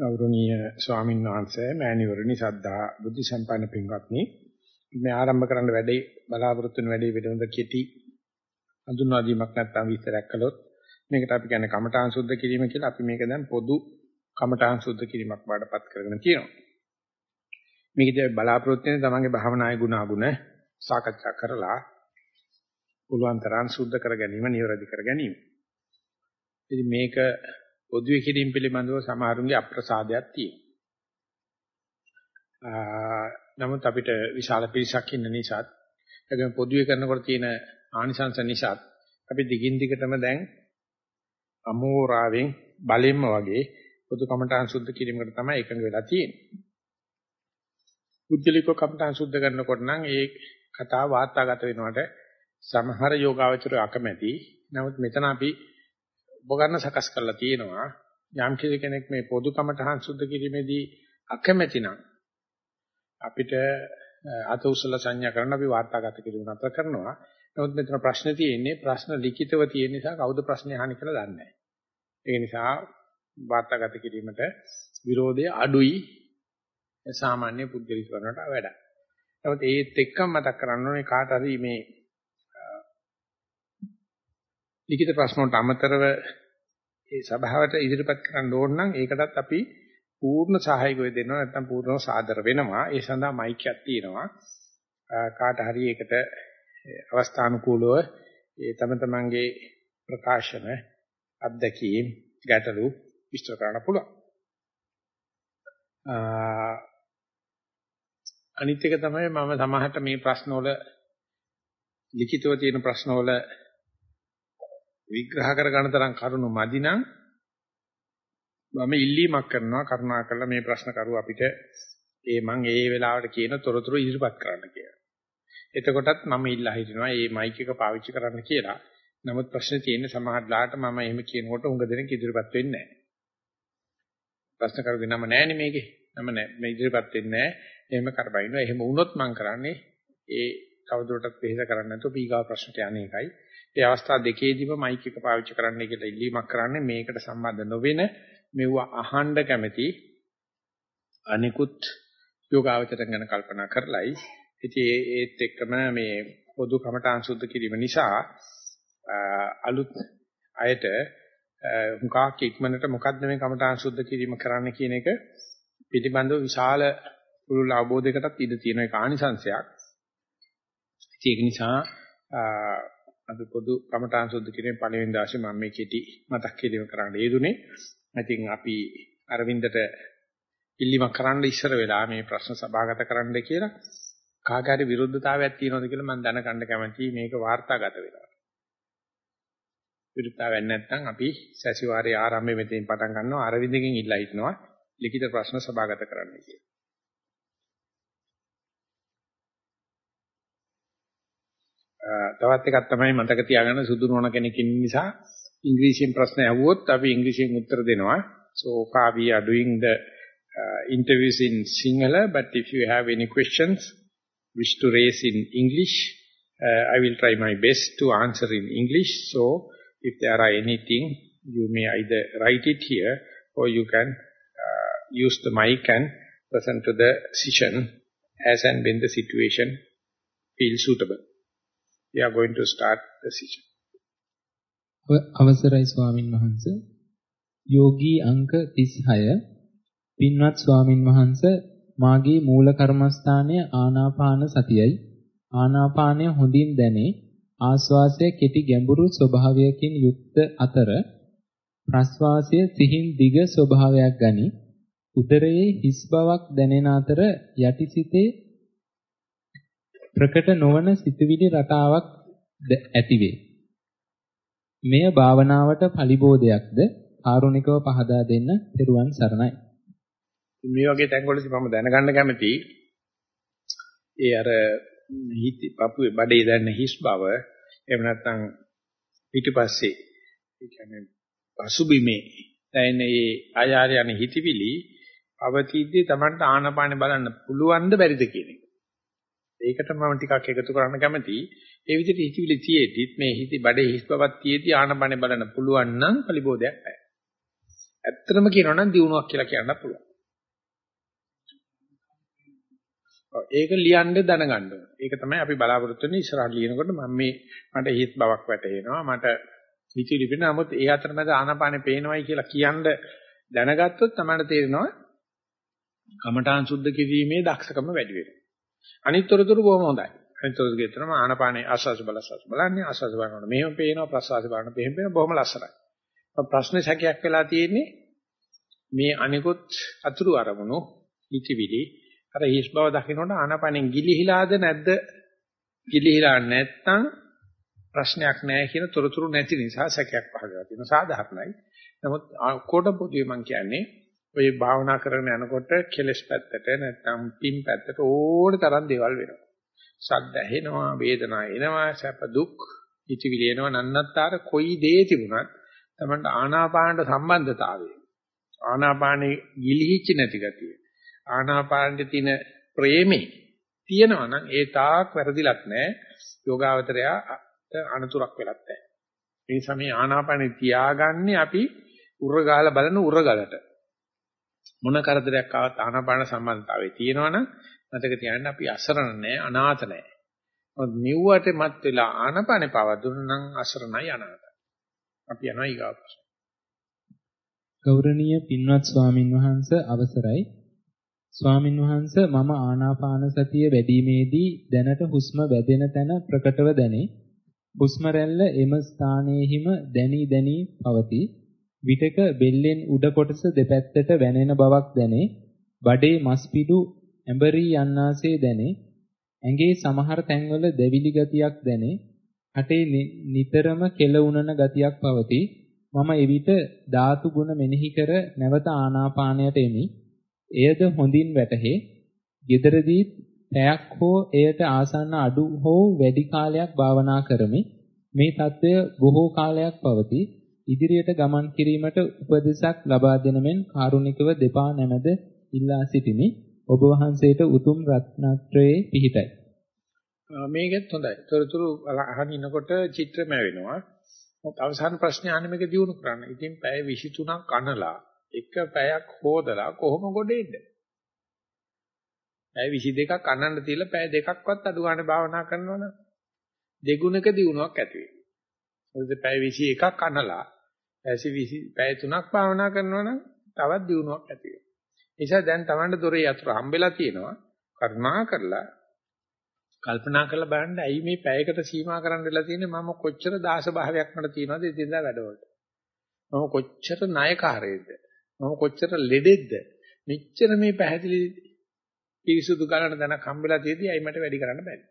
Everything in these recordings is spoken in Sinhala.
ගෞරවනීය ස්වාමීන් වහන්සේ මෑණිවරණි සද්ධා බුද්ධ සම්පන්න පින්වත්නි. මේ ආරම්භ කරන්න වැඩේ බලාපොරොත්තු වෙන වැඩේ පිළිබඳ කෙටි හඳුන්වා දීමක් නැත්නම් විස්තරයක් කළොත් මේකට අපි කියන්නේ කමඨාන් සුද්ධ කිරීම කියලා. අපි මේක දැන් පොදු කමඨාන් සුද්ධ කිරීමක් වඩපත් කරගෙන කියනවා මේකදී බලාපොරොත්තු වෙන තමන්ගේ භාවනායේ ගුණ අගුණ සාකච්ඡා කරලා පුළුවන් තරම් සුද්ධ කර ගැනීම නිවැරදි කර ගැනීම. ඉතින් මේක පොදුවේ කිරීම පිළිබඳව සමහරුන්ගේ අප්‍රසාදයක් තියෙනවා. නමුත් අපිට විශාල පිරිසක් ඉන්න නිසා ඒකම පොදුවේ කරනකොට තියෙන ආනිසංස නිසා අපි දිගින් දිගටම දැන් අමෝරාවෙන් බලෙන්ම වගේ පොදු කමඨාන් සුද්ධ කිරීමකට තමයි එකඟ වෙලා තියෙන්නේ. පුද්ගලිකව කමඨාන් සුද්ධ කරනකොට නම් ඒ කතාව වාර්තාගත වෙනවට සමහර යෝගාවචර අකමැති. නමුත් මෙතන අපි උපකරණ සකස් කරලා තියෙනවා. යම් කෙනෙක් මේ පොදු කමඨහන් සුද්ධ කිරීමේදී අකමැති නම් අපිට අත උසලා සංඥා කරන අපි වාර්තාගත කිරීම නතර කරනවා. නමුත් මෙතන ප්‍රශ්න තියෙන්නේ ප්‍රශ්න ලිඛිතව තියෙන නිසා කවුද ප්‍රශ්නේ අහන්නේ කියලා දන්නේ නැහැ. ඒ නිසා වාර්තාගත කිරීමට විරෝධය අඩුයි. සාමාන්‍ය පුද්ගලික කරනට වඩා නමුත් ඒත් එක්කම මතක් කරන්න ඕනේ කාට හරි මේ ලිඛිත ප්‍රශ්න වලට අමතරව ඒ සභාවට ඉදිරිපත් කරන්න ඕන නම් ඒකටත් අපි පූර්ණ සහායක වෙදෙනවා නැත්නම් පූර්ණව සාදර වෙනවා. ඒ සඳහා මයික් එකක් තියෙනවා. කාට හරි ඒකට අවස්ථානුකූලව ඒ තම තමන්ගේ ප්‍රකාශන අත්දැකීම් ගැටලු විස්තර කරන්න පුළුවන්. අනිත් එක තමයි මම සමහරට මේ ප්‍රශ්නවල ලිඛිතව තියෙන ප්‍රශ්නවල විග්‍රහ කර ගන්න තරම් කරුණු මදි නම් මම ඉල්ලීමක් කරනවා කරුණා කරලා මේ ප්‍රශ්න කරුව අපිට ඒ මං ඒ වෙලාවට කියන තොරතුරු ඉදිරිපත් කරන්න කියලා. එතකොටත් මම ඉල්ලා හිටිනවා මේ මයික් එක පාවිච්චි කරන්න කියලා. නමුත් ප්‍රශ්නේ තියෙන්නේ සමහරట్లాට මම එහෙම කියනකොට උඟ දෙනෙක් ඉදිරිපත් වෙන්නේ නැහැ. ප්‍රශ්න කරුවේ නම නැහැනේ මේකේ. නම නැහැ. මේ ඉදිරිපත් වෙන්නේ නැහැ. එහෙම කරබයිනවා. එහෙම වුණොත් මං කරන්නේ ඒ කවුරුටත් වෙහෙස කරන්නේ නැතුව පීගාව ප්‍රශ්නට යන්නේ එකයි. ඒ අවස්ථා දෙකේදීම මයික් එක පාවිච්චි කරන්න කියලා ඉල්ලීමක් කරන්නේ මේකට සම්බන්ධ නොවෙන මෙව අහන්න කැමති අනිකුත් යෝගාවචරයන් ගැන කල්පනා කරලයි. ඉතින් ඒත් එක්කම මේ පොදු කමඨාන් සුද්ධ කිරීම නිසා අලුත් අයට මුඛාක් ඉක්මනට මොකද්ද මේ කමඨාන් සුද්ධ කිරීම කරන්න කියන එක පිළිබඳව විශාල පුළුල් අවබෝධයකටත් ඉඩ තියෙන එක ආනිසංශයක්. ඒක නිසා අපි පොදු කමඨාන් සුද්ධ කිරීමේ පළවෙනි දාශේ මම මේ කෙටි මතක් කිරීම කරන්න යෙදුනේ. ඉතින් අපි අරවින්දට ඉල්ලීමක් කරන්න ඉස්සර වෙලා මේ ප්‍රශ්න සභාගත කරන්න කියලා කාගාරි විරුද්ධතාවයක් තියෙනවද කියලා මම දැනගන්න කැමතියි මේක වාර්තාගත වෙනවා. විරුද්ධතාවයක් නැත්නම් අපි සැසිවාරයේ ආරම්භයේ මෙතෙන් පටන් ගන්නවා අරවින්දගෙන් ඉල්ලා හිටනවා ලිඛිත ප්‍රශ්න සභාගත කරන්න කියලා. තවත් එකක් තමයි මතක තියාගන්න සුදු නොවන කෙනෙක් ඉන්න නිසා ඉංග්‍රීසියෙන් ප්‍රශ්න අහුවොත් අපි ඉංග්‍රීසියෙන් උත්තර දෙනවා. So far we are doing the uh, interviews in Sinhala, but if you have any questions wish to raise in English, uh, I will try my best to answer in English. So if there are anything, you may either write it here or you can uh, use the mic and present to the session as and when the situation feels suitable. We are going to start the session. අවසරයි ස්වාමින් වහන්සේ. යෝගී අංක 36 පින්වත් ස්වාමින් වහන්සේ මාගේ මූල කර්මස්ථානය ආනාපාන සතියයි. ආනාපානය හොඳින් දැනේ. ආස්වාසය කෙටි ගැඹුරු ස්වභාවයකින් යුක්ත අතර ප්‍රස්වාසය සිහින් දිග ස්වභාවයක් ගනි. උදරයේ හිස් බවක් දැනෙන අතර යටිසිතේ ප්‍රකට නොවන සිතුවිලි රටාවක් ඇතිවේ. මෙය භාවනාවට පරිබෝධයක්ද ආරුණිකව පහදා දෙන්න පෙරුවන් සරණයි. මේ වගේ තැන්වලදී මම දැනගන්න කැමතියි ඒ අර හිත පපුවේ බඩේ දැනෙන හිස් බව එහෙම නැත්නම් පිටිපස්සේ ඒ කියන්නේ පසුබිමේ දැනෙන ඒ ආයාර යන හිතවිලි අවතීද්දී Tamanට ආනපාන බලන්න පුළුවන්ද බැරිද කියන එක. ඒකට මම ටිකක් එකතු කරන්න කැමතියි. ඒ විදිහට හිතවිලි තියෙද්දිත් මේ හිත බඩේ හිස් බවක් තියෙද්දි ආනපනේ බලන්න පුළුවන් නම් පරිබෝධයක් නැහැ. ඇත්තටම කියනවා නම් දිනුවක් කියලා කියන්න පුළුවන්. ඒක ලියන්න දැනගන්න ඕනේ. ඒක තමයි අපි බලාපොරොත්තු වෙන්නේ ඉස්සරහට ලියනකොට මම මේ මට හිත බවක් වැටේනවා. මට හිතවිලි වෙන නමුත් ඒ අතරමැද ආනාපානේ පේනවයි කියලා කියන්න දැනගත්තොත් තමයි තේරෙනවා කමඨාන් සුද්ධ කිරීමේ දක්ෂකම වැඩි වෙනවා. අනිත්තරතුරු බොහොම හොඳයි. අනිත්තරතුරු කියතරම ආනාපානේ ආස්වාස බලස්වාස බලන්නේ ආස්වාස බලනකොට මෙහෙම පේනවා ප්‍රසවාස බලනකොට මෙහෙම පේනවා බොහොම ලස්සනයි. ප්‍රශ්නේ සැකයක් වෙලා තියෙන්නේ මේ අනිකුත් අතුරු අරමුණු ඉතිවිලි අර හිස් බව දකින්නට ආනාපානෙන් ගිලිහිලාද නැද්ද ගිලිහිලා නැත්නම් ප්‍රශ්නයක් නැහැ කියන තොරතුරු නැති නිසා සැකයක් පහළලා තියෙනවා සාධාරණයි නමුත් කොට පොදුවේ මම කියන්නේ ඔය භාවනා කරගෙන යනකොට කෙලස් පැත්තට නැත්නම් පින් පැත්තට ඕන තරම් දේවල් වෙනවා. සද්ද ඇහෙනවා වේදනා එනවා සැප දුක් ඉතිවිලි එනවා නන්නත්තර කොයි දේ තිබුණත් තමන්ට ආනාපානට සම්බන්ධතාවය. ආනාපානෙ ගිලිහිච්ච නැති ගතිය. ආනාපානෙ තියෙන ප්‍රේමේ තියෙනවා නම් ඒ තාක් වැරදිලක් නැහැ යෝගාවතරයා අනතුරක් වෙලක් නැහැ ඒ නිසා මේ ආනාපානෙ තියාගන්නේ අපි උරගාලා බලන උරගලට. මොන කරදරයක් ආවත් ආනාපාන සම්බන්ධතාවය තියෙනවනම් මතක තියාගන්න අපි අසරණ නැහැ අනාථ නැහැ මොකද නිව්වට මත් වෙලා ආනාපානේ පව දුන්නා නම් අසරණයි අනාථයි අපි යනවා ඊගාව ප්‍රශ්න ගෞරවනීය පින්වත් ස්වාමින් වහන්සේ අවසරයි ස්වාමින් වහන්සේ මම ආනාපාන සතිය වැඩිීමේදී දැනට හුස්ම වැදෙන තැන ප්‍රකටව දැනේ. හුස්ම රැල්ල එම ස්ථානයේහිම දැනි දැනි පවතී. විටක බෙල්ලෙන් උඩ කොටස දෙපැත්තට වැනෙන බවක් දැනේ. බඩේ මස් පිඩු ඇඹරී යන්නාසේ දැනේ. ඇඟේ සමහර තැන්වල දැවිලි ගතියක් දැනේ. කටේ නිතරම කෙල උනන ගතියක් පවතී. මම එවිට ධාතු ගුණ මෙනෙහි කර නැවත ආනාපානයට එමි. එයද හොඳින් වැටහේ. gederදී පැයක් හෝ එයට ආසන්න අඩු හෝ වැඩි කාලයක් භාවනා කරමි. මේ తත්වය බොහෝ කාලයක් පවතී. ඉදිරියට ගමන් කිරීමට උපදෙසක් ලබා දෙන මෙන් කාරුණිකව දෙපා නැමද ඉල්ලා සිටිමි. ඔබ වහන්සේට උතුම් රත්නත්‍රයේ පිහිටයි. මේකෙත් හොඳයි. තොරතුරු අහන ඉනකොට චිත්‍රමය වෙනවා. මොකද අවසාන ප්‍රශ්නේ අහන්නේ මේක දිනු කරන්න. ඉතින් පැය 23ක් අනලා එක පැයක් හොදලා කොහොම ගොඩේද? පැය 22ක් අනන්න තියලා පැය දෙකක්වත් අඩු ගන්න භාවනා කරනවනම් දෙගුණක දිනුවක් ඇති වෙනවා. මොකද පැය 21ක් අනලා පැය 20 පැය 3ක් භාවනා කරනවනම් තවත් දිනුවක් ඇති වෙනවා. නිසා දැන් Tamanට දොරේ යතුරු හම්බෙලා තියෙනවා. කරුණා කරලා කල්පනා කරලා බලන්න ඇයි මේ පැයකට සීමා කරන්න වෙලා තියෙන්නේ? මම කොච්චර දාස භාවයක් මට තියෙනවද ඉතින්දා වැඩවලට? මම කොච්චර ණයකාරයෙක්ද? මම කොච්චර ලෙඩෙක්ද? මෙච්චර මේ පැහැදිලි පිරිසුදු ගලන දණක් හම්බෙලා තියෙදි ඇයි මට වැඩි කරන්න බැරි?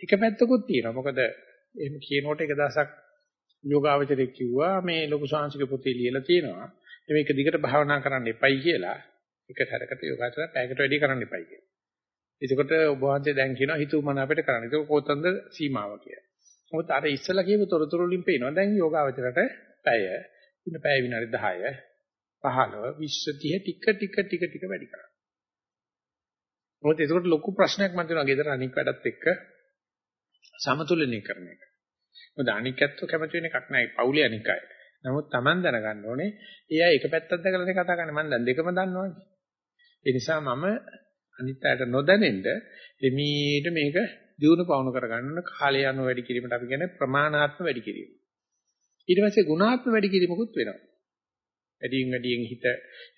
එක පැත්තකුත් තියෙනවා. මොකද එහෙම කියනකොට එක දවසක් යෝගාවචරයේ කිව්වා මේ ලොකු ශාංශික පොතේ ලියලා තියෙනවා මේක දිගට භාවනා කරන්න එපයි කියලා එක සැරකට යෝගාචර පැයකට වැඩි කරන්න එපයි කියලා එතකොට ඔබ වහන්සේ දැන් කියනවා හිතුවමන අපිට කරන්න. ඒක කොතනද සීමාව කියලා. මොකද අර ඉස්සලා කියපු තොරතුරු වලින් පේනවා දැන් යෝගාවචරයට පැය, ඉන්න පැය විනාඩි 10, 15, 20, 30 ටික ටික ටික ටික වැඩි කරා. මොකද ඒකට ලොකු ප්‍රශ්නයක් මතුවෙනවා ගෙදර අනික් වැඩත් එක්ක සමතුලනය කරන එක. මොකද අනික්කත්ව කැමති වෙන එකක් නෑ පවුලේ අනිකයි. නමුත් Taman දැනගන්න ඕනේ එයා එක පැත්තක් දැකලානේ කතා කරන්නේ මම දැන් දෙකම දන්නවනේ. ඒ නිසා මම අනිත් අයට නොදැනෙන්න එමීට මේක දිනු පවණු කරගන්න කාලය යන වැඩි කිරීමට අපි කියන්නේ ප්‍රමාණාත්මක වැඩි කිරීම. ඊට පස්සේ ගුණාත්මක වැඩි කිරීමකුත් වෙනවා. වැඩියෙන් වැඩියෙන් හිත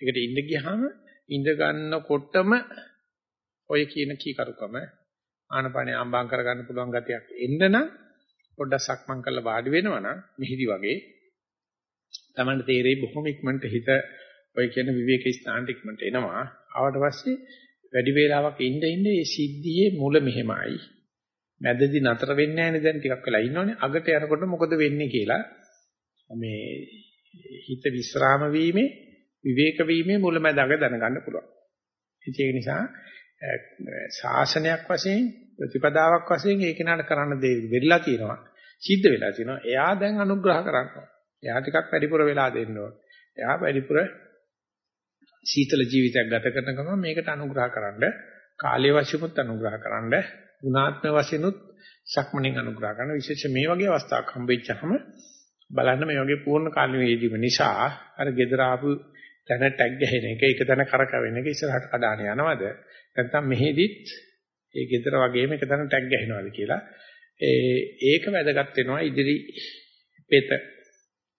එකට ඉඳ ගියාම ඉඳ ගන්නකොටම ඔය කියන කීකරුකම ආනපනේ ආම්බම් කරගන්න පුළුවන් ගතියක් එන්න නම් පොඩ්ඩක් සක්මන් කරලා වාඩි වෙනවා නම් මෙහිදි වගේ Tamanට තේරෙයි බොහොම ඉක්මනට හිත ඔය කියන විවේක ස්ථානට ඉක්මනට එනවා. ආවට පස්සේ වැඩි වේලාවක් ඉඳ ඉඳ මේ සිද්ධියේ මුල මෙහෙමයි. මැදදී නතර වෙන්නේ නැහැනේ දැන් ටිකක් වෙලා ඉන්නෝනේ. අගට යනකොට මොකද වෙන්නේ කියලා මේ හිත විස්්‍රාම වීමේ විවේක වීමේ මුලමැද අග දැනගන්න පුළුවන්. ඒක නිසා ශාසනයක් වශයෙන් ප්‍රතිපදාවක් වශයෙන් ඒ කෙනාට කරන්න දේ වෙරිලා තියෙනවා. සිද්ධ වෙලා තියෙනවා. එයා දැන් අනුග්‍රහ කරනවා. එයා ටිකක් වැඩිපුර වෙලා දෙන්න ඕන. එයා වැඩිපුර සීතල ජීවිතයක් ගත කරන ගමන් මේකට අනුග්‍රහ කරන්න කාලයේ වශයෙන්ුත් අනුග්‍රහ කරන්න ගුණාත්මක වශයෙන්ුත් සක්මණෙන් අනුග්‍රහ කරන විශේෂ මේ වගේ අවස්ථාවක් හම්බෙච්චහම බලන්න මේ වගේ පූර්ණ කාලීන වේදීම නිසා අර gedara ආපු තැන ටැග් ගහන එක එක තැන කරකවෙන එක ඉස්සරහට කඩාන යනවද නැත්නම් මෙහෙදිත් ඒ gedara වගේම එක තැන ටැග් ගහනවද කියලා ඒ ඒක වැදගත් වෙනවා ඉදිරි පෙත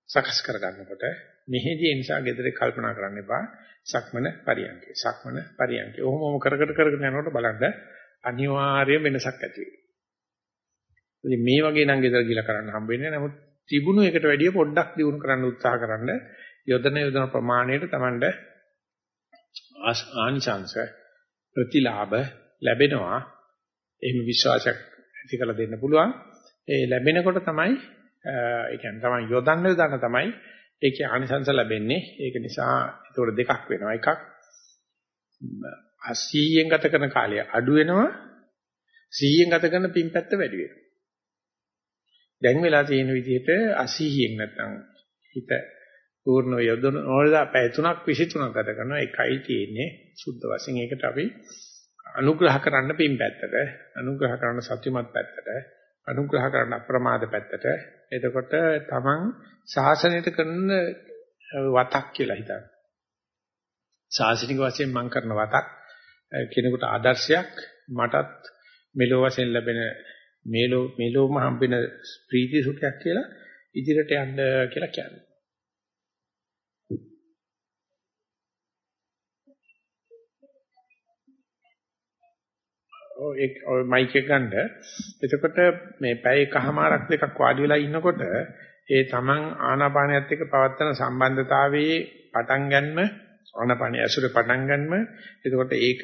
සකස් කරගන්නකොට. මෙහෙදී ඒ නිසා gedare කල්පනා කරන්න එපා. සක්මන පරියන්කේ සක්මන පරියන්කේ. ඔහොම ඔහොම කර කර කරගෙන යනකොට බලන්න අනිවාර්ය වෙනසක් ඇති වෙනවා. මේ වගේ නම් gedare ගිල කරන්න හම්බ වෙන්නේ නමුත් තිබුණු එකට වැඩිය පොඩ්ඩක් දියුණු කරන්න උත්සාහ කරන්න යොදන යොදන ප්‍රමාණයට Tamande ආනිසංශ ප්‍රතිලාභ ලැබෙනවා. එහෙම විශ්වාසයක් ඇති කරලා දෙන්න පුළුවන්. ඒ ලැබෙනකොට තමයි ඒ කියන්නේ තමයි යොදන්න යොදන්න තමයි ඒකේ ආනිසංස ලැබෙන්නේ. ඒක නිසා ඒතකොට දෙකක් වෙනවා. එකක් 80ෙන් ගත කරන කාලය අඩු වෙනවා. 100ෙන් ගත කරන පින්පැත්ත වැඩි වෙනවා. දැන් වෙලා තියෙන විදිහට 80ෙන් නැත්තම් හිත පූර්ණ යොදන ඕනදා පැය 3ක් 23ක් ගත කරනවා. එකයි තියෙන්නේ සුද්ධ වශයෙන්. ඒකට අපි අනුග්‍රහ කරන්න පින් පැත්තට අනුග්‍රහ කරන්න සත්‍යමත් පැත්තට අනුග්‍රහ කරන්න අප්‍රමාද පැත්තට එතකොට තමන් ශාසනයට කරන වතක් කියලා හිතන්න. ශාසනික වශයෙන් මම කරන වතක් කෙනෙකුට ආදර්ශයක් මටත් මෙලෝ වශයෙන් ලැබෙන මේලෝ මේලෝම හම්බෙන ප්‍රීති සුඛයක් කියලා ඉදිරියට යන්න කියලා කියන්නේ. ඔය මයික් එක ගන්න. එතකොට මේ පැය එකමාරක් දෙකක් වාඩි වෙලා ඉන්නකොට ඒ තමන් ආනාපානයත් එක්ක පවත්තන සම්බන්ධතාවයේ පටන් ගන්නම ආනාපානය ඇසුරේ පටන් ගන්නම එතකොට ඒක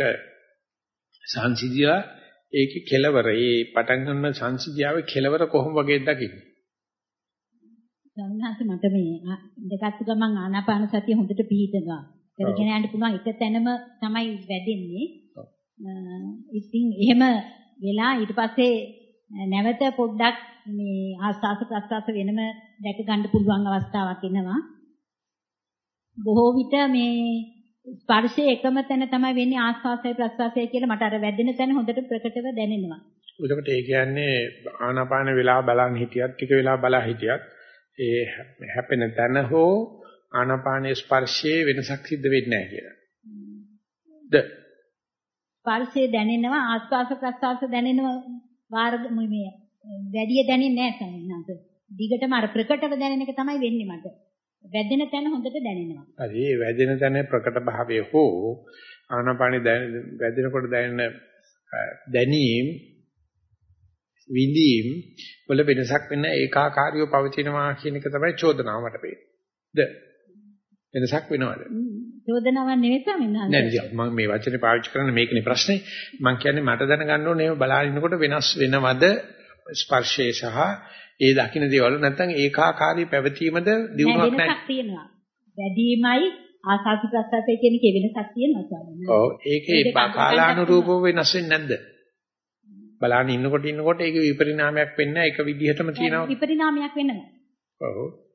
සංසිද්ධිය ඒකේ කෙලවර ඒ පටන් ගන්න සංසිද්ධියාවේ කෙලවර කොහොම වගේ දකින්නේ සම්හස මට මේ දෙකත් ගමන් ආනාපාන සතිය හොඳට පිහිටනවා. කරගෙන යන්න පුළුවන් එක තැනම තමයි වැඩෙන්නේ. ඉතින් එහෙම වෙලා ඊට පස්සේ නැවත පොඩ්ඩක් මේ ආස්වාස ප්‍රස්වාස වෙනම දැක ගන්න පුළුවන් අවස්ථාවක් එනවා. බොහෝ විට මේ ස්පර්ශයේ එකම තැන තමයි වෙන්නේ ආස්වාසය ප්‍රස්වාසය කියලා මට අර වැදෙන තැන හොඳට ප්‍රකටව දැනෙනවා. එතකොට ඒ කියන්නේ ආනාපාන වෙලා බලන් හිටියත් ටික වෙලා බලා හිටියත් ඒ හැපෙන තැන හෝ ආනාපානයේ ස්පර්ශයේ වෙනසක් සිද්ධ වෙන්නේ නැහැ කියලා. ද ස්පර්ශය දැනෙනවා ආස්වාස ප්‍රස්වාස දැනෙනවා වාර මේ වැඩි දැනෙන්නේ නැහැ සමිනන්ත. දිගටම අර ප්‍රකටව දැනෙන එක තමයි වෙන්නේ මට. වැදෙන තැන හොඳට දැනෙනවා. හරි ඒ වැදෙන තැන ප්‍රකට භාවය හෝ ආනාපානි වැදෙනකොට දැනෙන දැනීම විඳීම් වල වෙනසක් වෙන ඒකාකාරීව පවතිනවා කියන එක තමයි චෝදනාව මට පේන්නේ. ද වෙනසක් වෙනවද? චෝදනාවක් නෙවෙයි ස්වාමීන් වහන්සේ. නෑ මම මේ වචනේ පාවිච්චි කරන්නේ මේකනේ ප්‍රශ්නේ. මම කියන්නේ මට දැනගන්න ඕනේ මේ බලාලිනකොට වෙනස් වෙනවද ස්පර්ශය සහ ඒ දකින්න දේවල් නැත්නම් ඒකාකාරී පැවතීමද දියුණුවක් නැහැ. වෙනසක් තියෙනවා. වැඩිමයි ආසාසු ප්‍රසාසය කියන එකේ වෙනසක් තියෙනවා ස්වාමීන් වහන්සේ. ඔව් ඒකේ කාලානුරූපව වෙනස් වෙන්නේ නැද්ද? බලාගෙන ඉන්නකොට ඉන්නකොට ඒක විපරිණාමයක් වෙන්නේ එක විදිහටම තියෙනවා. විපරිණාමයක් වෙනවා. ඔව්.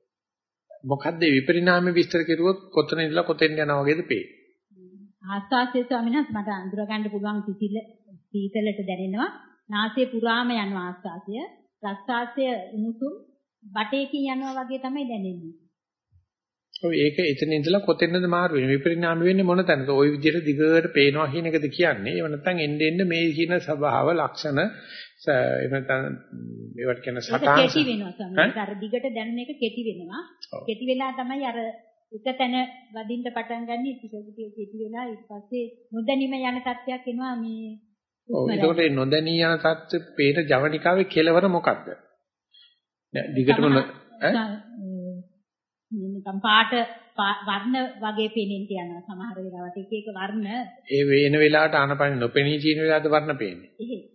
මොකද්ද විපරිණාමය විස්තර කෙරුවොත් කොතන ඉඳලා කොතෙන් යනවා වගේද පේන්නේ. ආස්වාසිය ස්වාමීන් වහන්සේ මට අඳුර ගන්න පුළුවන් සිසිල සීතලට දැනෙනවා. නාසය පුරාම යනවා ආස්වාසිය. ප්‍රස්වාසය උණුසුම් බටේකින් යනවා වගේ තමයි දැනෙන්නේ. ඔව් ඒක එතන ඉඳලා කොතෙන්ද මාරු වෙන්නේ විපරිණාම වෙන්නේ මොන තැනද? ওই විදිහට දිගට පේනවා කියන එකද කියන්නේ? ඒව නැත්නම් එන්න එන්න මේ කියන ස්වභාව ලක්ෂණ එහෙම නැත්නම් ඒවට කියන සටහන් කෙටි වෙනවා සමහරවිට අර දිගට දැනෙන එක කෙටි වෙනවා. කෙටි වෙලා තමයි අර එක තැන වදින්න පටන් ගන්න ඉතිසෙටි කෙටි වෙලා ඊට පස්සේ නොදැනීම යන තත්ත්වයක් එනවා මේ ඔව් ඒකට නොදැනී යන තත්ත්වෙ පේන ජවනිකාවේ කෙලවර මොකද්ද? දිගටම ඈ නිකම් පාට වර්ණ වගේ පේනින් යනවා සමහර වෙලාවට එක එක වර්ණ ඒ වෙන වෙලාවට ආනපානෙ නොපෙනී තියෙන වෙලාවට වර්ණ පේන්නේ.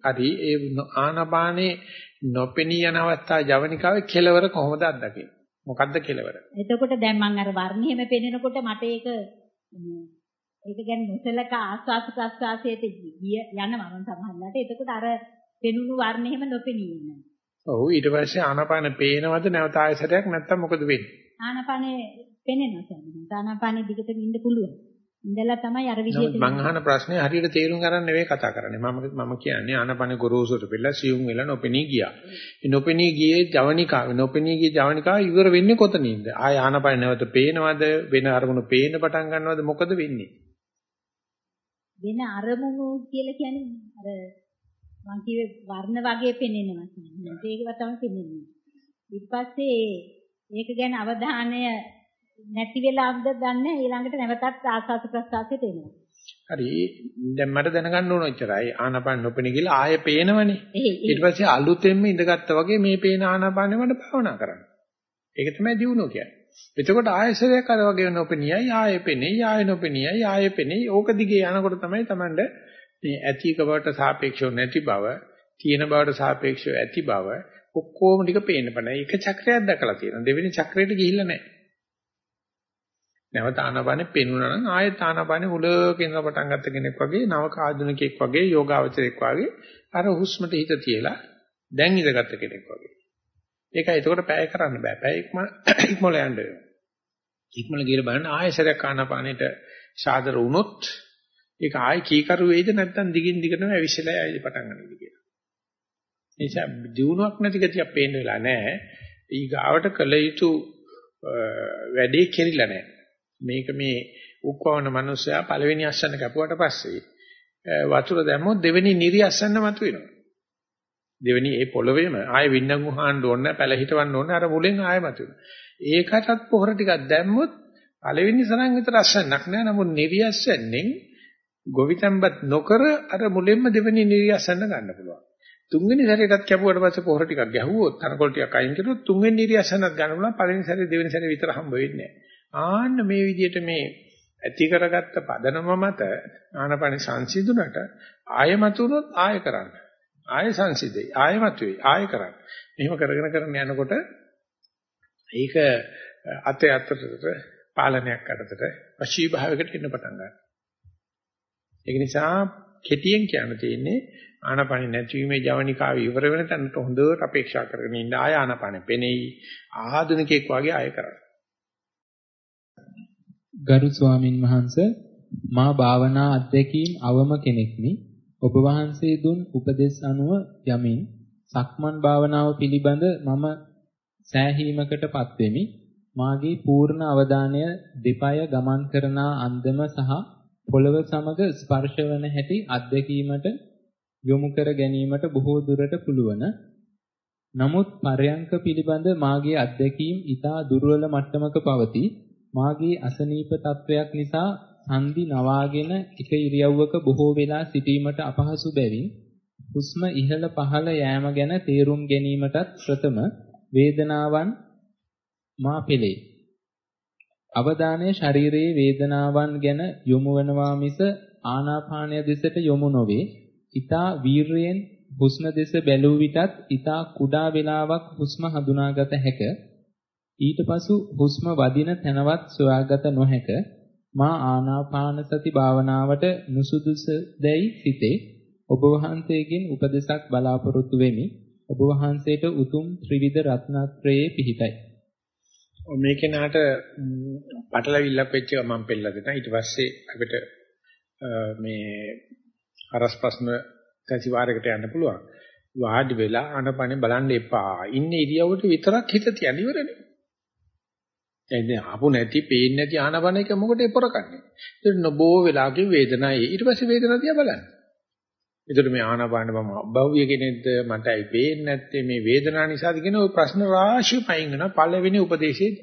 හරි ඒ ආනපානේ නොපෙනී යන අවස්ථාව ජවනිකාවේ කෙලවර කොහොමද අත්දකින්නේ? මොකද්ද කෙලවර? එතකොට දැන් මම අර වර්ණ හැම පේනකොට මට ඒක ඒක ගැන නොසලක ආස්වාස ප්‍රස්වාසයට ගිය යනවා මම සමහරවිට. එතකොට අර පෙනුණු වර්ණ හැම නොපෙනී යනවා. ඔව් ඊට පස්සේ ආනපාන පේනවද නැවත ආයසරයක් නැත්තම් මොකද වෙන්නේ? ආනපානේ පෙනෙනවා සම්මත. ආනපානේ දිගට ඉන්න පුළුවන්. ඉඳලා තමයි අර විදිහට මං අහන ප්‍රශ්නේ හරියට තේරුම් ගන්න නෙවෙයි කතා කරන්නේ. මම මම කියන්නේ ආනපන ගොරෝසුට පිළලා සියුම් වෙලා නොපෙනී ගියා. මේ නොපෙනී ගියේ ජවනිකාව නොපෙනී ගියේ ජවනිකාව ඉවර වෙන්නේ කොතනින්ද? ආය ආනපන නැවත පේනවද? වෙන අරමුණු පේන්න පටන් ගන්නවද? මොකද වෙන්නේ? වෙන අරමුණු කියලා කියන්නේ අර මං කිව්වේ වර්ණ වගේ පෙනෙනවා කියන්නේ. ඒකව තමයි පෙනෙන්නේ. ඊට පස්සේ ඒක ගැන අවධානය නැති වෙලාවද දන්නේ ඊළඟට නැවතත් ආස්වාද ප්‍රසආසයට එනවා. හරි දැන් මට දැනගන්න ඕන එච්චරයි ආනපන නොපෙනී ගිහලා ආයෙ පේනවනේ. ඊට පස්සේ අලුතෙන්ම ඉඳගත්තා වගේ මේ පේන ආනපනෙ මට භාවනා කරන්න. ඒක තමයි දියුණුව කියන්නේ. එතකොට ආයෙසරයක් අර වගේ නොපෙනියයි ආයෙ පෙනෙයි ආයෙ නොපෙනියයි ආයෙ පෙනෙයි ඕක දිගේ යනකොට තමයි Tamande මේ ඇතික බවට සාපේක්ෂව නැති බව තියෙන බවට සාපේක්ෂව ඇති බව ඔක්කොම ටික පේන්න පණ. ඒක චක්‍රයක් දැකලා තියෙනවා. දෙවෙනි චක්‍රයට ගිහිල්ලා නැහැ. නැවත ආනාපානෙ පෙනුණා නම් ආයෙත් ආනාපානෙ මුලක ඉඳලා පටන් ගත්ත කෙනෙක් වගේ නවක ආධුනිකයෙක් වගේ යෝගාවචරයෙක් වගේ අර හුස්මට හිත තියලා දැන් ඉඳගත්ත කෙනෙක් වගේ. ඒකයි එතකොට පැය කරන්න බෑ. පැය ඉක්ම ඉක්මල යන්න වෙනවා. ඉක්මල ගිහලා බලන්න ආයෙසරයක් ආනාපානෙට සාදර වුණොත් ඒක ආයෙ කීකරු වෙයිද නැත්නම් දිගින් දිගටම ඇවිස්සලා ආයෙ පටන් ගන්නද කියලා. නිසා දිනුවක් නැති ගතියක් පේන්න වෙලා නැහැ. ඊගාවට කළ යුතු වැඩේ කෙරිලා නැහැ. මේක මේ උක්වවන මිනිස්සයා පළවෙනි අස්සන්න කැපුවට පස්සේ වතුර දැම්මොත් දෙවෙනි නිරි අස්සන්න මතුවෙනවා. දෙවෙනි ඒ පොළවේම ආයෙ වින්නඟු හාන්න ඕනේ පැල හිටවන්න ඕනේ අර මුලෙන් ආයෙ මතුවෙනවා. ඒකටත් පොහොර ටිකක් දැම්මොත් පළවෙනි සරන් විතර අස්සන්නක් නෑ නමුත් නිරි අස්සන්නේ ගොවිතැන්පත් නොකර අර මුලින්ම දෙවෙනි නිරි අස්සන්න ගන්න පුළුවන්. තුන්වෙනි සැරේටත් කැපුවට පස්සේ පොහොර ටිකක් ගැහුවොත් තනකොළ ටිකක් අයින් කළොත් තුන්වෙනි නිරි අස්සන්නත් ගන්න පුළුවන් පළවෙනි සැරේ දෙවෙනි සැරේ විතර හම්බ වෙන්නේ නෑ. ආන්න මේ විදිහට මේ ඇති කරගත්ත පදනම මත ආනපන සංසිඳුනට ආයමතුනොත් ආය කරන්න. ආය සංසිඳෙයි. ආයමතුයි. ආය කරන්න. මෙහෙම කරගෙන කරගෙන යනකොට ඒක අතේ අතට පාලනයක් අතට වශී භාවයකට එන්න පටන් ගන්නවා. ඒක නිසා කෙටියෙන් කියන්න තියෙන්නේ ආනපන නැතිවීමේ ජවනිකාව ඉවර වෙන තැනට හොඳට අපේක්ෂා කරගෙන ඉන්න ආය ආනපන පෙනෙයි. ආධුනිකෙක් වගේ ආය කරන්න. ගරු ස්වාමින් වහන්සේ මා භාවනා අධ්‍යක්ීම් අවම කෙනෙක්නි. ඔබ වහන්සේ දුන් උපදෙස් අනුව යමින් සක්මන් භාවනාව පිළිබඳ මම සෑහීමකටපත් වෙමි. මාගේ පූර්ණ අවධානය දෙපය ගමන් කරන අන්දම සහ පොළව සමග ස්පර්ශ වන හැටි අත්දැකීමට යොමු කර ගැනීමට බොහෝ දුරට පුළුවන්. නමුත් පරයන්ක පිළිබඳ මාගේ අත්දැකීම් ඊටා දුර්වල මට්ටමක පවතී. මාගේ අසනීප තත්වයක් නිසා හන්දි නවාගෙන එක ඉරියව්වක බොහෝ වෙලා සිටීමට අපහසු බැවින් හුස්ම ඉහළ පහළ යෑම ගැන තේරුම් ගැනීමටත් ප්‍රථම වේදනාවන් මා පෙළේ. අවධානය ශරීරයේ වේදනාවන් ගැන යොමු වනවා මිස ආනාපානය දෙසට යොමු නොවේ. ඊතා වීරයෙන් හුස්ම දෙස බැලුව විටත් ඊතා කුඩා වේලාවක් හුස්ම හඳුනාගත හැක. ඊට පසු හුස්ම වදින තැනවත් සොයාගත නොහැක. මා ආනාපාන සති භාවනාවට නුසුදුසුදැයි සිතේ. ඔබ වහන්සේගෙන් උපදෙසක් බලාපොරොත්තු වෙමි. ඔබ වහන්සේට උතුම් ත්‍රිවිධ රත්නත්‍රයේ පිහිටයි. මේ කෙනාට පටලවිල්ලක් වෙච්ච එක මම පෙන්නලා දෙනවා. ඊට පස්සේ අපිට මේ අරස් ප්‍රශ්න තැසි වාරයකට යන්න පුළුවන්. වාඩි වෙලා අනපනේ බලන්න එපා. ඉන්නේ ඉරියව්වට විතරක් හිත තියන්න ඉවරනේ. එන්නේ ආපු නැති, පේන්නේ නැති ආනපන එක මොකටද පොරකන්නේ? ඒක නොබෝ වෙලාවකින් වේදනায়. ඊට පස්සේ වේදනාව දිහා බලන්න. ඒතර මේ ආනපාන මම අභව්‍ය කෙනෙක්ද මටයි පේන්නේ නැත්තේ මේ වේදනාව නිසාද කියන ওই ප්‍රශ්න රාශිය පයින් වෙන පළවෙනි උපදේශයේ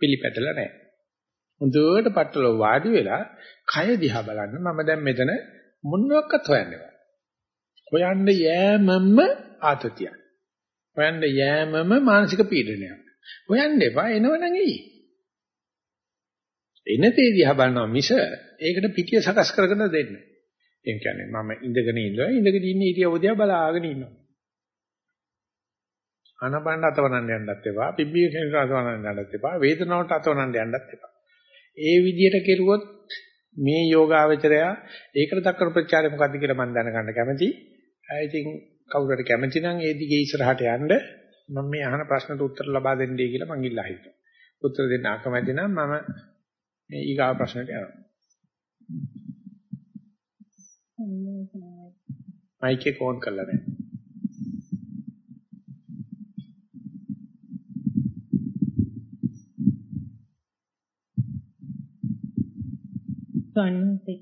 පිළිපැටලා නැහැ. හොඳට පట్టල වාඩි වෙලා කය දිහා බලන්න මම දැන් මෙතන මොනවාක්වත් හොයන්නේ නැහැ. හොයන්න යෑමම ආතතියක්. හොයන්න යෑමම මානසික පීඩනයක්. හොයන්න එපා එනවනම් එයි. එන තේ දිහා බලනවා මිස ඒකට පිටිය සකස් කරගෙන දෙන්නේ. ඒ කියන්නේ මම ඉඳගෙන ඉන්නවා ඉඳගෙන ඉන්න ඉරියව්ව දිහා බලාගෙන ඉන්නවා. අනබන්න අතවනන්න යන්නත් එපා, පිම්බිය කෙනෙක් අතවනන්න යන්නත් එපා, වේදනාවට අතවනන්න යන්නත් එපා. ඒ විදිහට කෙරුවොත් මේ යෝගාවචරය ඒකට දක්වන ප්‍රචාරය මොකද්ද කියලා මම දැනගන්න කැමතියි. Think කවුරු හරි කැමති නම් ඒ දිගේ ඉස්සරහට යන්න මම මේ අහන ප්‍රශ්නට උත්තර ලබා දෙන්නයි කියලා මං ඉල්ලා හිටියා. උත්තර දෙන්න අකමැති නම් මම මේ ඊගාව ප්‍රශ්නට යනවා. මයික් එක ඕන් කරලා නැහැ. ස්වාමීනි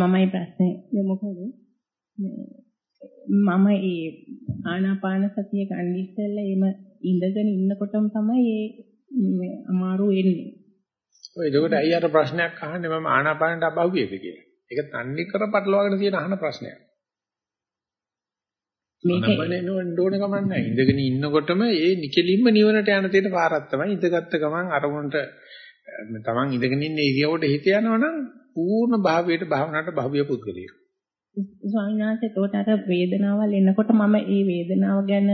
මමයි ප්‍රශ්නේ යොමු කරේ මම ඒ ආනාපාන සතිය ගන්න ඉස්සෙල්ලා එම ඉඳගෙන ඉන්නකොටම තමයි ඒ අමාරු එන්නේ. ඔය එතකොට ඇයි අර ප්‍රශ්නයක් අහන්නේ මම ආනාපානට අබහුවියද කියලා. ඒක තන්නේ කර පටලවාගෙන තියෙන අහන ප්‍රශ්නයක්. මේක නබනේ නෝන ගමන් නැහැ. ඉඳගෙන ඉන්නකොටම ඒ නිකලින්ම නිවනට යන තියෙන පාරක් තමයි ඉඳගත්ත ගමන් අරමුණට තමන් ඉඳගෙන ඉන්න ඉරියව්වට හිත යනවනම් පූර්ණ භාවයට භාවනාවට භව්‍ය පුද්ගලියෙක්. ස්වාමීන් වහන්සේ ඒකට අර වේදනාවල් එනකොට මම ඒ වේදනාව ගැන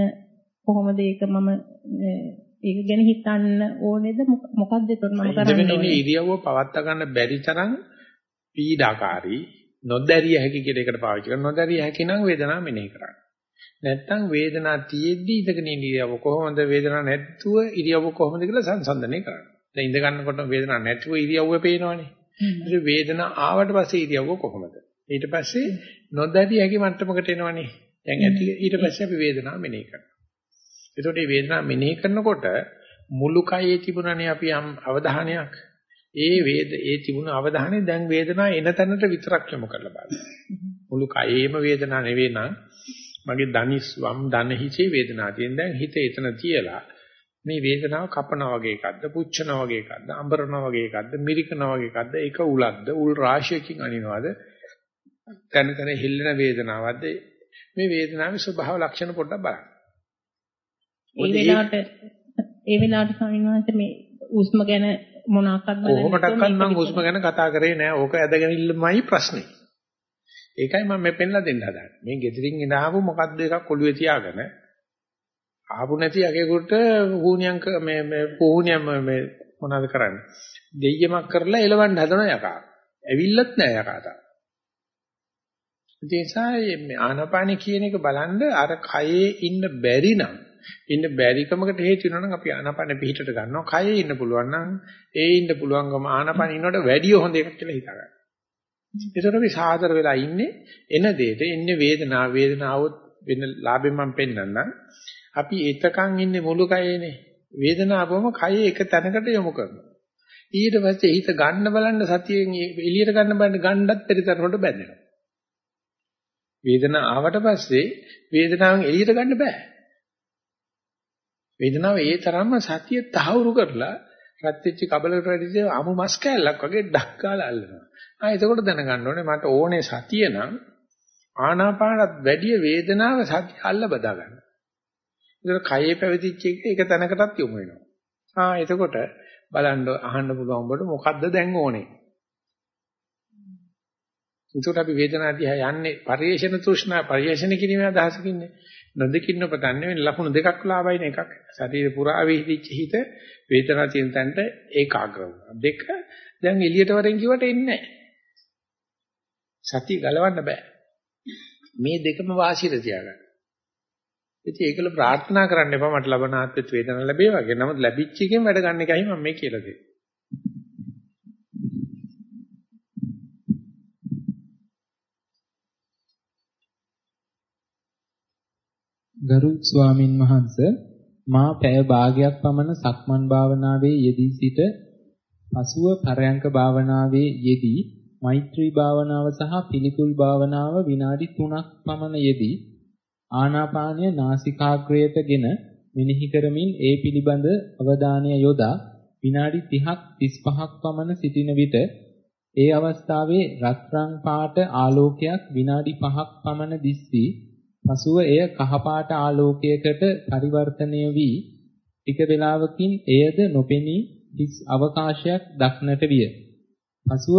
කොහොමද ඒක මම ඒක ගැන හිතන්න ඕනේද මොකක්ද ඒකට මම කරන්නේ ඉඳගෙන ඉරියව්ව පවත්වා ගන්න බැරි තරම් පීඩාකාරී නොදැරිය හැකි කියලා එකට පාවිච්චි කරනවා නොදැරිය හැකි නම් වේදනාව මෙනෙහි කරන්න. නැත්තම් වේදනාව තියෙද්දි ඉඳගෙන ඉරියව්ව කොහොමද වේදනාවක් නැත්තුව ඉරියව්ව කොහොමද කියලා සංසන්දනය කරන්න. දැන් ඉඳ ගන්නකොට වේදනාවක් නැතුව ඉරියව්ව පේනවනේ. ඉතින් වේදනාව ආවට පස්සේ ඉරියව්ව කොහොමද? ඊට පස්සේ නොදැරිය හැකි මට්ටමකට එනවනේ. දැන් ඇති ඊට පස්සේ අපි වේදනාව මෙනෙහි කරනවා. එතකොට මේ වේදනාව මෙනෙහි කරනකොට මුළු කයේ තිබුණනේ අපි අවධානයක්. ඒ වේද ඒ තිබුණ අවධානය දැන් වේදනාව එන තැනට විතරක් යොමු කරලා බලන්න. මුළු කයේම වේදනාව නෙවෙයි නම් මගේ දනිස් වම් දන හිතේ වේදනාව තියෙන දැන් හිත එතන තියලා මේ වේදනාව කපනවා වගේ එකක්ද පුච්චනවා වගේ එකක්ද අඹරනවා වගේ එකක්ද මිරිකනවා වගේ එකක්ද ඒක උලක්ද උල් රාශියකින් අනිනවද තන තන හිල්ලෙන වේදනාවක්ද මේ වේදනාවේ ස්වභාව ලක්ෂණ පොඩ්ඩක් බලන්න. ඒ වෙලාවට ඒ වෙලාවට ස්වාමීන් වහන්සේ මේ උස්ම ගැන මොනවාක්වත් බලන්නේ කොහොමඩක්වත් මම උස්ම ගැන කතා කරේ නෑ. ඕක ඇදගෙන ඉල්ලමයි ප්‍රශ්නේ. ඒකයි මම මේ පෙන්ලා දෙන්න හදන්නේ. මේ ගෙදරින් එනාවු මොකද්ද එකක් ඔළුවේ තියාගෙන ආපු නැති යකෙකුට වුණියම් මේ මේ පුහුණියම් මේ මොනවද කරන්නේ? දෙයියමක් කරලා එලවන්න හදන යකා. ඇවිල්ලත් නෑ යකා තා. ඒ නිසා මේ ආනාපානෙ කියන එක බලන්න අර කයේ ඉන්න බැරි නම් ඉන්න බැරිකමකට හේතු වෙනවා නම් අපි ආනාපානෙ පිටට ගන්නවා. කයේ ඉන්න පුළුවන් නම් ඒ ඉන්න පුළුවන්කම ආනාපානෙ ඉන්නවට වැඩිය හොඳ එකක් කියලා හිතා ගන්න. ඒතර අපි සාදර වෙලා ඉන්නේ එන දෙයට එන්නේ වේදනාව වේදනාවොත් වෙන ලාභෙන් මම පෙන්නන්නම්. අපි එතකන් ඉන්නේ මුළු කයේනේ. වේදනාවම කයේ එක තැනකට යොමු කරනවා. ඊට පස්සේ හිත ගන්න බලන්න සතියෙන් එළියට ගන්න බලන්න ගන්නත් පරිතරකට බැඳෙනවා. වේදනාව ආවට පස්සේ වේදනාවෙන් එළියට ගන්න බෑ. වේදනාව ඒ තරම්ම සතිය තහවුරු කරලා රත් වෙච්ච කබලකට වැඩිද අමු මස් කෑල්ලක් වගේ ඩක් ගාලා අල්ලනවා. ආ එතකොට දැනගන්න ඕනේ මට ඕනේ සතිය නම් ආනාපානත් වැඩි වේදනාව සතිය අල්ල බදා ගන්න. ඒක කයේ පැවතිච්ච එක එක තැනකටත් යොමු වෙනවා. ආ එතකොට බලන්න අහන්න පුළුවන් ඔබට මොකද්ද දැන් ඕනේ? ඒකට අපි වේදනාව දිහා යන්නේ පරිේශන තෘෂ්ණා පරිේශන කිරීමේ අදහසකින්නේ. නොදකින්න පටන් වෙන ලකුණු දෙකක් ලාභයින එකක්. ශරීර පුරා වේදිච්ච හිත වේදනාව තියෙන තැනට ඒකාග්‍ර වුණා. දෙක දැන් එළියට වරෙන් කිව්වට එන්නේ නැහැ. සතිය ගලවන්න බෑ. මේ දෙකම වාසියට තියාගන්න. ඉතින් ඒකල ප්‍රාර්ථනා කරන්න එපා මට ලබන ආත්මෙත් වේදනාවක් ලැබේවා කියලා. නමුත් ලැබිච්ච එකෙන් වැඩ ගන්න එකයි මම මේ කියලා දෙන්නේ. ගරු ස්වාමින් වහන්සේ මා පැය භාගයක් පමණ සක්මන් භාවනාවේ යෙදී සිට පසුව පරයන්ක භාවනාවේ යෙදී මෛත්‍රී භාවනාව සහ පිළිකුල් භාවනාව විනාඩි 3ක් පමණ යෙදී ආනාපානය නාසිකාග්‍රයටගෙන මෙනෙහි කරමින් ඒ පිළිබඳ අවධානය යොදා විනාඩි 30ක් 35ක් පමණ සිටින විට ඒ අවස්ථාවේ රත්රන් පාට ආලෝකයක් විනාඩි 5ක් පමණ දිස්වි පසුව එය කහපාට ආලෝකයකට පරිවර්තනය වී ටික වේලාවකින් එයද නොපෙනී හිස් අවකාශයක් දක්නට විය. පසුව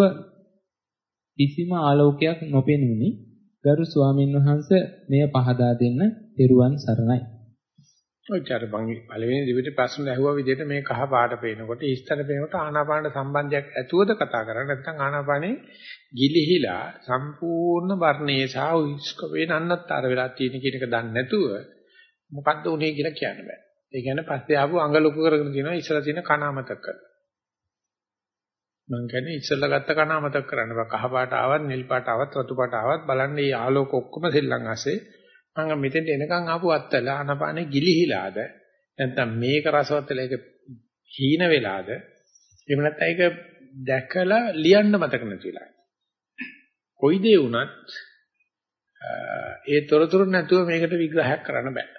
කිසිම ආලෝකයක් නොපෙනුනි. ගරු ස්වාමින් වහන්සේ මෙය පහදා දෙන්න පෙරුවන් සරණයි. ඔච්චර මං පළවෙනි දිවිට ප්‍රශ්න ඇහුවා විදිහට මේ කහ පාට පේනකොට ඉස්තර පේනකොට ආනාපාන සම්බන්ධයක් ඇතුවද කතා කරන්නේ නැත්නම් ආනාපානේ ගිලිහිලා සම්පූර්ණ වර්ණයේ සහ උස්ක වෙනන්නත්තර වෙලා තියෙන කියන එක දන්නේ නැතුව මොකද්ද උනේ කියලා කියන්න බෑ. ඒ කියන්නේ පස්සේ ආපු අඟ ලොකු කරගෙන කියනවා ඉස්සර තියෙන කන අමතක කරලා. මං කියන්නේ ඉස්සෙල්ලා ගත්ත කන අමතක කරන්න බෑ. කහ පාට ආවත්, නිල් පාට ආවත්, රතු පාට ආවත් බලන්න මේ ආලෝක ඔක්කොම සෙල්ලම් ඇසේ. මං මෙතෙන්ට එනකන් ආපු අත්තල ආනපානේ ගිලිහිලාද? නැත්නම් මේක රසවත් වෙලා ඒක හීන වෙලාද? එහෙම නැත්නම් ඒක දැකලා ලියන්න මතක නැතිලා. කොයි දේ වුණත් ඒ තොරතුරු නැතුව මේකට විග්‍රහයක් කරන්න බෑ.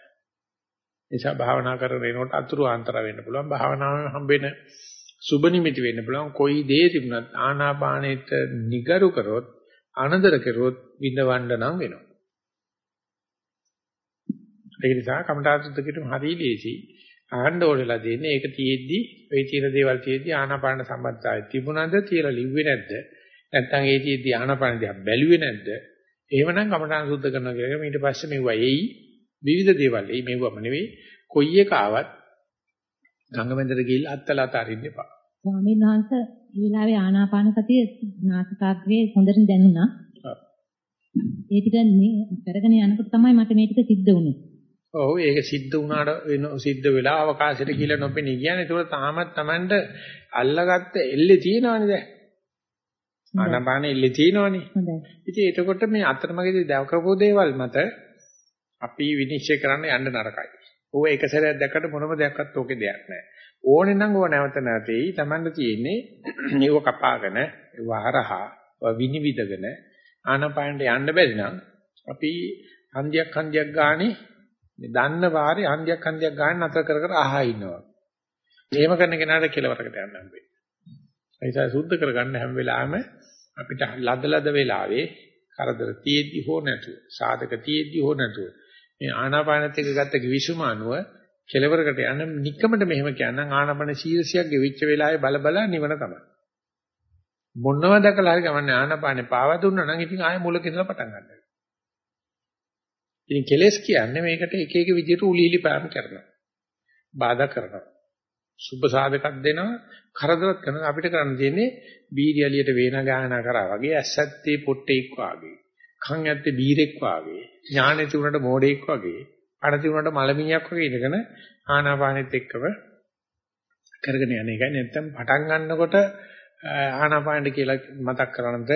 නිසා භාවනා කරගෙන එනකොට අතුරු ආන්තර වෙන්න පුළුවන්. භාවනාවෙන් හම්බෙන සුබ නිමිති වෙන්න පුළුවන්. කොයි දේ තිබුණත් ආනාපානෙට නිගරු කරොත් අනදර කරොත් විඳවන්න නම් වෙනවා. ඒක නිසා කමඨාසුද්ධ කිරීම හරිය ලේසි. ආහන්න ඕනෙලා දෙන්නේ ඒක තියෙද්දි ඔය තියෙන දේවල් තියෙද්දි ආනාපාන සම්බන්ධතාවය තිබුණාද කියලා ලිව්වේ නැද්ද? නැත්නම් ඒ තියෙද්දි ආනාපාන දිහා බැලුවේ නැද්ද? එහෙමනම් කමඨාන සුද්ධ කරනවා කියලා ඊට පස්සේ මෙවුවා එයි විවිධ දේවල් එයි මෙවුවම නෙවෙයි කොයි එක ආවත් ගංගමෙන්දට ගිහිල්ලා අත්තලා අතාරින්න එපා. ස්වාමීන් වහන්සේ මේ වෙලාවේ ආනාපාන සතිය නාසිකාග්‍රේ හොඳට දැනුණා. ඒ ටික කරගෙන යනකොට තමයි මට මේ ටික සිද්ධ වුනේ. ඔව් ඒක සිද්ධ වුණාට වෙන සිද්ධ වෙලා අවකාශයට කියලා නොපෙනී කියන්නේ ඒක තාමත් Tamanට අල්ලගත්ත එල්ලේ තියෙනවනේ දැන්. ආනපාන එල්ලේ තියෙනවනේ. ඉතින් එතකොට මේ අතරමඟදී දවකපු දේවල් මත අපි විනිශ්චය කරන්න යන්න නරකයි. ඕක එක සැරයක් දැක්කට මොනම දෙයක්වත් ඕකේ දෙයක් නැහැ. ඕනේ නම් ඕක නැවත නැතේයි Tamanට තියෙන්නේ මේව කපාගෙන වහරහා විනිවිදගෙන ආනපානට යන්න බැරි නම් අපි හන්දියක් හන්දියක් ගානේ මේ දන්න වාරේ හන්දියක් හන්දියක් ගන්න නතර කර කර අහා ඉන්නවා. එහෙම කරන කෙනාට කෙලවරකට යන්න හම්බෙන්නේ. ඒ නිසා සුද්ධ කරගන්න හැම වෙලාවෙම අපිට ලදලද වෙලාවේ කරදර තියෙද්දි හෝ නැතුව සාධක තියෙද්දි හෝ නැතුව මේ ආනාපානත් එක්ක ගත්ත කිවිසුම අනුව කෙලවරකට යන නික්කමට මෙහෙම කියනනම් ආනාපාන ශීර්ෂයක් ගෙවිච්ච වෙලාවේ බල බල නිවන තමයි. මොනව දැකලා හරි ගමන්නේ ආනාපානේ පාව දුන්නා නම් ඉතින් ආයෙ මුලක ඉඳලා පටන් ගන්නවා. ඉතින් කෙලස් කියන්නේ මේකට එක එක විදිහට උලීලි පෑම් කරනවා. බාධා කරනවා. සුබ සාධකක් දෙනවා කරදරත් කරනවා අපිට කරන්න තියෙන්නේ බීරි එලියට වේන ගායනා කරා වගේ ඇස්සත්තේ පොට්ටෙක් වාගේ කන් ඇත්තේ බීරෙක් වාගේ ඥානෙ තිබුණට මෝඩෙක් වගේ අණ තිබුණට මලමිණියක් වගේ ඉඳගෙන ආනාපානෙත් එක්කම කරගෙන යන එකයි නැත්තම් පටන් ගන්නකොට ආනාපානට කියලා මතක් කරනද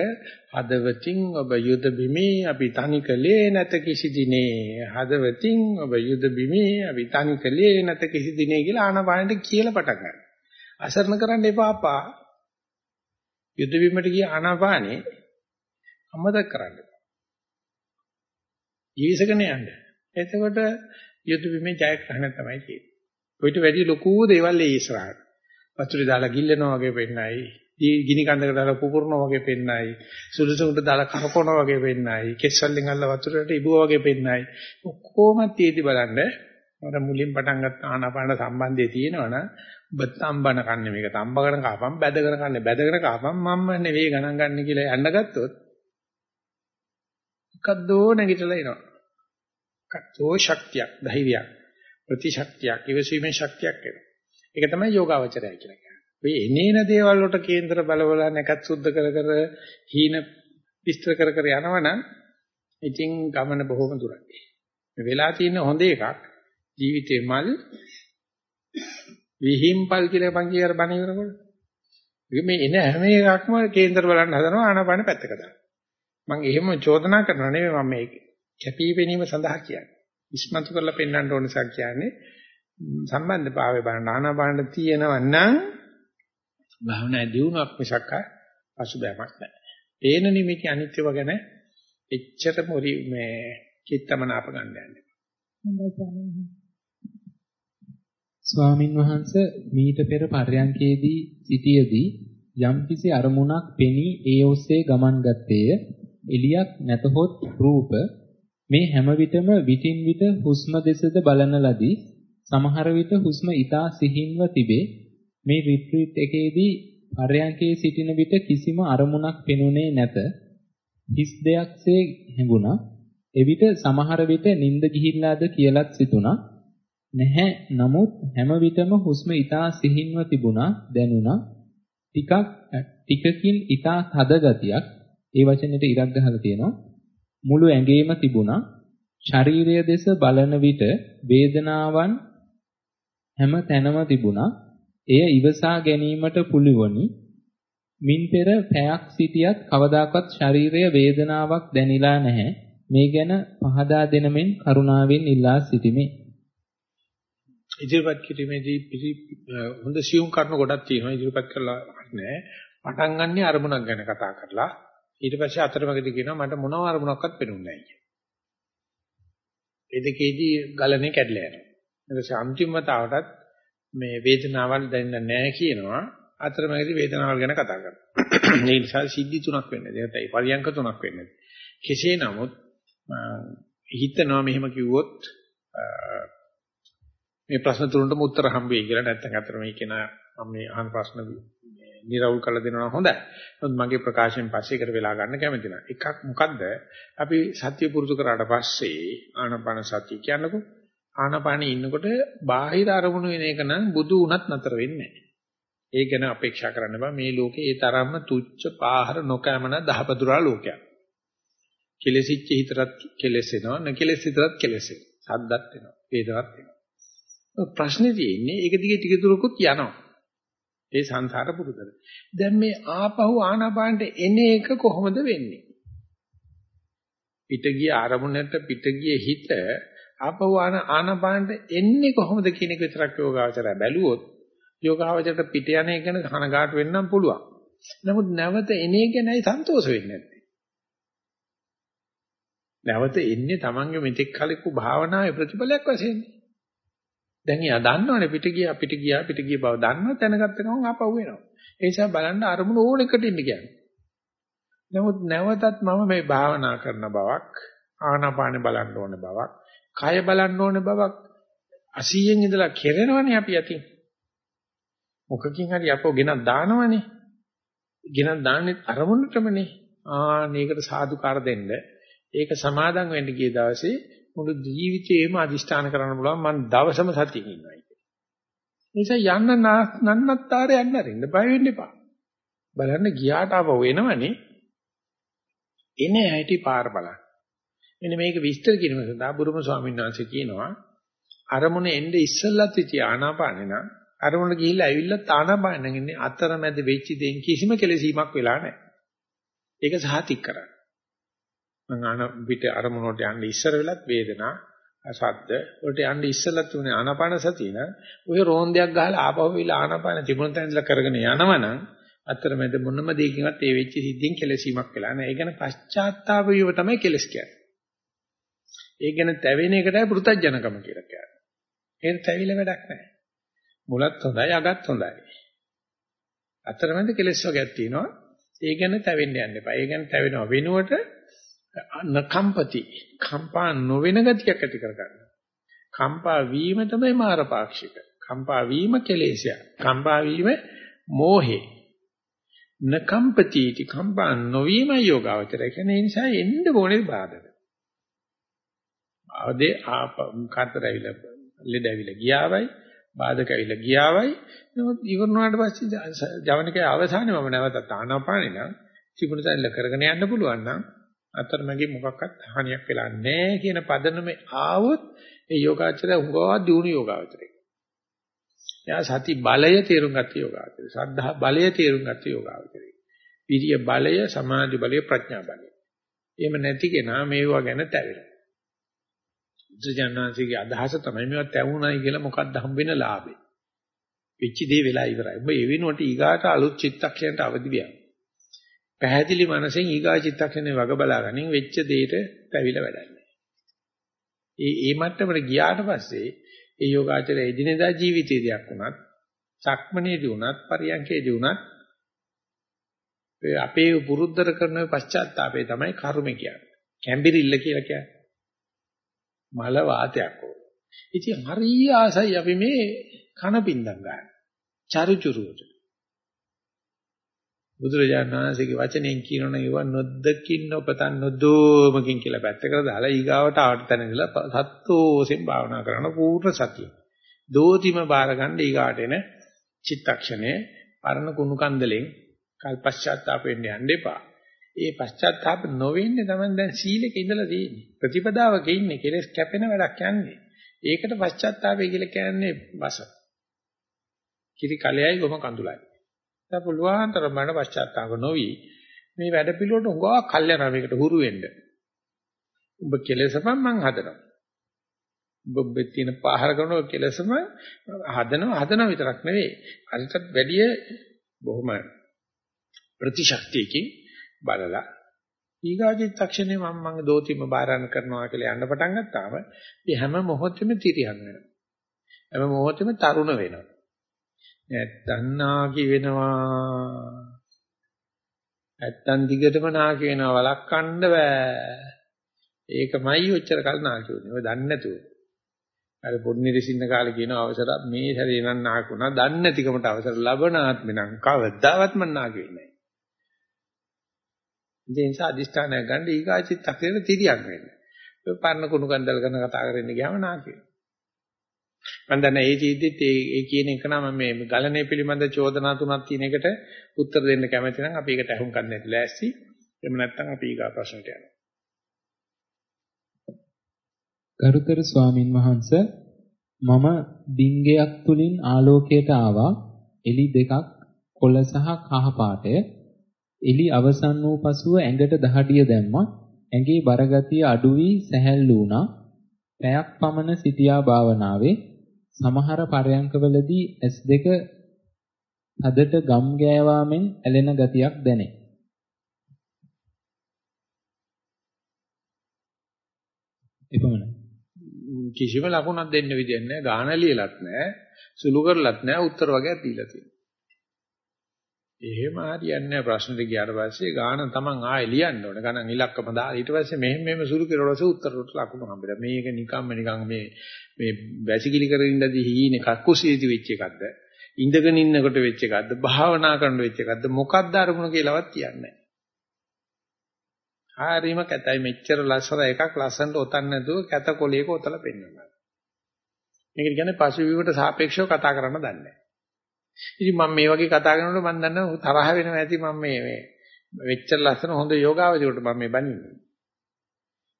හදවතින් ඔබ යුද බිමේ අපි තනි කලේ නැත කිසි දිනේ හදවතින් ඔබ යුද බිමේ අපි තනි කලේ නැත කිසි දිනේ කියලා ආනාපානට කියලා පටන් ගන්න. අසරණ කරන්න එපා අපා. යුද බිමට ගිය ආනාපානේ අමතක කරන්න. ජීවිසගෙන යන්න. එතකොට යුද බිමේ ජයග්‍රහණය තමයි තියෙන්නේ. ඔයිට වැඩි ලොකු දේවල් ඒ ඉස්සරහට. වතුරේ දාලා ගිල්ලනවා වගේ වෙන්නයි ගිනි කන්දකට දාලා පුපුරනවා වගේ පෙන්නයි. සුළුසුළුට දාලා කරකවනවා වගේ පෙන්නයි. කෙස්වලින් අල්ල වතුරට ඉබුවා වගේ පෙන්නයි. ඔක්කොම තියෙදි බලන්න. අර මුලින් පටන් ගත්ත ආනාපාන සම්බන්ධය තියෙනවනම් ඔබ තම්බන කන්නේ මේක. තම්බගෙන කාපම් බැදගෙන කන්නේ. බැදගෙන කාපම් මම්ම නෙවෙයි ගණන් ගන්න කියලා යන්න ගත්තොත් මොකද්දෝ නැගිටලා එනවා. කත්තෝ ශක්තියක් ධෛර්යයක් ප්‍රතිශක්තියක් ඉවසීමේ ශක්තියක් එනවා ඒක තමයි යෝගාවචරය කියලා කියන්නේ ඔය එනේන දේවල් වලට කේන්දර බලවල නැකත් සුද්ධ කර කර හීන විස්තර කර කර යනවනම් ඉතින් ගමන බොහොම දුරයි. මේ වෙලා තියෙන හොඳ එකක් ජීවිතේ මල් විහිම්පල් කියලා පං කියර බණ ඉවරකොට. මේ එන හැම එකක්ම කේන්දර බලන්න හදනවා ආනාපාන පැත්තක දාන්න. මම එහෙම චෝදනා කරනවා නෙවෙයි මම මේ කැපිපෙනීම සඳහා කියන්නේ. ඉස්මතු කරලා පෙන්වන්න ඕන නිසා කියන්නේ සම්බන්ධභාවය බලන්න ආනාපාන තියෙනවා නම් භාවනා දියුණුවක් මිසක් පසුබෑමක් නැහැ. පේන නිමිති අනිත්‍යව ගැන එච්චර මොරි මේ චිත්තමනාප ගන්න යන්නේ. ස්වාමින් වහන්සේ මීට පෙර පර්යංකේදී සිටියේදී යම්කිසි අරමුණක් පෙනී ඒ ඔස්සේ ගමන් ගත්තේය. එලියක් නැතහොත් රූප මේ හැම විටම විටින් විට හුස්ම දෙසද බලන ලදී. සමහර විට හුස්ම ඊතා සිහින්ව තිබේ. මේ රිට්‍රීට් එකේදී පරයන්කේ සිටින විට කිසිම අරමුණක් පෙනුනේ නැත. හිස් දෙයක්සේ හැඟුණා. එවිට සමහර විට නිින්ද ගිහිල්ලාද කියලාත් සිතුණා. නැහැ. නමුත් හැම විටම හුස්ම ඊටා සිහින්ව තිබුණා, දැනුණා. ටිකක් ටිකකින් ඊටා තද ගතියක් ඒ වචනෙට ඉරක් ගහලා තියෙනවා. මුළු ඇඟේම තිබුණා. ශරීරය දෙස බලන විට වේදනාවන් හැම තැනම තිබුණා. එය ඉවසා ගැනීමට පුළුවනි. මින් පෙර පැයක් සිටියත් කවදාකවත් ශරීරයේ වේදනාවක් දැනිලා නැහැ. මේ ගැන පහදා දෙනමින් කරුණාවෙන් ඉල්ලා සිටිමි. ඉදිරිපත් කිරීමේදී පිළි හොඳ සියුම් කරුණු ගොඩක් තියෙනවා ඉදිරිපත් කරලා නැහැ. පටන් ගන්න අරමුණක් ගැන කතා කරලා ඊට පස්සේ අතරමැදි කියනවා මට මොනව අරමුණක්වත් පෙනුන්නේ නැහැ කියලා. ඒ දෙකේදී ගලනේ කැඩලා යනවා. ඊට පස්සේ අන්තිම වතාවටත් මේ වේදනාවල් දැනෙන්නේ නැහැ කියනවා. අතරමැදි වේදනාවල් ගැන කතා කරනවා. ඒ නිසා සිද්ධි තුනක් වෙන්නේ. ඒකයි පරියංක තුනක් වෙන්නේ. කෙසේ නමුත් හිතනවා මෙහෙම කිව්වොත් මේ ප්‍රශ්න තුනටම උත්තර හම්බ වෙයි කියලා නැත්නම් අතර මේ කෙන මේ අහන ප්‍රශ්න නිරවුල් කරලා දෙනවා හොඳයි. නමුත් මගේ ප්‍රකාශයෙන් පස්සේ ඒකට වෙලා ගන්න කැමති නැහැ. එකක් මොකද්ද? අපි සත්‍ය පුරුදු කරාට පස්සේ ආනපන සත්‍ය කියනකො ආනපනේ ඉන්නකොට බාහිර අරමුණු වෙන එක නම් බුදු වුණත් නතර වෙන්නේ නැහැ. ඒ ගැන අපේක්ෂා කරන්න බෑ මේ ලෝකේ ඒ තරම්ම තුච්ච පාහර නොකෑමන දහපදුරා ලෝකයක්. කෙලෙසිච්ච හිතරත් කෙලෙසෙනවා නොකෙලෙස් හිතරත් කෙලෙසෙනවා. සද්දත් වෙනවා. වේදනත් වෙනවා. ප්‍රශ්නේ තියෙන්නේ ඒක දිගේ ටික දුරකුත් යනවා. ඒ සංසාර පුරුදල. දැන් මේ ආපහු ආනාපානට එන එක කොහොමද වෙන්නේ? පිට ගිය අරමුණට පිට ගිය හිත ආපහු ආනාපානට එන්නේ කොහොමද කියන එක විතරක් යෝගාවචරය බැලුවොත් යෝගාවචරයට පිට යන එක ගැන කනගාටු වෙන්නම් පුළුවන්. නමුත් නැවත එන එක ගැනයි සන්තෝෂ වෙන්නේ නැත්තේ. නැවත එන්නේ Tamange මෙතෙක් කලකු භාවනාවේ ප්‍රතිඵලයක් වශයෙන්. දැන් එයා දන්නවනේ පිට ගියා පිට ගියා පිට ගිය බව දන්නව දැනගත්ත ගමන් ආපහු වෙනවා. ඒ නිසා බලන්න අරමුණ ඕනෙකට ඉන්න කියන්නේ. නමුත් නැවතත් මම මේ භාවනා කරන බවක් ආනාපානෙ බලන්න ඕන බවක් කය බලන්න ඕන බවක් 80න් ඉඳලා කෙරෙනවනේ අපි යතින්. මොකකින් හරි අපෝ ගෙනත් දානවනේ. ගෙනත් දාන්නේ අරමුණටමනේ. ආ මේකට සාදුකාර දෙන්න. ඒක සමාදම් වෙන්න ගිය දවසේ මුළු ජීවිතේම අදිෂ්ඨාන කරන්න පුළුවන් මම දවසම සතියින් ඉන්නවා කියලා. නිසා යන්න නන්නත්තාරේ යන්න අරින්න බය වෙන්න එපා. බලන්න ගියාට ආව වෙනවනේ. එනේ ඇයිටි පාර බලන්න. මෙන්න මේක විස්තර කිරීම සඳහා බුරුම ස්වාමීන් වහන්සේ කියනවා අරමුණ එන්නේ ඉස්සල්ලත් ඉති ආනාපානේ නම් අරමුණ ගිහිල්ලා ඇවිල්ලා ආනාපානෙන් ඉන්නේ අතරමැද වෙච්ච දෙයින් කිසිම කෙලෙසීමක් වෙලා නැහැ. ඒක සහතික කරන්න. මං ආන පිට අරමුණ වලට යන්න ඉස්සර වෙලත් වේදනා අසද්ද වලට යන්න ඉස්සෙල්ලත් උනේ ආනාපාන සතිය න ะ ඔය රෝන්දයක් ගහලා ආපහු විලා ආනාපාන තිබුණ තැන ඉඳලා කරගෙන යනවනම් අතරමැද මොනම දෙයකින්වත් ඒ වෙච්ච සිද්ධියෙන් කෙලසීමක් වෙලා නැහැ. ඒ කියන්නේ පශ්චාත්තාප වීම තමයි කෙලස් කියන්නේ. ඒ කියන්නේ තැවෙන එකටයි පෘතජනකම කියලා කියන්නේ. ඒක තැවිල වැඩක් නැහැ. මුලත් හොඳයි අගත් හොඳයි. අතරමැද කෙලස් වර්ගයක් තියෙනවා. ඒ ගැන තැවෙන්න යන්න එපා. ඒ ගැන තැවෙනව වෙනුවට නකම්පති කම්පා නොවන ගතියක් ඇති කරගන්න. කම්පා වීම තමයි මාරපාක්ෂික. කම්පා වීම කෙලේශය. කම්පා වීම මෝහේ. නකම්පති इति කම්පා නොවීම යෝගාවචරය. කියන්නේ ඒ නිසා එන්න ඕනේ බාධක. ආදේ ආප කාතරයිල ලෙඩ ඇවිල්ලා ගියාවයි බාධක ඇවිල්ලා ගියාවයි නමුත් ඉවරනාට පස්සේ ජවනිකේ අවසානයේ මම නැවතත් ආනාපානේ නම් තිබුණ තැනල කරගෙන යන්න පුළුවන් නම් අතරමැගි මොකක්වත් හානියක් වෙලා නැහැ කියන පදනම ආවොත් ඒ යෝගාචරය උංගවා දියුණු යෝගාචරය. එයා සති බලය තේරුම් ගත්ත යෝගාචරය. සද්ධා බලය තේරුම් ගත්ත යෝගාචරය. විරිය බලය, සමාධි බලය, ප්‍රඥා බලය. එහෙම නැති කෙනා මේවා ගැන තැවෙනවා. බුදුජානනාංශයේ අදහස තමයි මේවා තැවුණයි කියලා මොකක්ද හම් වෙන ලාභේ. වෙච්ච දේ වෙලා ඉවරයි. ඔබ ඒ වෙනුවට ඊගාට අලුත් චිත්තක්ෂණයට අවදි වියන්. පැහැදිලි මනසෙන් ඊගා චිත්තක්ෂණේ වග බලාගනින් වෙච්ච දෙයට පැවිලා වැඩන්නේ. ඒ ඒ මට්ටමට ගියාට පස්සේ ඒ යෝගාචරය එදිනෙදා ජීවිතයේ දෙයක් වුණත්, සක්මනේදී වුණත්, පරියන්කේදී වුණත් අපේ පුරුද්දර කරන පශ්චාත්තාපය තමයි කර්ම කියන්නේ. කැම්බිරිල්ල කියලා කියන්නේ. මල වාතයක් ඕන. ඉතින් හරිය ආසයි අපි මේ කන පින්දම් ගන්න. චරුචුරුවට. බුදුරජාණන් වහන්සේගේ වචනයෙන් කියනවනම් ඒව නොදකින් නොපතන් නොදෝමකින් කියලා පැත්තකට දාලා ඊගාවට ආවට තැන ඉඳලා සත්ෝසෙන් භාවනා කරන පූර්ණ සතිය. දෝතිම බාර ගන්න ඊගාට එන චිත්තක්ෂණය පරණ කුණු කන්දලෙන් කල්පශ්චාත්තාප වෙන්න යන්න එපා. ඒ පශ්චාත්තාප නොවෙන්නේ තමයි දැන් සීලෙක ඉඳලා තියෙන්නේ. ප්‍රතිපදාවක ඉන්නේ කෙලස් කැපෙන වැඩක් යන්නේ. ඒකට පශ්චාත්තාපය කියලා කියන්නේ වස. කිරි කලෙයි ගොම කඳුලයි. දැන් පුළුවන් තරම් මට පශ්චාත්තාප නොවි මේ වැඩ පිළිවෙලට උගා කල්යනා මේකට හුරු වෙන්න. ඔබ කෙලෙසපන් මං හදනවා. ඔබ තියෙන පහර කරන කෙලෙසම හදනවා හදනවා විතරක් නෙවෙයි. අරිටත් වැඩිය බොහොම ප්‍රතිශක්තියකින් බලලා ඊගාචිත්තක්ෂණේ මම මගේ දෝතිම බාරණ කරනවා කියලා යන්න පටන් ගත්තාම මේ හැම මොහොතෙම තිරියන් වෙනවා. හැම මොහොතෙම තරුණ වෙනවා. නැත්තම් නාකි වෙනවා. නැත්තම් දිගටම නාකි වෙනවා වළක්වන්න බෑ. ඒකමයි ඔච්චර කල් නාකි වුනේ. ඔය දන්නේ නැතුව. අර පොඩ්නි රිසින්න කාලේ කියන අවසර මේ සැරේ නම් නාකුණා. දන්නේ නැතිකමට අවසර ලැබන ආත්මේ නම් කවදාවත් මම නාකි වෙන්නේ නැහැ. ඒ නිසා අදිෂ්ඨානයක් ගන්න ඊගාචිත්තක්ෂේන තිරියක් වෙන්න. ඔය පරණ කුණු කන්දල් කරන කතා කරගෙන ගියාම නාකි වෙනවා. මම දන්නේ ඒ ජීවිතෙත් ඒ ඒ කියන එක නම් මේ ගලණය පිළිබඳ චෝදනා තුනක් තියෙන එකට උත්තර දෙන්න කැමති නම් අපි ඒකට අහුම් ගන්න ලෑස්ති. එහෙම නැත්නම් අපි ඊගා ප්‍රශ්නට යනවා. ගරුතර ස්වාමින් වහන්සේ මම ඩිංගයක් තුලින් ආලෝකයට ආවා. එලි දෙකක් කොළ සහ කහ පාටය. එලි අවසන් වූ පසුව ඇඟට දහඩිය දැම්මා. ඇඟේ බරගතිය අඩු වී සැහැල්ලු වුණා. පැයක් පමණ සිටියා භාවනාවේ. සමහර පරයන්කවලදී S2 අදට ගම් ගෑවාමෙන් ඇලෙන ගතියක් දැනේ. එපමණයි. කිසිම ලකුණක් දෙන්න විදියක් නැහැ. ගාන ලියලත් නැහැ. සුළු කරලත් නැහැ. උත්තර වගේක් දීලා තියෙනවා. එහෙම හරියන්නේ නැහැ ප්‍රශ්නෙට ගියාට පස්සේ ගාන තමන් ආයෙ ලියන්න ඕනේ. ගණන් ඉලක්කම දාලා ඊට පස්සේ මෙහෙම මෙහෙම සුළු කරලා පස්සේ උත්තරට ලකුණු හම්බෙලා. මේක නිකම්ම නිකන් මේ මේ වැසිකිලි කරගෙන ඉඳදී හීනේ කක්කුසීති වෙච්ච එකක්ද? ඉඳගෙන ඉන්නකොට වෙච්ච එකක්ද? භාවනා කරන වෙච්ච එකක්ද? මොකක්ද අරමුණ කියලාවත් කියන්නේ නැහැ. හරීම කැතයි මෙච්චර ලස්සන එකක් ලස්සනට ඔතන්න නැතුව කැත කොලයක ඔතලා පෙන්වනවා. මේක කියන්නේ පසුවිවට සාපේක්ෂව කතා කරන්න දන්නේ නැහැ. ඉතින් මම මේ වගේ කතා කරනකොට මම දන්නවා තරහ වෙනවා ඇති මම මේ මේ වෙච්චර ලස්සන හොඳ යෝගාවචරයට මම මේ බනින්නේ.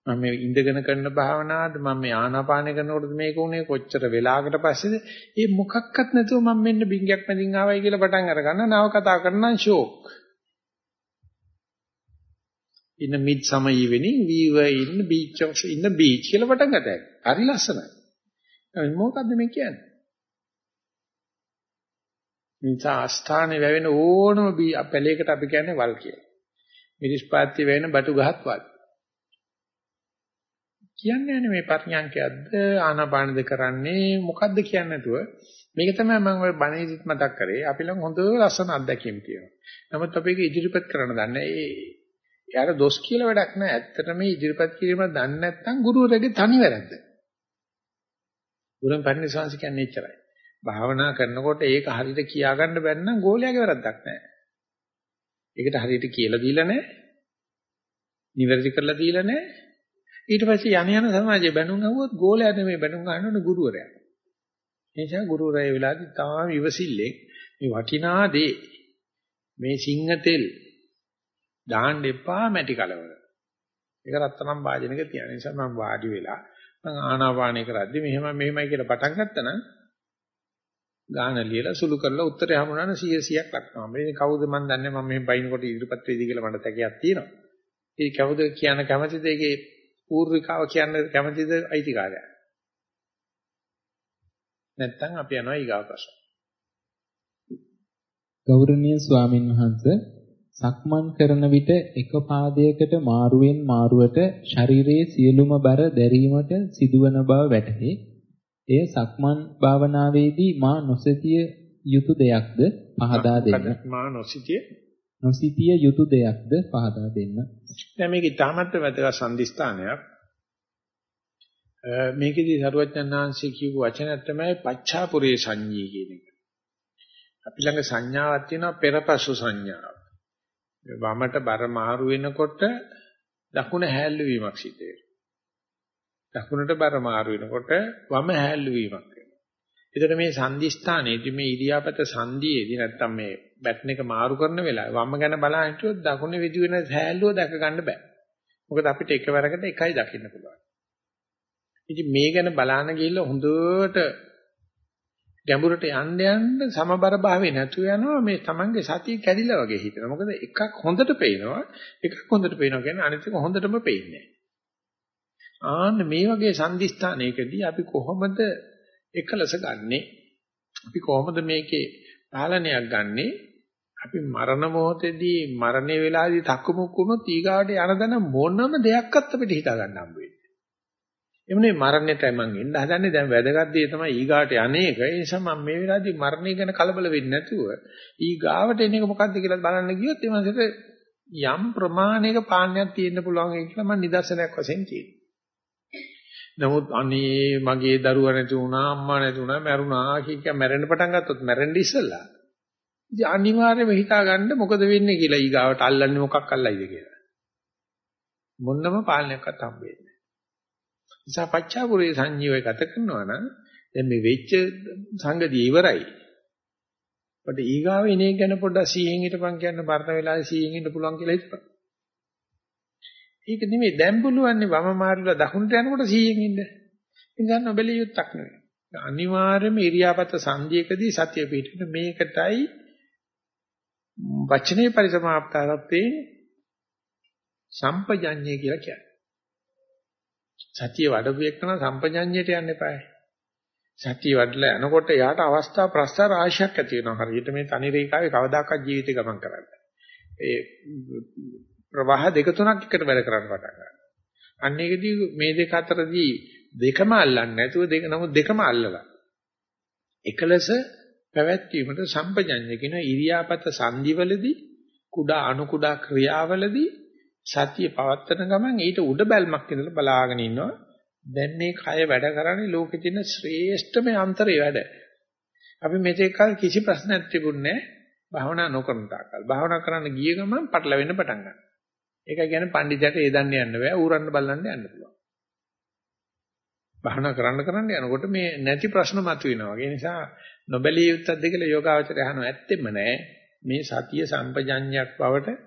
මම මේ ඉඳගෙන කරන භාවනාවද මම මේ ආනාපානය කරනකොටද මේක උනේ කොච්චර වෙලාවකට පස්සේද ඒ මොකක්වත් නැතුව මම මෙන්න බින්ගයක් මැදින් ආවයි කියලා පටන් අරගන්න නව කතා කරනනම් ෂෝක්. in a midsummer evening we were in the beach of in the beach කියලා පටන් ගත්තා. හරි ලස්සනයි. මොකද්ද මේ කියන්නේ? නිසා ආස්ථානේ වැවෙන ඕනම පැලයකට අපි කියන්නේ වල් කියලා. මිරිස් පාත්‍ය වැවෙන බටු ගහත් වල්. කියන්නේ නැහැ මේ පරිඥාංකයක්ද ආනාපානද කරන්නේ මොකද්ද කියන්නේ නැතුව මේක තමයි මම ඔය බණේදිත් මතක් කරේ අපි ළඟ හොඳ ලස්සන අත්දැකීම් තියෙනවා. නමුත් අපි ඒක ඉදිරිපත් කරන්න දන්නේ ඒ යාර දොස් කියලා වැඩක් නැහැ. ඇත්තටම මේ ඉදිරිපත් කිරීම දන්නේ නැත්නම් ගුරුවරයාගේ තනි වැරද්ද. ගුරුන් පරිණිසංශ කියන්නේ එච්චරයි. භාවනා කරනකොට ඒක හරියට කියා ගන්න බැන්න නම් ගෝලයාගේ වැරද්දක් නැහැ. ඒකට හරියට කියලා දීලා නැහැ. නිවැරදි කරලා දීලා නැහැ. ඊට පස්සේ යන යන සමාජයේ බැනුම් අහුවොත් ගෝලයා නෙමෙයි බැනුම් අහන්න ගුරුවරයා. ඒ නිසා ගුරුවරයා ඒ වෙලාවේදී තාම ඉවසිල්ලෙන් මේ වටිනා දේ මේ සිංහ තෙල් දාන්න එපා මැටි කලවල. ඒක රත්තරන් වාදනයක තියන නිසා මම වාඩි වෙලා මම ආනාපානය කරද්දි මෙහෙම මෙහෙමයි කියලා පටන් ගත්තා නම් ගාන ලියලා සුළු කරලා උත්තරය හමුනන 100 100ක් ලක්නවා. මේ කවුද මන් දන්නේ මම මෙහෙම බයින්කොට ඉදිරිපත් වෙයිද කියලා මට තැකයක් තියෙනවා. ඒ කවුද කියන කැමැතිද ඒකේ පූර්විකාව කියන්න කැමැතිද අයිතිකාරයා? නැත්තම් අපි යනවා ඊගාව ප්‍රශ්න. ගෞරවනීය ස්වාමින් වහන්සේ සක්මන් කරන විට එක පාදයකට මාරුවෙන් මාරුවට ශරීරයේ සියලුම බර දැරීමට සිදුවන බව වැටහේ. එය සක්මන් භාවනාවේදී මා නොසිතිය යුතු දෙයක්ද පහදා දෙන්න. මා නොසිතිය නොසිතිය යුතු දෙයක්ද පහදා දෙන්න. දැන් මේක ඉතාමත් වැදගත් සම්දිස්ථානයක්. මේකෙදී සරුවචනාංශී කියපු වචන තමයි පච්චාපුරේ සංඤී කියන එක. අපි ළඟ සංඥාවක් තියෙනවා පෙරපසු සංඥාව. වමට බර මාරු වෙනකොට දකුණ හැල්ලු වීමක් සිද්ධ වෙනවා. දකුණට බර මාරු වෙනකොට වම හැල්ලු වීමක් වෙනවා. ඒතර මේ සංදිස්ථානයේදී මේ ඉරියාපත සංදියේදී නැත්තම් මේ බැටන් එක මාරු කරන වෙලාවේ වම ගැන බලන හිටියොත් දකුණේ විදි වෙන හැල්ලුව දැක ගන්න බෑ. මොකද අපිට එකවරකට එකයි දකින්න පුළුවන්. ඉතින් මේ ගැන බලන්න ගිහිල්ලා හොඳට ගැඹුරට යන්න යන්න සමබර භාවය නැතු වෙනවා මේ තමන්ගේ සතිය කැඩිලා වගේ හිතෙනවා. මොකද එකක් හොඳට පේනවා එකක් හොඳට පේනවා කියන්නේ අනිත් එක හොඳටම පේන්නේ ආන්න මේ වගේ සංදිස්ථානයකදී අපි කොහොමද එකලස ගන්නෙ? අපි කොහොමද මේකේ පාලනයක් ගන්නෙ? අපි මරණ මොහොතේදී මරණේ වෙලාවේදී තක්කමුක්කුම තීගාවට යන දන මොනම දෙයක්වත් අපිට හිතා ගන්න හම්බ වෙන්නේ. එමුනේ මරණයටයි මං එන්න හදන්නේ දැන් වැදගත් දේ තමයි ඊගාට යන්නේක. ඒ නිසා මම මේ වෙලාවේදී මරණය ගැන කලබල වෙන්නේ නැතුව ඊගාවට එන එක මොකද්ද කියලා බලන්න ගියොත් ඒ මාසෙට යම් ප්‍රමාණයක පාණයක් තියෙන්න පුළුවන් ඒ කියලා මම නිදර්ශනයක් වශයෙන් කියනවා. නමුත් අනේ මගේ දරුවා නැති වුණා අම්මා නැති වුණා මැරුණා කිය මැරෙන්න පටන් ගත්තොත් මැරෙන්න ඉස්සෙල්ලා ඉතින් අනිවාර්යයෙන්ම හිතා ගන්න මොකද වෙන්නේ කියලා ඊගාවට අල්ලන්නේ මොකක් අල්ලයිද කියලා මොන්නම පාලනයක්වත් හම්බෙන්නේ නිසා පච්චාපුරේ සංජීවය ගත කරනවා නම් දැන් මේ වෙච්ච සංගතිය ඉවරයි. බට ඊගාව ඉනේ ගැන පොඩ්ඩක් සීයෙන් හිටපන් කියන්න බර්ණ වෙලාවේ සීයෙන් ඉන්න පුළුවන් කියලා හිතපන්. ඒක නෙමෙයි දැන් පුළුවන් වම මාරුලා දකුණට යනකොට සීයෙන් ඉන්න. ඉතින් නොබැලිය යුත්තක් නෙවෙයි. අනිවාර්යයෙන්ම ඉරියාපත සංධියකදී සතිය පිටින් මේකටයි වචනේ පරිසමාප්තාරත්තේ සම්පජඤ්ඤය කියලා කියන්නේ. සතිය වඩපු එක්කන සම්පජඤ්ඤයට යන්න එපායි. සතිය වඩලා යනකොට යාට අවස්ථා ප්‍රස්තාර රාශියක් ඇති වෙනවා. හරියට මේ තනි රේඛාවේ කවදාකවත් ජීවිතේ ගමන් කරන්න. ඒ ප්‍රවාහ දෙක තුනක් එකට වැඩ කරන්න පටන් ගන්නවා. අන්න ඒකදී මේ දෙක අතරදී දෙකම අල්ලන්නේ නැතුව දෙක නමුත් දෙකම අල්ලලා. එකලස පැවැත්වීමට සම්පජඤ්ඤ කියන ඉරියාපත සංදිවලදී කුඩා අණු කුඩා ක්‍රියාවලදී සතිය පවත්තන ගමන් ඊට උඩ බැල්මක් ඉඳලා බලාගෙන ඉන්නවා. දැන් මේ කය වැඩ කරන්නේ ලෝකෙ තියෙන ශ්‍රේෂ්ඨම යන්ත්‍රය වැඩ. අපි මෙතෙක් කල කිසි ප්‍රශ්නයක් තිබුණේ භාවනා නොකරන තාක්කල්. භාවනා කරන්න ගිය ගමන් පටලවෙන්න පටන් ගන්නවා. ඒක කියන්නේ පඬිජට ඒ දන්නේ යන්න බෑ. ඌරන්න බලන්න යන්න පුළුවන්. භාවනා කරන්න කරන්න යනකොට මේ නැති ප්‍රශ්න මතුවෙනවා. ඒ නිසා නොබැලිය යුත්තක්ද කියලා යෝගාවචරය අහනවා ඇත්තෙම නෑ. මේ සතිය සම්පජඤ්ඤයක් බවට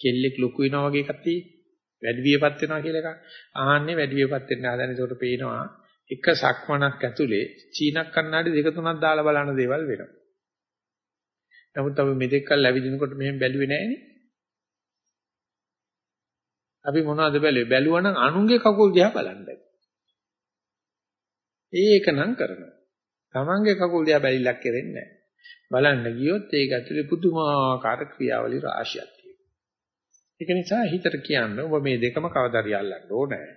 කෙල්ලෙක් ලොකු වෙනවා වගේ එකක් තියෙන්නේ. වැඩි වියපත් වෙනවා කියලා එකක්. ආහන්නේ වැඩි වියපත් වෙන්න හදන ඒකට පේනවා එක සක්මණක් ඇතුලේ චීනක් කන්නාඩි දෙක තුනක් දාලා බලන දේවල් වෙනවා. නමුත් අපි මෙතෙක් කල් ලැබිදිනකොට මෙහෙම බැලුවේ නෑනේ. අපි මොනවද බැලුවේ? බැලුවනම් අනුන්ගේ කකුල් දිහා බලන්නයි. ඒකනම් කරනවා. Tamange කකුල් දිහා බැලිලක් කරෙන්නේ නැහැ. බලන්න ගියොත් ඒක ඇතුලේ පුදුමාකාර ක්‍රියාවලි රාශියක් ඒක නිසා හිතට කියන්න ඔබ මේ දෙකම කවදාරි අල්ලන්න ඕනේ.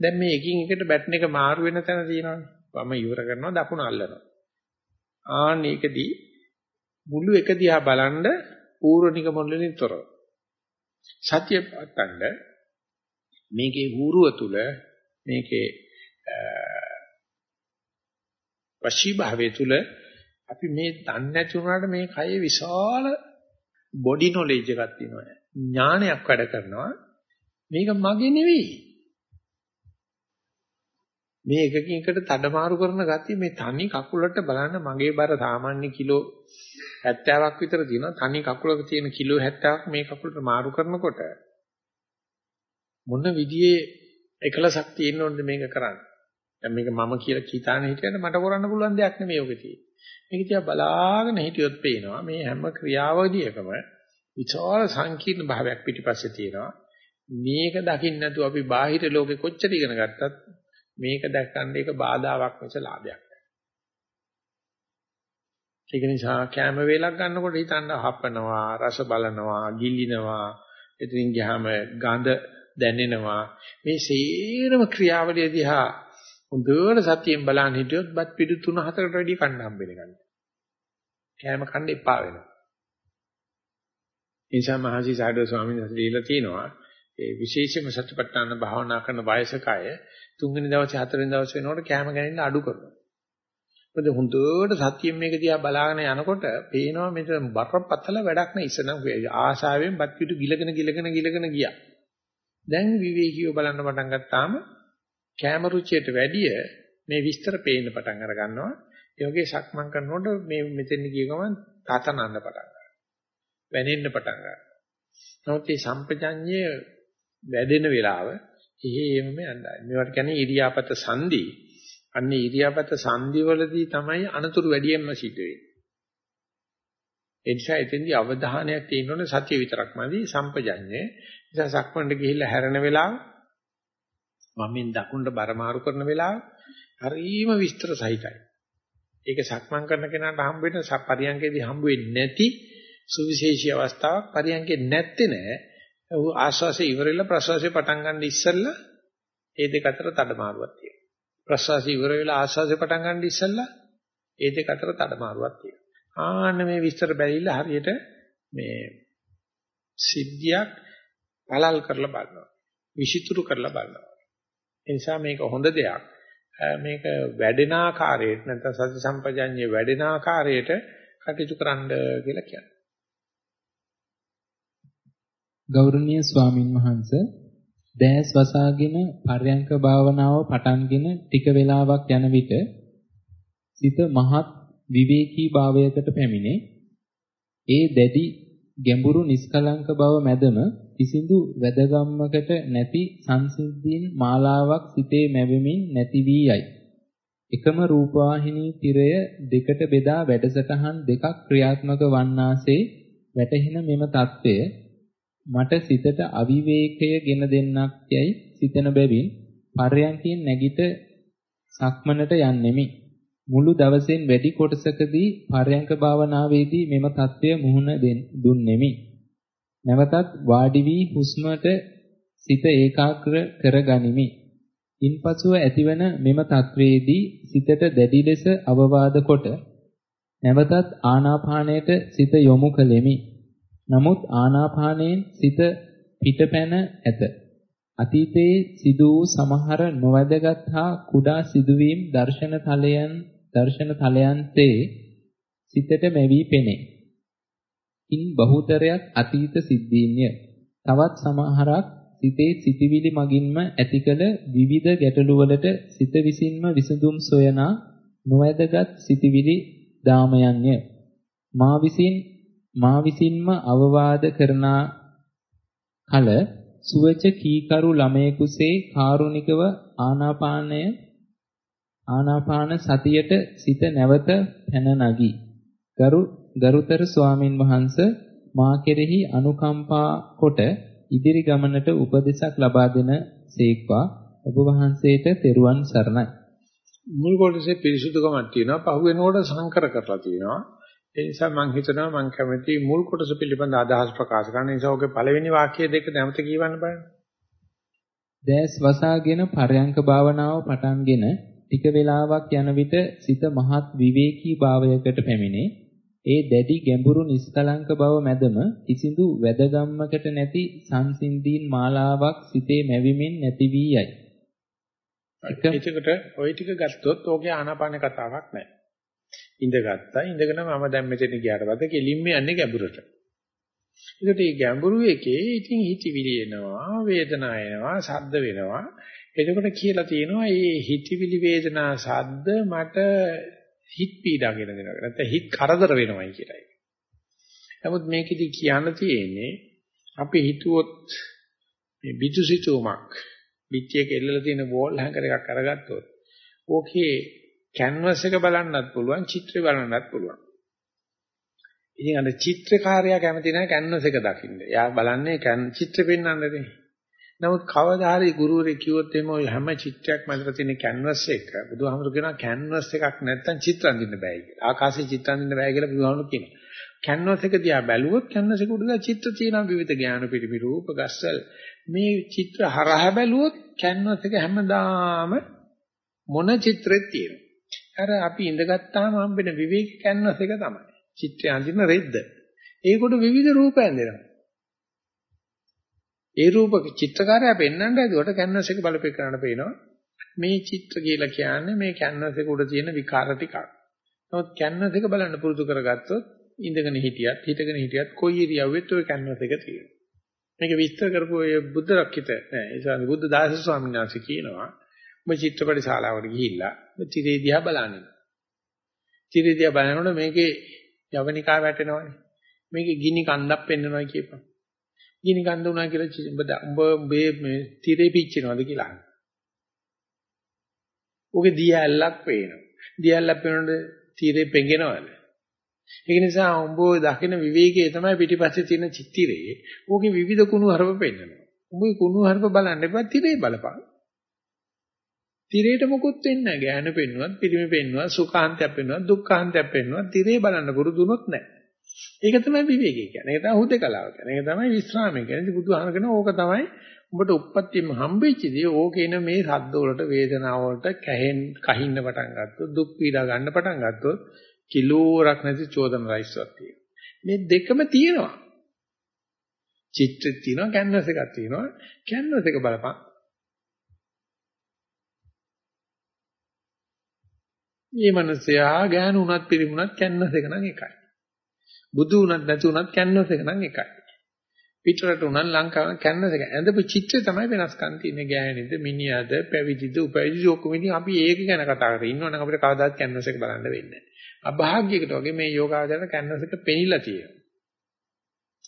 දැන් මේ එකින් එකට බැටන් එක මාරු වෙන තැන තියෙනවානේ. වම ඉවර කරනවා දකුණ අල්ලනවා. ආන්න ඒකදී මුළු එක දිහා බලන්න පූර්ණික මොළලින් තොරව. සත්‍ය පත්තන්න මේකේ ඌරුව තුල මේකේ වශී භාවයේ තුල අපි මේ දන්නේ නැති වුණාට මේ කයේ විශාල බොඩි නොලෙජ් එකක් තියෙනවා. ඥානයක් වැඩ කරනවා. මේක මගේ නෙවෙයි. මේ එකකින් එකට තඩමාරු කරන ගතිය මේ තනි කකුලට බලන්න මගේ බර සාමාන්‍ය කිලෝ 70ක් විතර තියෙනවා. තනි කකුලක තියෙන කිලෝ 70ක් මේ කකුලට මාරු කරනකොට මොන විදිහේ එකලසක් තියෙන්න ඕනද මේක කරන්න. දැන් මේක මම කියලා කීතාන හිටියට මට කරන්න පුළුවන් දෙයක් නෙමෙයි ඔක තියෙන්නේ. මේක තියා බලාගෙන හිටියොත් පේනවා මේ හැම ක්‍රියාවදීකම විචාර සංකීර්ණ භාවයක් පිටිපස්සේ තියෙනවා. මේක දකින්න නැතුව අපි බාහිර ලෝකෙ කොච්චර ඉගෙන ගත්තත් මේක දැක්කන්න ඒක බාධාවක් මිස ලාභයක් නෑ. ඒක නිසා කැම වේලක් ගන්නකොට හිතන්න හපනවා, රස බලනවා, ගිලිනවා, එතනින් ගියාම ගඳ දැනෙනවා. මේ සේරම ක්‍රියාවලිය දිහා හොඳට සතියෙන් බලන් හිටියොත් බත් පිටු 3-4කට වැඩි කන්න හම්බෙන්න ගන්න. කැම කන්න එපා වෙනවා. ඒ නිසා මහසි සාඩෝ ස්වාමීන් වහන්සේ දීලා තියෙනවා ඒ විශේෂම සත්‍යපට්ඨාන භාවනා කරන වයසක අය තුන්වෙනි දවසේ හතරවෙනි දවසේ වෙනකොට කැම ගැනින්න අඩු කරනවා. මොකද හොඳට සතියෙන් මේක දිහා බලාගෙන යනකොට පේනවා මෙතන බරපතල වැඩක් නෑ ඉස්සනම් ආශාවෙන් බත් පිටු ගිලගෙන ගිලගෙන ගිලගෙන ගියා. දැන් විවේකීව බලන්න පටන් ගත්තාම කැම රුචියට වැඩිය මේ විස්තර පේන්න පටන් අර ගන්නවා. ඒ වගේ සක්මන් කරනකොට මේ මෙතෙන් ගිය ගමන් තතනන්න පටන් වැනෙන්න පටන් ගන්නවා. නමුත් මේ සම්පජඤ්ඤය වැඩෙන වෙලාව එහෙමම යන්නයි. මේවට කියන්නේ ඉරියාපත සංදි. අන්නේ ඉරියාපත සංදිවලදී තමයි අනතුරු වැඩියෙන්ම සිද්ධ වෙන්නේ. ඒ නිසා එතෙන්දී අවධානයක් තියෙනෝනේ සතිය විතරක්මදි සම්පජඤ්ඤේ. නිසා සක්මණට ගිහිල්ලා හැරෙන වෙලාව වම්ෙන් දකුණට බර මාරු කරන වෙලාව හරිම විස්තර සහිතයි. ඒක සක්මන් කරන කෙනාට හම්බ වෙන පරියන්කේදී හම්බ වෙන්නේ නැති සුවිශේෂී අවස්ථාවක් පරියන්කේ නැත්තේ නෑ. ਉਹ ආශ්වාසය ඉවරෙලා ප්‍රශ්වාසය පටන් ගන්න ඉස්සෙල්ලා ඒ දෙක අතර තඩමාරුවක් තියෙනවා. ප්‍රශ්වාසය ඉවර වෙලා ආශ්වාසය පටන් ගන්න ඉස්සෙල්ලා ඒ දෙක අතර තඩමාරුවක් තියෙනවා. ආන්න මේ විස්තර බැලිලා හරියට මේ සිද්ධියක් පළල් කරලා බලනවා. විෂිතුරු කරලා බලනවා. ඒ නිසා මේක හොඳ දෙයක්. මේක වැඩෙන ආකාරයට නැත්නම් සති සම්පජඤ්ඤය වැඩෙන ආකාරයට කටයුතු කරන්න කියලා කියනවා. ගෞරවනීය ස්වාමින් වහන්සේ දැස් වසාගෙන පර්යංක භාවනාව පටන්ගෙන ටික වේලාවක් යන විට සිත මහත් විවේකී භාවයකට පැමිණේ. ඒ දැඩි ගැඹුරු නිස්කලංක බව මැදම කිසිදු වැදගම්මකට නැති සංසිද්ධීන් මාලාවක් සිතේ මැවෙමින් නැති වී යයි. එකම රූපවාහිනී තිරය දෙකට බෙදා වැඩසටහන් දෙකක් ක්‍රියාත්මක වන්නාසේ වැටහෙන මෙම తත්වය මට සිතට අවිවේකය ගෙන දෙන්නක් යයි සිතන බැවින් පරයන්කින් නැගිට සක්මනට යන්නෙමි. මුළු දවසෙන් වැඩි කොටසකදී පරයන්ක භාවනාවේදී මෙම తත්වය මුහුණ දුන්නෙමි. නැවතත් වාඩි වී හුස්මට සිත ඒකාග්‍ර කරගනිමි. ඉන්පසුව ඇතිවන මෙම තත්වයේදී සිතට දැඩි ලෙස අවවාද කොට නැවතත් ආනාපානයට සිත යොමු කළෙමි. නමුත් ආනාපානයෙන් සිත පිටපැන ඇත. අතීතයේ සිදු වූ සමහර නොවැදගත් හා කුඩා සිදුවීම් දර්ශන තලයන් දර්ශන තලයන්තේ සිතට මැවී පෙනේ. ඉන් බහුතරයක් අතීත සිද්ධීන්ය. තවත් සමහරක් සිතේ සිටිවිලි මගින්ම ඇතිකල විවිධ ගැටලු වලට සිත විසින්ම විසඳුම් සොයනා නොවැදගත් සිටිවිලි දාමයන්ය. මා විසින් මා විසින්ම අවවාද කරන කල සුවච කීකරු ළමයෙකුසේ කාරුණිකව ආනාපානය ආනාපාන සතියට සිත නැවත පැන නගී. ගරු ගරුතර ස්වාමින් වහන්සේ මා කෙරෙහි අනුකම්පා කොට ඉදිරි ගමනට උපදෙසක් ලබා දෙන සේක්වා ඔබ වහන්සේට තෙරුවන් සරණයි. මුල් කොටසේ පිරිසුදුකමක් තියෙනවා පහු වෙනකොට සංකර කරලා තියෙනවා. ඒ නිසා මම හිතනවා මම කැමති මුල් කොටස පිළිබඳ අදහස් ප්‍රකාශ කරන්න. ඒ නිසා ඔගේ පළවෙනි වාක්‍ය දෙක නැවත කියවන්න බලන්න. දැස් වසාගෙන පරයන්ක භාවනාව පටන්ගෙන ටික වේලාවක් යන විට සිත මහත් විවේකී භාවයකට පැමිණේ. ඒ දැඩි ගැඹුරු නිස්කලංක බව මැදම කිසිදු වැදගම්මකට නැති සංසින්දීන් මාලාවක් සිතේ මැවිමින් නැති වී යයි. එතකොට ওই ටික ගත්තොත් ඕකේ ආනාපාන කතාවක් නැහැ. ඉඳගත්තා ඉඳගෙන මම දැන් මෙතන ගියාට පස්සේ කෙලින්ම යන්නේ ගැඹුරට. ඒකට මේ ගැඹුරු එකේ ඉතින් හිතවිලි එනවා, වේදනා එනවා, ශබ්ද වෙනවා. එතකොට කියලා තියෙනවා මේ හිතවිලි වේදනා ශබ්ද මට හිත පීඩා කියන දෙනවා. නැත්නම් හිත කරදර වෙනවයි කියලායි. නමුත් මේකෙදි කියන්න තියෙන්නේ අපි හිතුවොත් මේ බිතුසිතුමක් පිටියක එල්ලලා තියෙන වෝල් හැංගර් එකක් අරගත්තොත් ඕකේ කැන්වස් එක බලන්නත් පුළුවන් චිත්‍රය බලන්නත් පුළුවන්. ඉතින් අර චිත්‍රකාරයා කැමති නැහැ කැන්වස් එක දකින්න. එයා බලන්නේ චිත්‍ර පෙන්වන්නනේ. නමුත් කවදා හරි ගුරුවරයෙක් කිව්වොත් එimhe ඔය හැම චිත්‍රයක් මැදට තියෙන කැන්වස් එක බුදුහාමුදුරු කියනවා කැන්වස් එකක් නැත්තම් චිත්‍ර අඳින්න බෑ කියලා. ආකාශයේ චිත්‍ර අඳින්න බෑ කියලා බුදුහාමුදුරු කියනවා. කැන්වස් එක දිහා බැලුවොත් කැන්වස් එක උඩ චිත්‍ර තියෙනවා විවිධ ඥාන පිරිමි රූප ගස්සල් මේ චිත්‍ර හරහා බැලුවොත් කැන්වස් එක හැමදාම මොන චිත්‍රෙත් තියෙනවා. අර අපි ඉඳගත්තාම හම්බෙන විවේක කැන්වස් එක තමයි. චිත්‍රය අඳින රෙද්ද. ඒකට විවිධ රූප ඇඳෙනවා. ඒ රූප චිත්‍රකාරයා පෙන්වන්න ඇදුවට කැන්වස් එක බලපෑම් කරන්න පේනවා. මේ චිත්‍ර කියලා කියන්නේ මේ කැන්වස් එක උඩ තියෙන විකාර ටිකක්. නමුත් කැන්වස් එක බලන්න පුරුදු කරගත්තොත් ඉඳගෙන හිටියත් හිටගෙන හිටියත් කොයි ඉරියව්වෙත් ওই කැන්වස් එක තියෙනවා. මේක විස්තර කරපු ඔය බුද්ධ රක්කිත නෑ ඒ කියන්නේ බුද්ධ දාස ස්වාමීන් වහන්සේ කියනවා ඔබ චිත්‍රපට ශාලාවට ගිහිල්ලා තිරේ දිහා බලන්න. තිරේ දිහා බලනකොට මේකේ යවනිකා වැටෙනවනේ. මේකේ ගිනි කන්දක් පෙන්වනවා කියපන්. ගිනි කන්ද උනා කියලා උඹ උඹ මේ තිරේ පිච්චෙනවද කියලා අහනවා. ඕකේ දිය ඇල්ලක් පේනවා. දිය ඇල්ලක් පේනකොට තීරේ පෙඟෙනවද? ඒක නිසා උඹ ඔය දකින විවේකයේ තමයි පිටිපස්සේ තියෙන චිත්තිරේ. ඕකේ විවිධ කුණු හරප පෙන්නනවා. උඹ කුණු හරප බලන්න එපා තිරේ බලපන්. තිරේට මොකුත් වෙන්නේ නැහැ. ගෑනු පෙන්නුවත්, පිරිමි පෙන්නුවත්, සුඛාන්තයක් පෙන්නුවත්, දුක්ඛාන්තයක් පෙන්නුවත් තිරේ බලන්න පුරුදුනොත් නැහැ. ඒක තමයි විවේකී කියන්නේ. ඒක තමයි හුදකලාව කියන්නේ. ඒක තමයි විස්රාමය කියන්නේ. ඉතින් බුදුහාම කියන ඕක තමයි උඹට උප්පත්තියම හම්බෙච්ච දේ. ඕකේන මේ සද්ද වලට, වේදනාව වලට කැහෙන් කහින්න පටන් ගත්තොත්, දුක් පීඩා ගන්න පටන් ගත්තොත් කිලෝරක් නැති චෝදන රයිස්වක් තියෙනවා. මේ දෙකම තියෙනවා. චිත්‍රෙත් තියෙනවා, කැන්වස් එකක් තියෙනවා. කැන්වස් එක බලපන්. මේ මනසයා ගෑනු උනත් පිරිමුණත් කැන්වස් එක නම් එකයි. බුදු උනත් නැති උනත් කැන්වස් එක නම් එකයි. පිටරට උනත් ලංකාව කැන්වස් එක. ඇඳපු චිත්‍රය තමයි වෙනස්කම් තියෙන්නේ. ගෑනිද, මිනිහද, පැවිදිද, උපවිදිද ඔක්කොම ඉතින් අපි ඒක ගැන කතා කරගෙන ඉන්නවනම් අපිට කවදාවත් කැන්වස් එක බලන්න වෙන්නේ නැහැ. අභාග්‍යයකට වගේ මේ යෝගාචරණ කැන්වස් එක පෙනිලා තියෙනවා.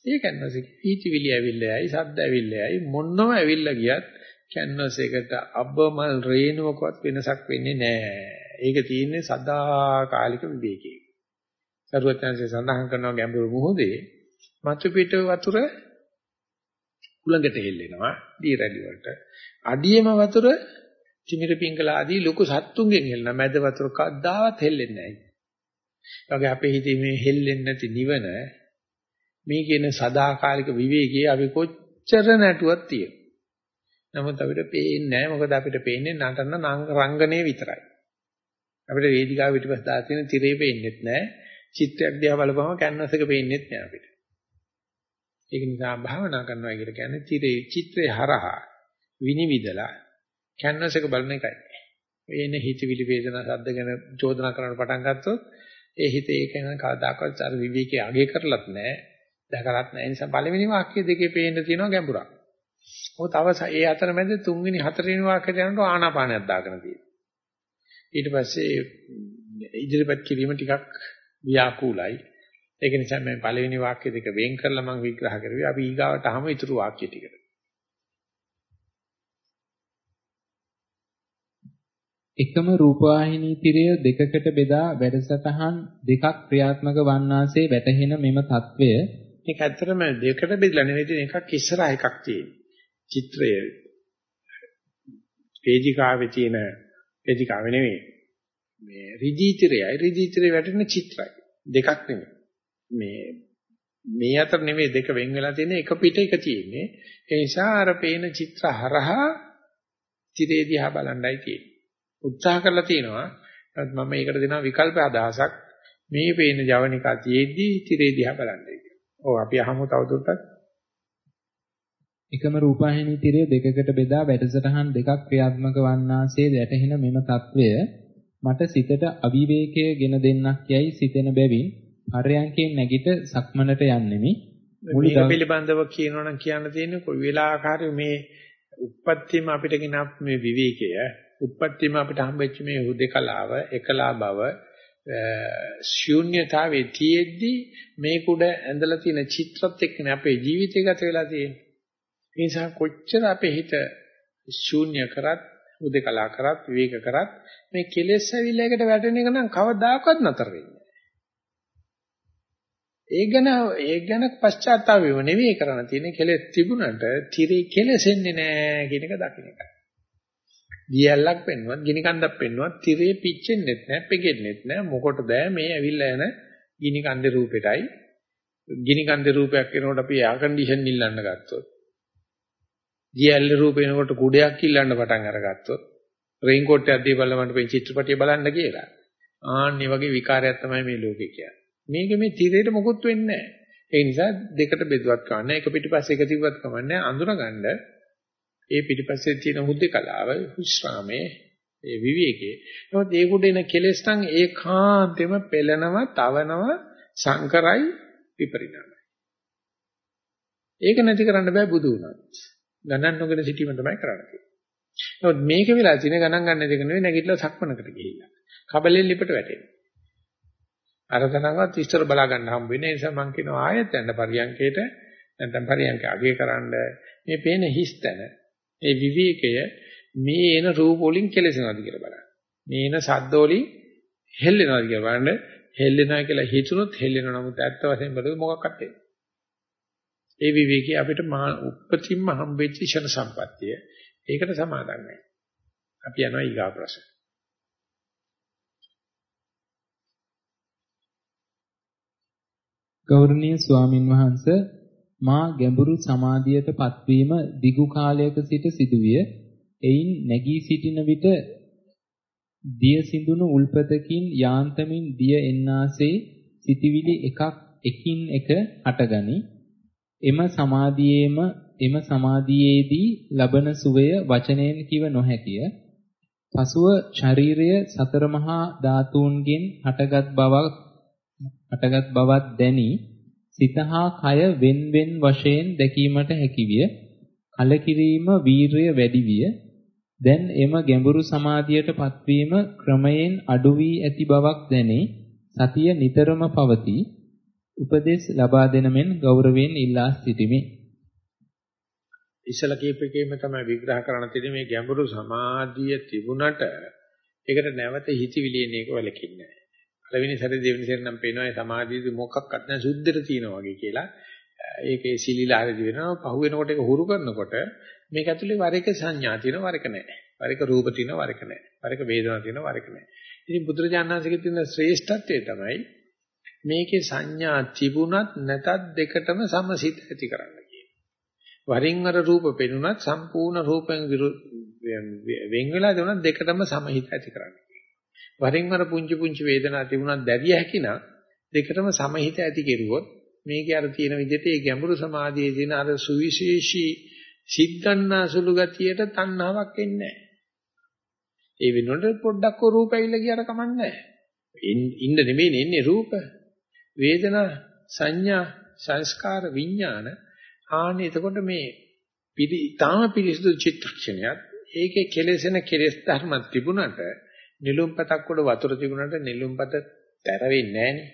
ඒ කැන්වස් එක ඊටිවිලි ඇවිල්ලායි, සද්ද ඇවිල්ලායි මොනම ඇවිල්ලා ගියත් කැන්වස් එකට අබ්බමල් රේණුවකවත් වෙනසක් වෙන්නේ නැහැ. ඒක තියෙන්නේ සදාකාලික විවේකයේ. සරුවත්යන්සේ සඳහන් කරනවා ගැඹුරු මුහුදේ මතු පිට වතුර උලඟට හෙල්ලෙනවා දී රැලි වලට. අඩියේම වතුර තිමිර පිංගල ආදී ලොකු සත්තුන්ගෙන් හෙල්ලන මැද වතුර කද්දාවත් හෙල්ලෙන්නේ නැහැ. වගේ අපේ හිතේ මේ හෙල්ලෙන්නේ නැති නිවන මේ කියන සදාකාලික විවේකයේ අපි කොච්චර නැටුවක් තියෙනවා. නමුත් අපිට පේන්නේ නැහැ මොකද අපිට පේන්නේ නටන රංගනේ විතරයි. අපිට වේදිකාව පිටිපස්ස දාලා තියෙන තිරේ පේන්නේත් නැහැ. චිත්‍රයක් දිහා බලපුවම කැන්වස් එක පේන්නේත් නැහැ අපිට. ඒක නිසා භාවනා කරනවා කියලා කියන්නේ තිරේ චිත්‍රය හරහා විනිවිදලා කැන්වස් එක බලන එකයි. එන්නේ හිතවිලි වේදනා සද්ද ගැන චෝදනා කරන්න පටන් ගත්තොත් ඒ හිතේ ඒක වෙන කවදාකවත් අර විවේකයේ අගේ කරලත් නැහැ. දැකලත් නැහැ. ඒ නිසා පළවෙනි වාක්‍ය දෙකේ පේන්න තියෙනවා ගැඹුරක්. ඔය තව ඒ අතරමැද තුන්වෙනි හතරවෙනි වාක්‍යයට යනකොට ආනාපානයක් දාගෙන තියෙනවා. ඊට පස්සේ ඉදිරිපත් කිරීම ටිකක් ව්‍යාකූලයි. ඒක නිසා මම පළවෙනි වාක්‍ය දෙක වෙන් කරලා මම විග්‍රහ කරුවේ. අපි ඊගාවට අහමු ඊතුරු වාක්‍ය ටිකට. එකම රූපවාහිනී තිරය දෙකකට බෙදා වැඩසටහන් දෙකක් ක්‍රියාත්මක වන්නාසේ වැටහෙන මෙම తත්වය මේක ඇත්තටම දෙකට බෙදලා නෙවෙයි එකක් ඉස්සරහ එකක් තියෙන. චිත්‍රය වේදිකාවේ තියෙන වේදිකාවේ නෙවෙයි. මේ රිදීතිරයයි රිදීතිරේ වැටෙන චිත්‍රයි. දෙකක් නෙවෙයි. මේ මේ අතර නෙවෙයි දෙක වෙන් වෙලා තියෙන එක පිට එක තියෙන්නේ. ඒ නිසා අර පේන චිත්‍ර හරහා තිරේ දිහා බලන්නයි තියෙන්නේ. උත්සාහ කරලා තියෙනවා. මම මේකට දෙනවා විකල්ප අදහසක්. මේ පේන ජවනිකා තියේදී තිරේ දිහා බලන්නයි කියලා. ඔව් අපි අහමු තවදුරටත්. එකම රූපවාහිනී තිරය දෙකකට බෙදා වැඩසටහන් දෙකක් ක්‍රියාත්මක වන්නාසේ වැටහෙන මෙම తත්වය මට සිතට අවිවේකයේ ගෙන දෙන්නක් යයි සිතෙන බැවින් පරයන්කෙන් නැගිට සක්මනට යන්නෙමි. මේක පිළිබඳව කියනවනම් කියන්න තියෙන්නේ කොයි වෙලාවකරි මේ උප්පත්තියම අපිට ගෙන මේ විවේකය උප්පත්තියම අපිට හම්බෙච්ච මේ හුදේකලාව එකලා බව ශූන්‍යතාවයේ තියෙද්දි මේ කුඩ ඇඳලා තියෙන චිත්‍රත් එක්කනේ අපේ ජීවිතය ගත වෙලා තියෙන්නේ. ඒ නිසා කොච්චර අපේ හිත ශූන්‍ය කරත් උදේකලා කරත් විවේක කරත් මේ කෙලෙස් ඇවිල්ලා එකට වැටෙන එක නම් කවදාකවත් නතර වෙන්නේ ඒ ගැන ඒ ගැන පශ්චාත්තාප වෙව නෙවෙයි කරන්න තියෙන්නේ කෙලෙස් තිබුණට tire කෙලෙසෙන්නේ නැහැ කියන එක දකින්න එකයි. දියැලක් පෙන්නුවත්, ගිනි කන්දක් පෙන්නුවත් tire පිච්චෙන්නෙත් නැහැ, පෙගෙන්නෙත් නැහැ. මොකටද මේ ඇවිල්ලා යන ගිනි කන්දේ රූපෙටයි ගිනි කන්දේ රූපයක් එනකොට අපි එයා කන්ඩිෂන් ඉල්ලන්න ගත්තොත් දියැල්ල රූප එනකොට කුඩයක් ඉල්ලන්න පටන් අරගත්තොත් රේන් කෝට් එකක් දීපල්ලා මට මේ චිත්‍රපටිය බලන්න කියලා. ආන්නේ වගේ විකාරයක් තමයි මේ ලෝකේ කියන්නේ. මේක මේ තිරේට මොකුත් වෙන්නේ නැහැ. ඒ නිසා දෙකට බෙදුවත් කවන්නේ එක පිටිපස්සේ එක තිබ්බත් කවන්නේ අඳුනගන්න ඒ පිටිපස්සේ තියෙන හුදේකලාව විශ්‍රාමයේ ඒ විවේකයේ. නමුත් ඒකට එන කෙලෙස් නම් ඒකාන්තෙම පෙළෙනව, තවනව, සංකරයි විපරිණාමයි. ඒක නැති කරන්න බෑ බුදු වුණත්. ගණන් නොගෙන සිටීම තමයි කරන්නේ. නමුත් මේක වෙලා තියෙන ගණන් ගන්න දෙක නෙවෙයි නැගිටලා සක්මනකට ගිහිල්ලා. කබලෙන් ලිපට වැටෙනවා. අර තරම්වත් විස්තර බලා ගන්න හම්බ වෙන්නේ. ඒ නිසා මම කියනවා ආයෙත් යන්න පරියන්කේට නැත්නම් පරියන්ක අගය කරන්න මේ පේන හිස්තන ඒ විවේකය මේ එන රූප වලින් කෙලසනවාද කියලා බලන්න. මේන සද්දෝලින් හෙල්ලෙනවා කියලා බලන්න හෙල්ලෙනවා කියලා හිතුනොත් හෙල්ලෙනවා නමුත් ඇත්ත වශයෙන්ම බලුවොත් මොකක්වත් නැහැ. ඒ විවේකී අපිට උපතින්ම හම්බෙච්ච ෂණ සම්පත්තිය. ඒකට සමාදන් නැහැ. අපි යනවා ඊගා ප්‍රශ්න. ගෞරවනීය ස්වාමින් වහන්සේ මා ගැඹුරු සමාධියට පත්වීම දිගු කාලයක සිට සිදුවිය. එයින් නැගී සිටින විට දිය සිඳුණු උල්පතකින් යාන්තමින් දිය එන්නාසේ සිටිවිලි එකක් එකින් එක හටගනි. එම සමාධියේම එම සමාධියේදී ලබන සුවය වචනයෙන් කිව නොහැකිය. පසුව ශරීරය සතර මහා ධාතුන්ගෙන් හටගත් බවක් හටගත් බවක් දැනි සිතහා කය wen wen වශයෙන් දැකීමට හැකිවිය. කලකිරීම වීරය වැඩි විය. දැන් එම ගැඹුරු සමාධියට පත්වීම ක්‍රමයෙන් අඩු වී ඇති බවක් දැනේ. සතිය නිතරම පවතී. උපදෙස් ලබා දෙන මෙන් ගෞරවයෙන් ඉල්ලා සිටිමි. ඉස්සලා කීපෙකේම තමයි විග්‍රහ කරන්න තියෙන්නේ මේ ගැඹුරු සමාධිය තිබුණට ඒකට නැවත හිතවිලි එන එක වලකින්නේ නැහැ. පළවෙනි සැරේ දෙවෙනි සැරේ නම් පේනවා මේ සමාධියද මොකක්වත් නැහැ සුද්ධට තියෙනවා වගේ කියලා. ඒකේ සිලිලාරදී වෙනවා පහු වෙනකොට ඒක හුරු කරනකොට මේක ඇතුලේ වර එක සංඥා තියෙනවා වර එක නැහැ. වර එක රූප තියෙනවා වර එක නැහැ. වර එක වේදනා තියෙනවා වර එක නැහැ. ඉතින් බුදුරජාණන් වහන්සේගේ තියෙන ශ්‍රේෂ්ඨත්වය තමයි මේකේ සංඥා තිබුණත් නැතත් දෙකටම සමසිත ඇති කරන්න කියන්නේ. වරින් වර රූප පෙනුනත් සම්පූර්ණ රූපෙන් වෙන් වෙලා දෙනුනත් දෙකටම සමහිත ඇති කරන්න වරින් වර පුංචි පුංචි වේදනා තිබුණත් දැරිය හැකිනම් දෙකටම සමහිත ඇති කෙරුවොත් මේකේ අර තියෙන විදිහට ඒ ගැඹුරු සමාධියේ තියෙන අර සුවිශේෂී සිද්ධාන්නාසුළු ගතියට තණ්හාවක් එන්නේ නැහැ. ඒ වෙනුවට පොඩ්ඩක් රූප ඇවිල්ලා ගියාර කමන්නේ ඉන්න නෙමෙයි එන්නේ රූප. වේදනා, සංඥා, සංස්කාර, විඥාන ආනේ එතකොට මේ පිළි තාම පිළිසුදු චිත්තක්ෂණයක් ඒකේ කෙලෙසෙන කෙලෙස් ධර්මයක් තිබුණට නිලුම්පතක් උඩ වතුර තිබුණාට නිලුම්පත තැර වෙන්නේ නැහනේ.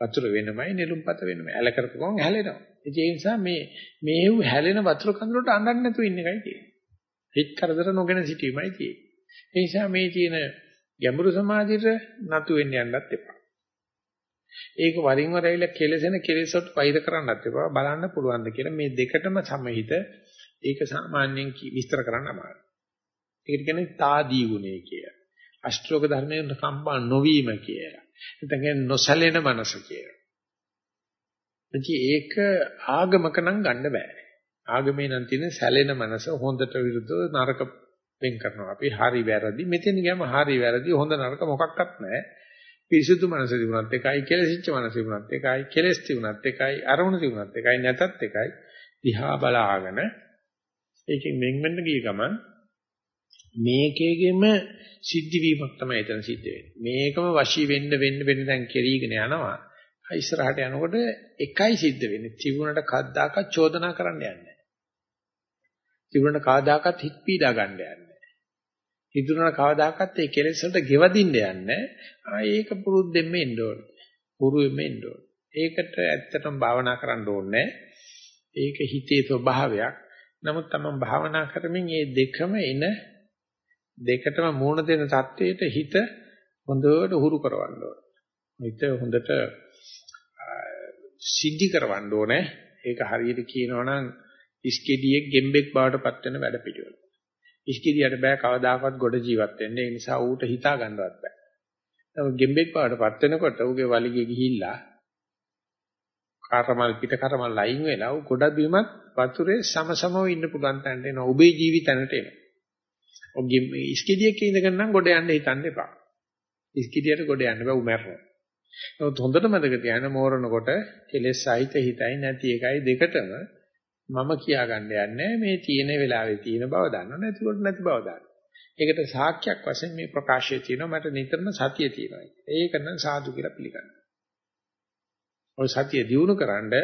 වතුර වෙනමයි නිලුම්පත වෙනමයි. ඇල කරපු ගමන් හැලෙනවා. ඒ නිසා මේ මේව හැලෙන වතුර කඳුලට අඬන්න නැතුව ඉන්න එකයි තියෙන්නේ. හිත කරදර නොගෙන සිටීමයි තියෙන්නේ. ඒ නිසා මේ තියෙන ගැඹුරු සමාධියට නතු වෙන්න යන්නත් එපා. ඒක වරින් වර ඇවිල්ලා කෙලසෙන කෙලෙසොත් වෛර කරන්නත් එපා. බලන්න පුළුවන් ද කියලා මේ දෙකටම සමහිත ඒක සාමාන්‍යයෙන් විස්තර කරන්න අමාරුයි. ඒකට කියන්නේ తాදී ගුණය කියලා. අෂ්ටෝක ධර්මයෙන් කම්පා නොවීම කියලා. නැත්නම් කියන්නේ නොසැලෙන මනස කියලා. ඉතින් ඒක ආගමක නම් ගන්න බෑ. ආගමේ නම් තියෙන සැලෙන මනස හොඳට විරුද්ධව නරක වෙන් කරනවා. අපි හරි වැරදි මෙතෙන් ගියාම හරි වැරදි හොඳ නරක මොකක්වත් නැහැ. පිරිසුදු මනස තිබුණත් එකයි, කෙලසිච්ච මනස තිබුණත් එකයි, කෙලස් තිබුණත් එකයි, අරමුණු තිබුණත් එකයි, නැතත් එකයි. දිහා බලාගෙන ඒකෙන් වෙන් වෙන්න ගිය ගමන් මේකේගෙම සිද්ධ වීමක් තමයි එතන සිද්ධ වෙන්නේ. මේකම වශී වෙන්න වෙන්න වෙන්න දැන් කෙරීගෙන යනවා. ඉස්සරහට යනකොට එකයි සිද්ධ වෙන්නේ. තිබුණට කද්දාකත් චෝදනා කරන්න යන්නේ නැහැ. තිබුණට කවදාකත් හිත පීඩා ගන්න යන්නේ ඉදුණා කවදාකවත් ඒ කෙලෙස් වලට ගෙවදින්න යන්නේ ඒක පුරුද්දෙන්ම එන්න ඕන. පුරුවෙම එන්න ඕන. ඒකට ඇත්තටම භාවනා කරන්න ඕනේ. ඒක හිතේ ස්වභාවයක්. නමුත් තමන් භාවනා කරමින් මේ දෙකම එන දෙකටම මූණ දෙන தത്വයට හිත හොඳට උහුරු කරවන්න ඕන. හිත හොඳට සිද්ධි කරවන්න ඕනේ. ඒක හරියට කියනවනම් ඉස්කෙඩියෙක් ගෙම්බෙක් බවට පත් වෙන වැඩ පිළිවෙල. ඉස්කෙඩියට බෑ කවදාකවත් ගොඩ ජීවත් වෙන්න. ඒ නිසා ඌට හිතා ගන්නවත් බෑ. නමුත් ගෙම්බෙක් බවට පත් වෙනකොට ඌගේ වලිගේ ගිහිල්ලා කාර්මල් පිට කරමල් ලයින් වෙලා ඌ ගොඩ බිමත් වතුරේ සමසමව ඉන්න පුළුවන් තැනට එනවා. ඔබේ ජීවිතැනට එනවා. ඔගේ ඉස්කෙඩියක ඉඳගෙන නම් ගොඩ යන්න හිතන්න එපා. ඉස්කෙඩියට ගොඩ යන්න බෑ ඌ මැරෙනවා. නමුත් හොඳට මතක තියාගන්න මෝරනකොට කෙලෙස් සහිත හිතයි නැති එකයි දෙකටම මම කියා ගන්න යන්නේ මේ තියෙන වෙලාවේ තියෙන බව දන්නව නැතිකොට නැති බව දන්න. ඒකට සාක්ෂයක් වශයෙන් මේ ප්‍රකාශය තියෙනවා මට නිතරම සතිය තියෙනවා. ඒක නම් සාදු කියලා පිළිගන්න. ඔය සතිය දිනු කරන්ඩ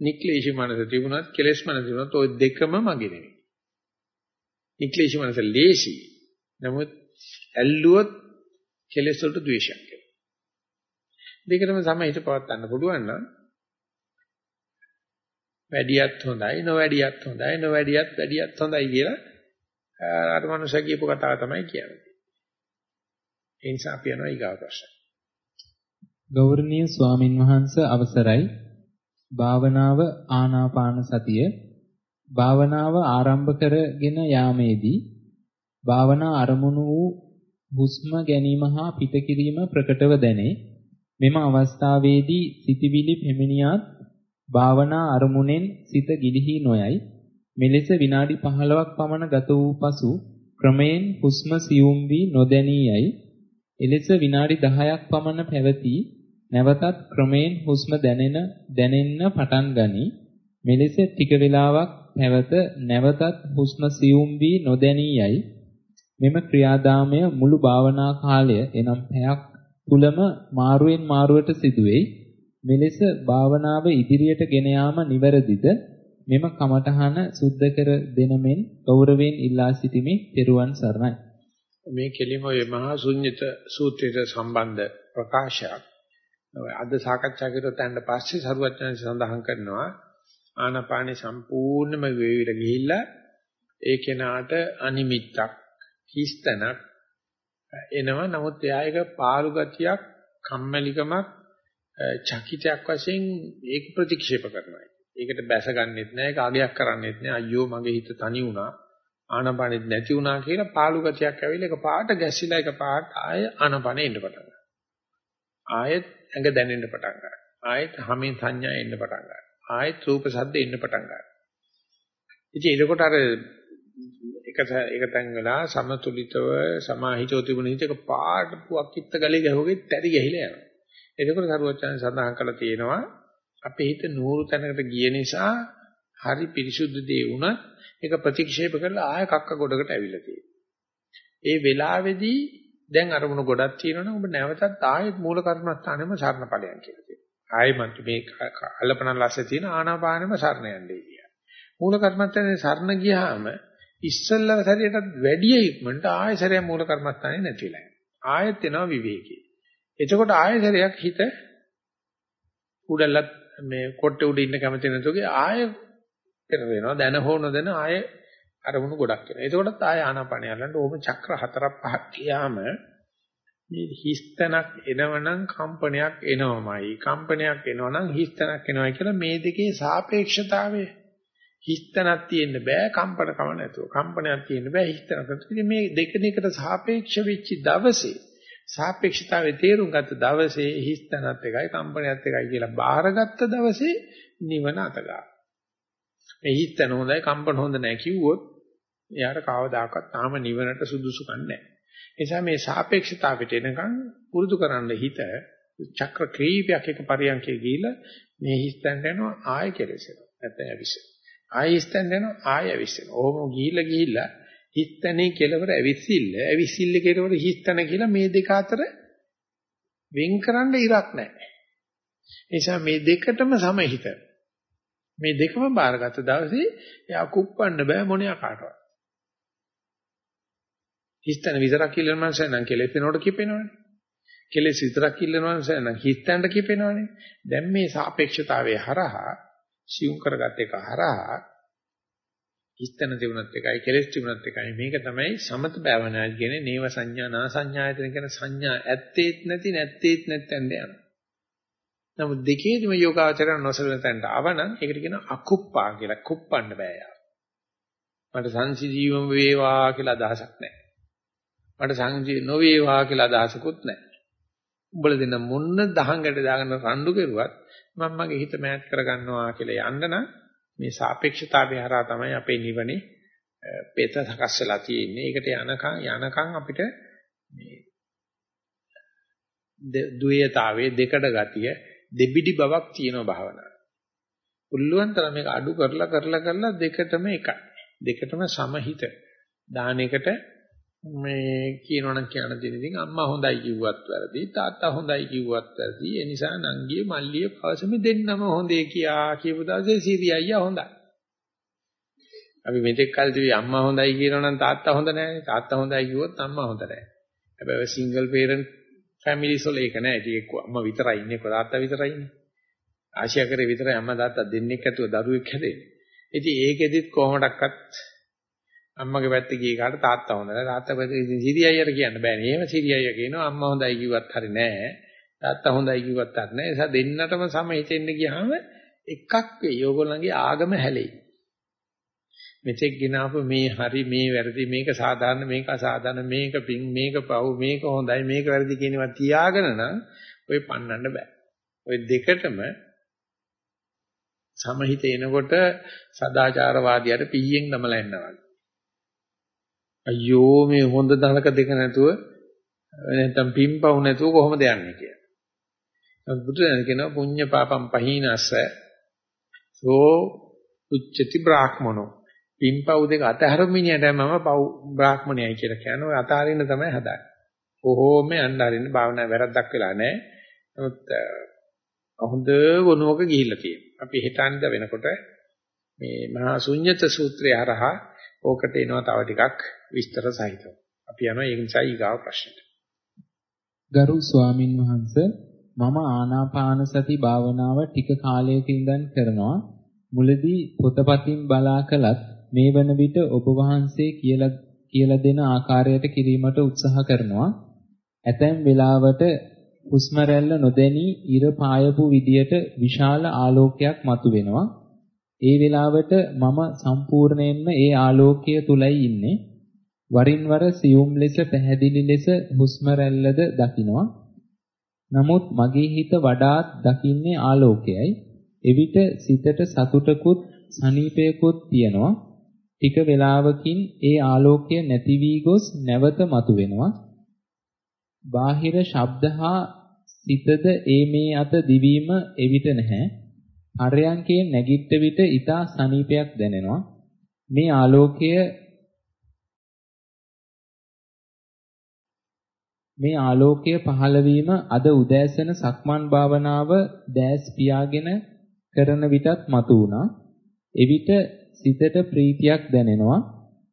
නික්ලේශී මනස තිබුණත් කෙලෙස් මනස තිබුණත් ওই දෙකම මගේ නෙවෙයි. නික්ලේශී මනස ලේසි. නමුත් ඇල්ලුවොත් කෙලෙස් වලට ද්වේෂයක් එනවා. දෙකටම සමහිත පවත් ගන්න පුළුවන් නම් වැඩියත් හොඳයි නොවැඩියත් හොඳයි නොවැඩියත් වැඩියත් හොඳයි කියලා අර මනුස්සයා කියපු කතාව තමයි කියන්නේ. ඒ නිසා අපි යනවා ඊගා ප්‍රශ්න. ගෞරවනීය ස්වාමින් වහන්සේ අවසරයි භාවනාව ආනාපාන සතිය භාවනාව ආරම්භ කරගෙන යාමේදී භාවනා අරමුණු වූ හුස්ම ගැනීම හා පිට කිරීම ප්‍රකටව දැනේ මෙම අවස්ථාවේදී සිතවිලි පෙමිනියත් භාවනා අරමුණෙන් සිත ගිලිහි නොයයි මෙලෙස විනාඩි 15ක් පමණ ගත වූ පසු ක්‍රමයෙන් හුස්ම සියුම් වී නොදැනී යයි එලෙස විනාඩි 10ක් පමණ පැවති නැවතත් ක්‍රමයෙන් හුස්ම දැනෙන දැනෙන්න පටන් ගනී. මෙලෙස ටික වේලාවක් පැවත නැවතත් හුස්ම සියුම් වී නොදැනී යයි. මෙම ක්‍රියාදාමය මුළු භාවනා කාලය එනම් පැයක් තුලම මාරුවෙන් මාරුවට සිදුවේයි. මෙලෙස භාවනාව ඉදිරියට ගෙන යාම නිවැරදිද? මෙම කමඨහන සුද්ධ කර දෙන මෙන් ගෞරවයෙන් ඉල්ලා සිටිමි. ත්වන් සරණයි. මේ කෙලිම ඔය මහා ශුන්්‍යත සූත්‍රයට සම්බන්ධ ප්‍රකාශයක්. අද සාකච්ඡා කරලා තැන්න පස්සේ සරුවචන සඳහන් කරනවා ආනාපානෙ සම්පූර්ණයෙන්ම වේවිල ගිහිල්ලා ඒ කෙනාට අනිමිත්තක් හිස්තනක් එනවා නමුත් එයා එක පාළු ගතියක් කම්මැලිකමක් චකිතයක් වශයෙන් ඒක ප්‍රතික්ෂේප කරනවා. ඒකට බැසගන්නෙත් නෑ, ඒක අගයක් කරන්නෙත් නෑ. අයියෝ මගේ හිත තනි වුණා. ආනපනෙත් නැති වුණා කියලා පාළු ගතියක් ඇවිල්ලා එක පාට ගැසිලා එක පාට ආය ආනපනෙ එන්න පටන් ගන්නවා. ආයෙත් ඇඟ දැනෙන්න පටන් ගන්නවා. ආයෙත් හැමෙන් සංඥා එන්න පටන් ගන්නවා. ආයෙත් රූප ශබ්ද එන්න පටන් ගන්නවා. ඉතින් එතකොට අර එක එක තැන් වෙලා සමතුලිතව සමාහිතව තිබුණ හිතක පාට පුවක් කිත්ත ගලේ ගහුවගේ තරි ගහිලා යනවා. එතකොට සරුවචන සඳහන් කරලා තියෙනවා අපේ හිත නూరు තැනකට ගිය නිසා හරි පිරිසුදු දේ වුණත් ඒක ප්‍රතික්ෂේප කරලා ආය කක්ක ගොඩකට ඇවිල්ලා තියෙනවා. ඒ වෙලාවේදී දැන් අරමුණු ගොඩක් තියෙනවනේ ඔබ නැවතත් ආයෙත් මූල කර්මස්ථානෙම සරණ ඵලයන් කියලා කියනවා. ආයෙමත් මේ අල්ලපන ලස්සේ තියෙන ආනාපානෙම සරණ යන්නේ කියලා. මූල කර්මස්ථානේ සරණ ගියාම ඉස්සල්ලා සැරයටත් වැඩි ඉක්මනට ආයෙ සැරයක් මූල කර්මස්ථානේ නැතිලා යනවා. ආයෙත් එනවා විවේකී. එතකොට ආයෙ සැරයක් හිත උඩල්ලත් මේ කොට්ටේ උඩ ඉන්න කැමති නැතුගේ ආයෙ පෙර වෙනවා දැන හෝ නොදැන ආයෙ අරමුණු ගොඩක් වෙනවා. එතකොටත් ආය ආනාපානය යනකොට ඕම චක්‍ර හතරක් පහක් ගියාම මේ හිස්තනක් එනවනම් කම්පනයක් එනවමයි. කම්පනයක් එනවනම් හිස්තනක් එනවයි කියලා මේ දෙකේ සාපේක්ෂතාවය හිස්තනක් තියෙන්න බෑ කම්පන කම නැතුව. කම්පනයක් තියෙන්න බෑ හිස්තනක් නැතුව. මේ දෙක දෙකට සාපේක්ෂ වෙච්ච දවසේ සාපේක්ෂතාවයේ තේරුම් ගත්ත දවසේ හිස්තනත් එකයි කම්පනයත් එකයි කියලා බාරගත්ත දවසේ නිවන අතගා. මේ හිතන හොඳයි කම්පන හොඳ නැහැ කිව්වොත් එයාට කවදාකවත් තාම නිවනට සුදුසුකම් නැහැ. ඒ නිසා මේ සාපේක්ෂතාවයට එනකන් පුරුදු කරන්න හිත චක්‍ර ක්‍රීපයක් එක පරියන්කේ ගිහිලා මේ හිස්තැන් යනවා ආය කෙලෙසෙනවා. නැත්නම් ඇවිස්සෙනවා. ආය හිස්තැන් යනවා ආය ඇවිස්සෙනවා. ඕම ගිහිලා ගිහිලා හිස්තැනේ කෙලවර ඇවිස්සිල්ල ඇවිස්සිල්ල කෙලවර හිස්තැන කියලා මේ දෙක අතර වෙන් කරන්න ඉරක් නැහැ. ඒ නිසා මේ දෙකටම සමහිත මේ දෙකම බාරගත්ත දවසේ එයා කුප්පන්න බෑ මොනියා කාටවත්. හිස්තන විතරක් ඉල්ලන මනුස්සය නම් කෙලෙස් වෙනකොට කිපෙනවනේ. කෙලෙස් විතරක් ඉල්ලන මනුස්සය නම් හිස්තැනට කිපෙනවනේ. දැන් මේ සාපේක්ෂතාවයේ හරහා සියුම් කරගත් එක හරහා හිස්තන තිබුණත් එකයි කෙලෙස් තිබුණත් එකයි මේක තමයි සමත භාවනායි කියන්නේ නේව සංඥා නා සංඥායතන කියන සංඥා ඇත්තේත් නැති නැත්තේත් නැත්තෙන්ද යනවා. නමුත් දෙකේදිම යෝගාචරණ නොසලන තැනට ආවනම් ඒකට කියන අකුප්පා කියලා කුප්පන්න බෑ යා. මට සංසිජීවම වේවා කියලා අදහසක් නැහැ. මට සංජී නොවේවා කියලා අදහසකුත් නැහැ. උඹලා දෙන මොන්න දහංගට දාගෙන රණ්ඩු කෙරුවත් මම මගේ හිත මෑත් කරගන්නවා කියලා යන්න නම් මේ සාපේක්ෂතාවය හරහා තමයි අපේ නිවනේ පෙත සකස් වෙලා තියෙන්නේ. ඒකට යනකම් යනකම් අපිට මේ ද්වේයතාවයේ දෙකඩ ගතිය දෙබිඩි බවක් තියෙනවා භාවනාව. පුළුවන් තරම් මේක අඩු කරලා කරලා කරලා දෙකටම එකයි. දෙකටම සමහිත. දාන එකට මේ කියනවනම් කියන දේ ඉතින් අම්මා හොඳයි කිව්වත් වැරදි තාත්තා හොඳයි කිව්වත් වැරදි. ඒ නිසා නංගියේ මල්ලිය පවසමි දෙන්නම හොඳේ කියා කියපු දවසේ සීරි අයියා හොඳයි. අපි මෙතෙක් කල් දිවි අම්මා හොඳයි කියනවනම් තාත්තා හොඳ නැහැ තාත්තා හොඳයි කිව්වොත් අම්මා හොඳ නැහැ හැබැයි සිංගල් පේරන්ට් ෆැමිලිස් වල ඒක නෑ. ඒක අම්මා විතරයි ඉන්නේ තාත්තා විතරයි ඉන්නේ. ආශියා කරේ විතරයි අම්මා තාත්තා දෙන්නෙක් ඇතුව දරුවෙක් හැදෙන්නේ. ඉතින් ඒකෙදිත් කොහොමඩක්වත් අම්මගේ පැත්තේ ගිය කාට තාත්තා හොඳ නැහැ. තාත්තා පැත්තේ ඉතින් සිරියයියට කියන්න බෑනේ. එහෙම සිරියයිය කියනවා අම්මා හොඳයි කිව්වත් හරි නෑ. තාත්තා හොඳයි කිව්වත් හරි නෑ. ඒ නිසා දෙන්නටම සම හිතෙන්න ගියාම එකක් වෙයි. ඕගොල්ලන්ගේ ආගම හැලෙයි. මෙතෙක් ගෙනාවු මේ හරි මේ වැරදි මේක සාධාරණ මේක අසාධාරණ මේක පිං මේක පව් මේක හොඳයි මේක වැරදි කියනවා තියාගෙන නම් ඔය පන්නන්න බෑ. ඔය දෙකටම සමහිත එනකොට සදාචාරවාදියාට පීයෙන් නමලා එනවා. අයියෝ මේ හොඳ දනක දෙක නැතුව නැත්තම් පිම්පව් නැතුව කොහොමද යන්නේ කියලා. බුදුරජාණන් කියනවා පුඤ්ඤ පාපම් පහීනස්ස සෝ උච්චති බ්‍රාහ්මනෝ පිම්පව් දෙක අතහැර මිනිහට මම පව් බ්‍රාහ්මණයයි කියලා කියනවා. ඔය අතාරින්න තමයි හදාන්නේ. කොහොම යන්න හරින්න භාවනා වැරද්දක් වෙලා නැහැ. නමුත් හොඳ ගුණවක ගිහිල්ලා තියෙනවා. අපි හිතන්නේ වෙනකොට මේ මහා ශුන්්‍යත සූත්‍රය හරහා ඕකට එනවා තව ටිකක් විස්තර සහිතව. අපි යනවා ඒ නිසා ඊගාව ප්‍රශ්නෙට. ගරු ස්වාමින් වහන්සේ මම ආනාපාන සති භාවනාව ටික කාලයක ඉඳන් කරනවා. මුලදී පොතපතින් බලා කළත් මේ වන විට ඔබ වහන්සේ කියලා කියලා දෙන ආකාරයට කිරීමට උත්සාහ කරනවා. ඇතැම් වෙලාවට හුස්ම රැල්ල නොදැනී ඉර පායපු විදියට විශාල ආලෝකයක් මතුවෙනවා. ඒ වෙලාවට මම සම්පූර්ණයෙන්ම ඒ ආලෝකය තුලයි ඉන්නේ. වරින් වර සියුම් ලෙස පැහැදිලි ලෙස හුස්ම රැල්ලද දකිනවා. නමුත් මගේ හිත වඩාත් දකින්නේ ආලෝකයයි. එවිට සිතට සතුටකුත් සනීපයකුත් තියෙනවා. ටික වේලාවකින් ඒ ආලෝකය නැති වී ගොස් නැවත මතුවෙනවා. බාහිර ශබ්ද හා සිතද ඒ මේ අත දිවීම එවිට නැහැ. අරයන්කේ නැගිට විට ඊතා සනීපයක් දැනෙනවා. මේ ආලෝකය මේ ආලෝකය පහළ වීම අද උදෑසන සක්මන් භාවනාව දැස් පියාගෙන කරන විටත් මතු වුණා. එවිට සිතට ප්‍රීතියක් දැනෙනවා.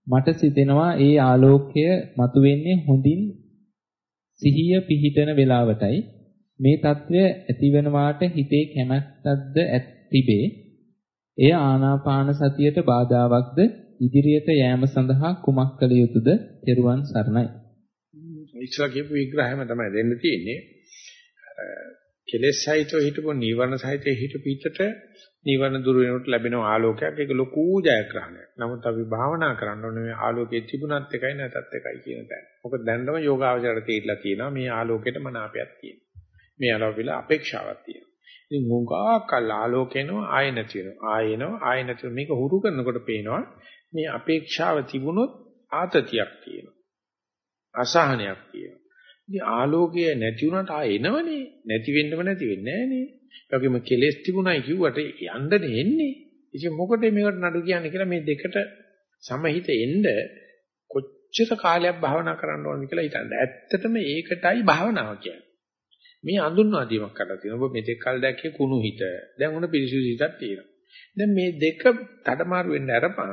මට සිතෙනවා ඒ ආලෝකය මතුවෙන්නේ හොඳින් සිහිය පිහිටන වේලාවටයි. මේ తත්වය ඇතිවෙනවාට හිතේ කැමැත්තක්ද තිබේ. එය ආනාපාන සතියට බාධාවත්ද ඉදිරියට යෑම සඳහා කුමක් කළ යුතුද? ත්වන් සරණයි. ඉස්සලා කියපු විග්‍රහයම තමයි දෙන්න තියෙන්නේ. කෙලෙස් සහිතව හිටපො නීවරණ සහිතව හිටපු පිටට නීවරණ දුර වෙනකොට ලැබෙන ආලෝකයක් ඒක ලොකු ජයග්‍රහණයක්. නමුත් අපි භාවනා කරන්න ඕනේ මේ ආලෝකයේ තිබුණත් එකයි නැතත් එකයි කියන තැන. මොකද දැන්නම යෝගාවචරයට තේරිලා තියෙනවා මේ ආලෝකයට මනාපයක් තියෙනවා. මේ ආලෝකෙල අපේක්ෂාවක් තියෙනවා. ඉතින් මුගා කල් ආලෝකේනෝ ආය නැති වෙනවා. ආයෙනෝ ආය නැති මේක හුරු කරනකොට පේනවා මේ අපේක්ෂාව තිබුණොත් ආතතියක් තියෙනවා. අසහනයක් තියෙනවා. ඉතින් ආලෝකය නැති වුණාට ආ එනවනේ. නැති වෙන්නම නැති වෙන්නේ නැහනේ. ඒ වගේම කෙලෙස් තිබුණයි කිව්වට යන්නනේ එන්නේ. ඉතින් මොකටද මේකට නඩු කියන්නේ කියලා මේ දෙකට සමහිත එන්න කොච්චර කාලයක් භාවනා කරන්න ඕනද කියලා හිතන්න. ඇත්තටම ඒකටයි භාවනාව කියන්නේ. මේ අඳුන්වා දීමක් කරලා තියෙනවා. ඔබ මෙතෙක් කල් දැක්කේ කුණු හිත. දැන් උන පිරිසුදු හිතක් තියෙනවා. දැන් මේ දෙක තඩමාරු වෙන්න අරපන්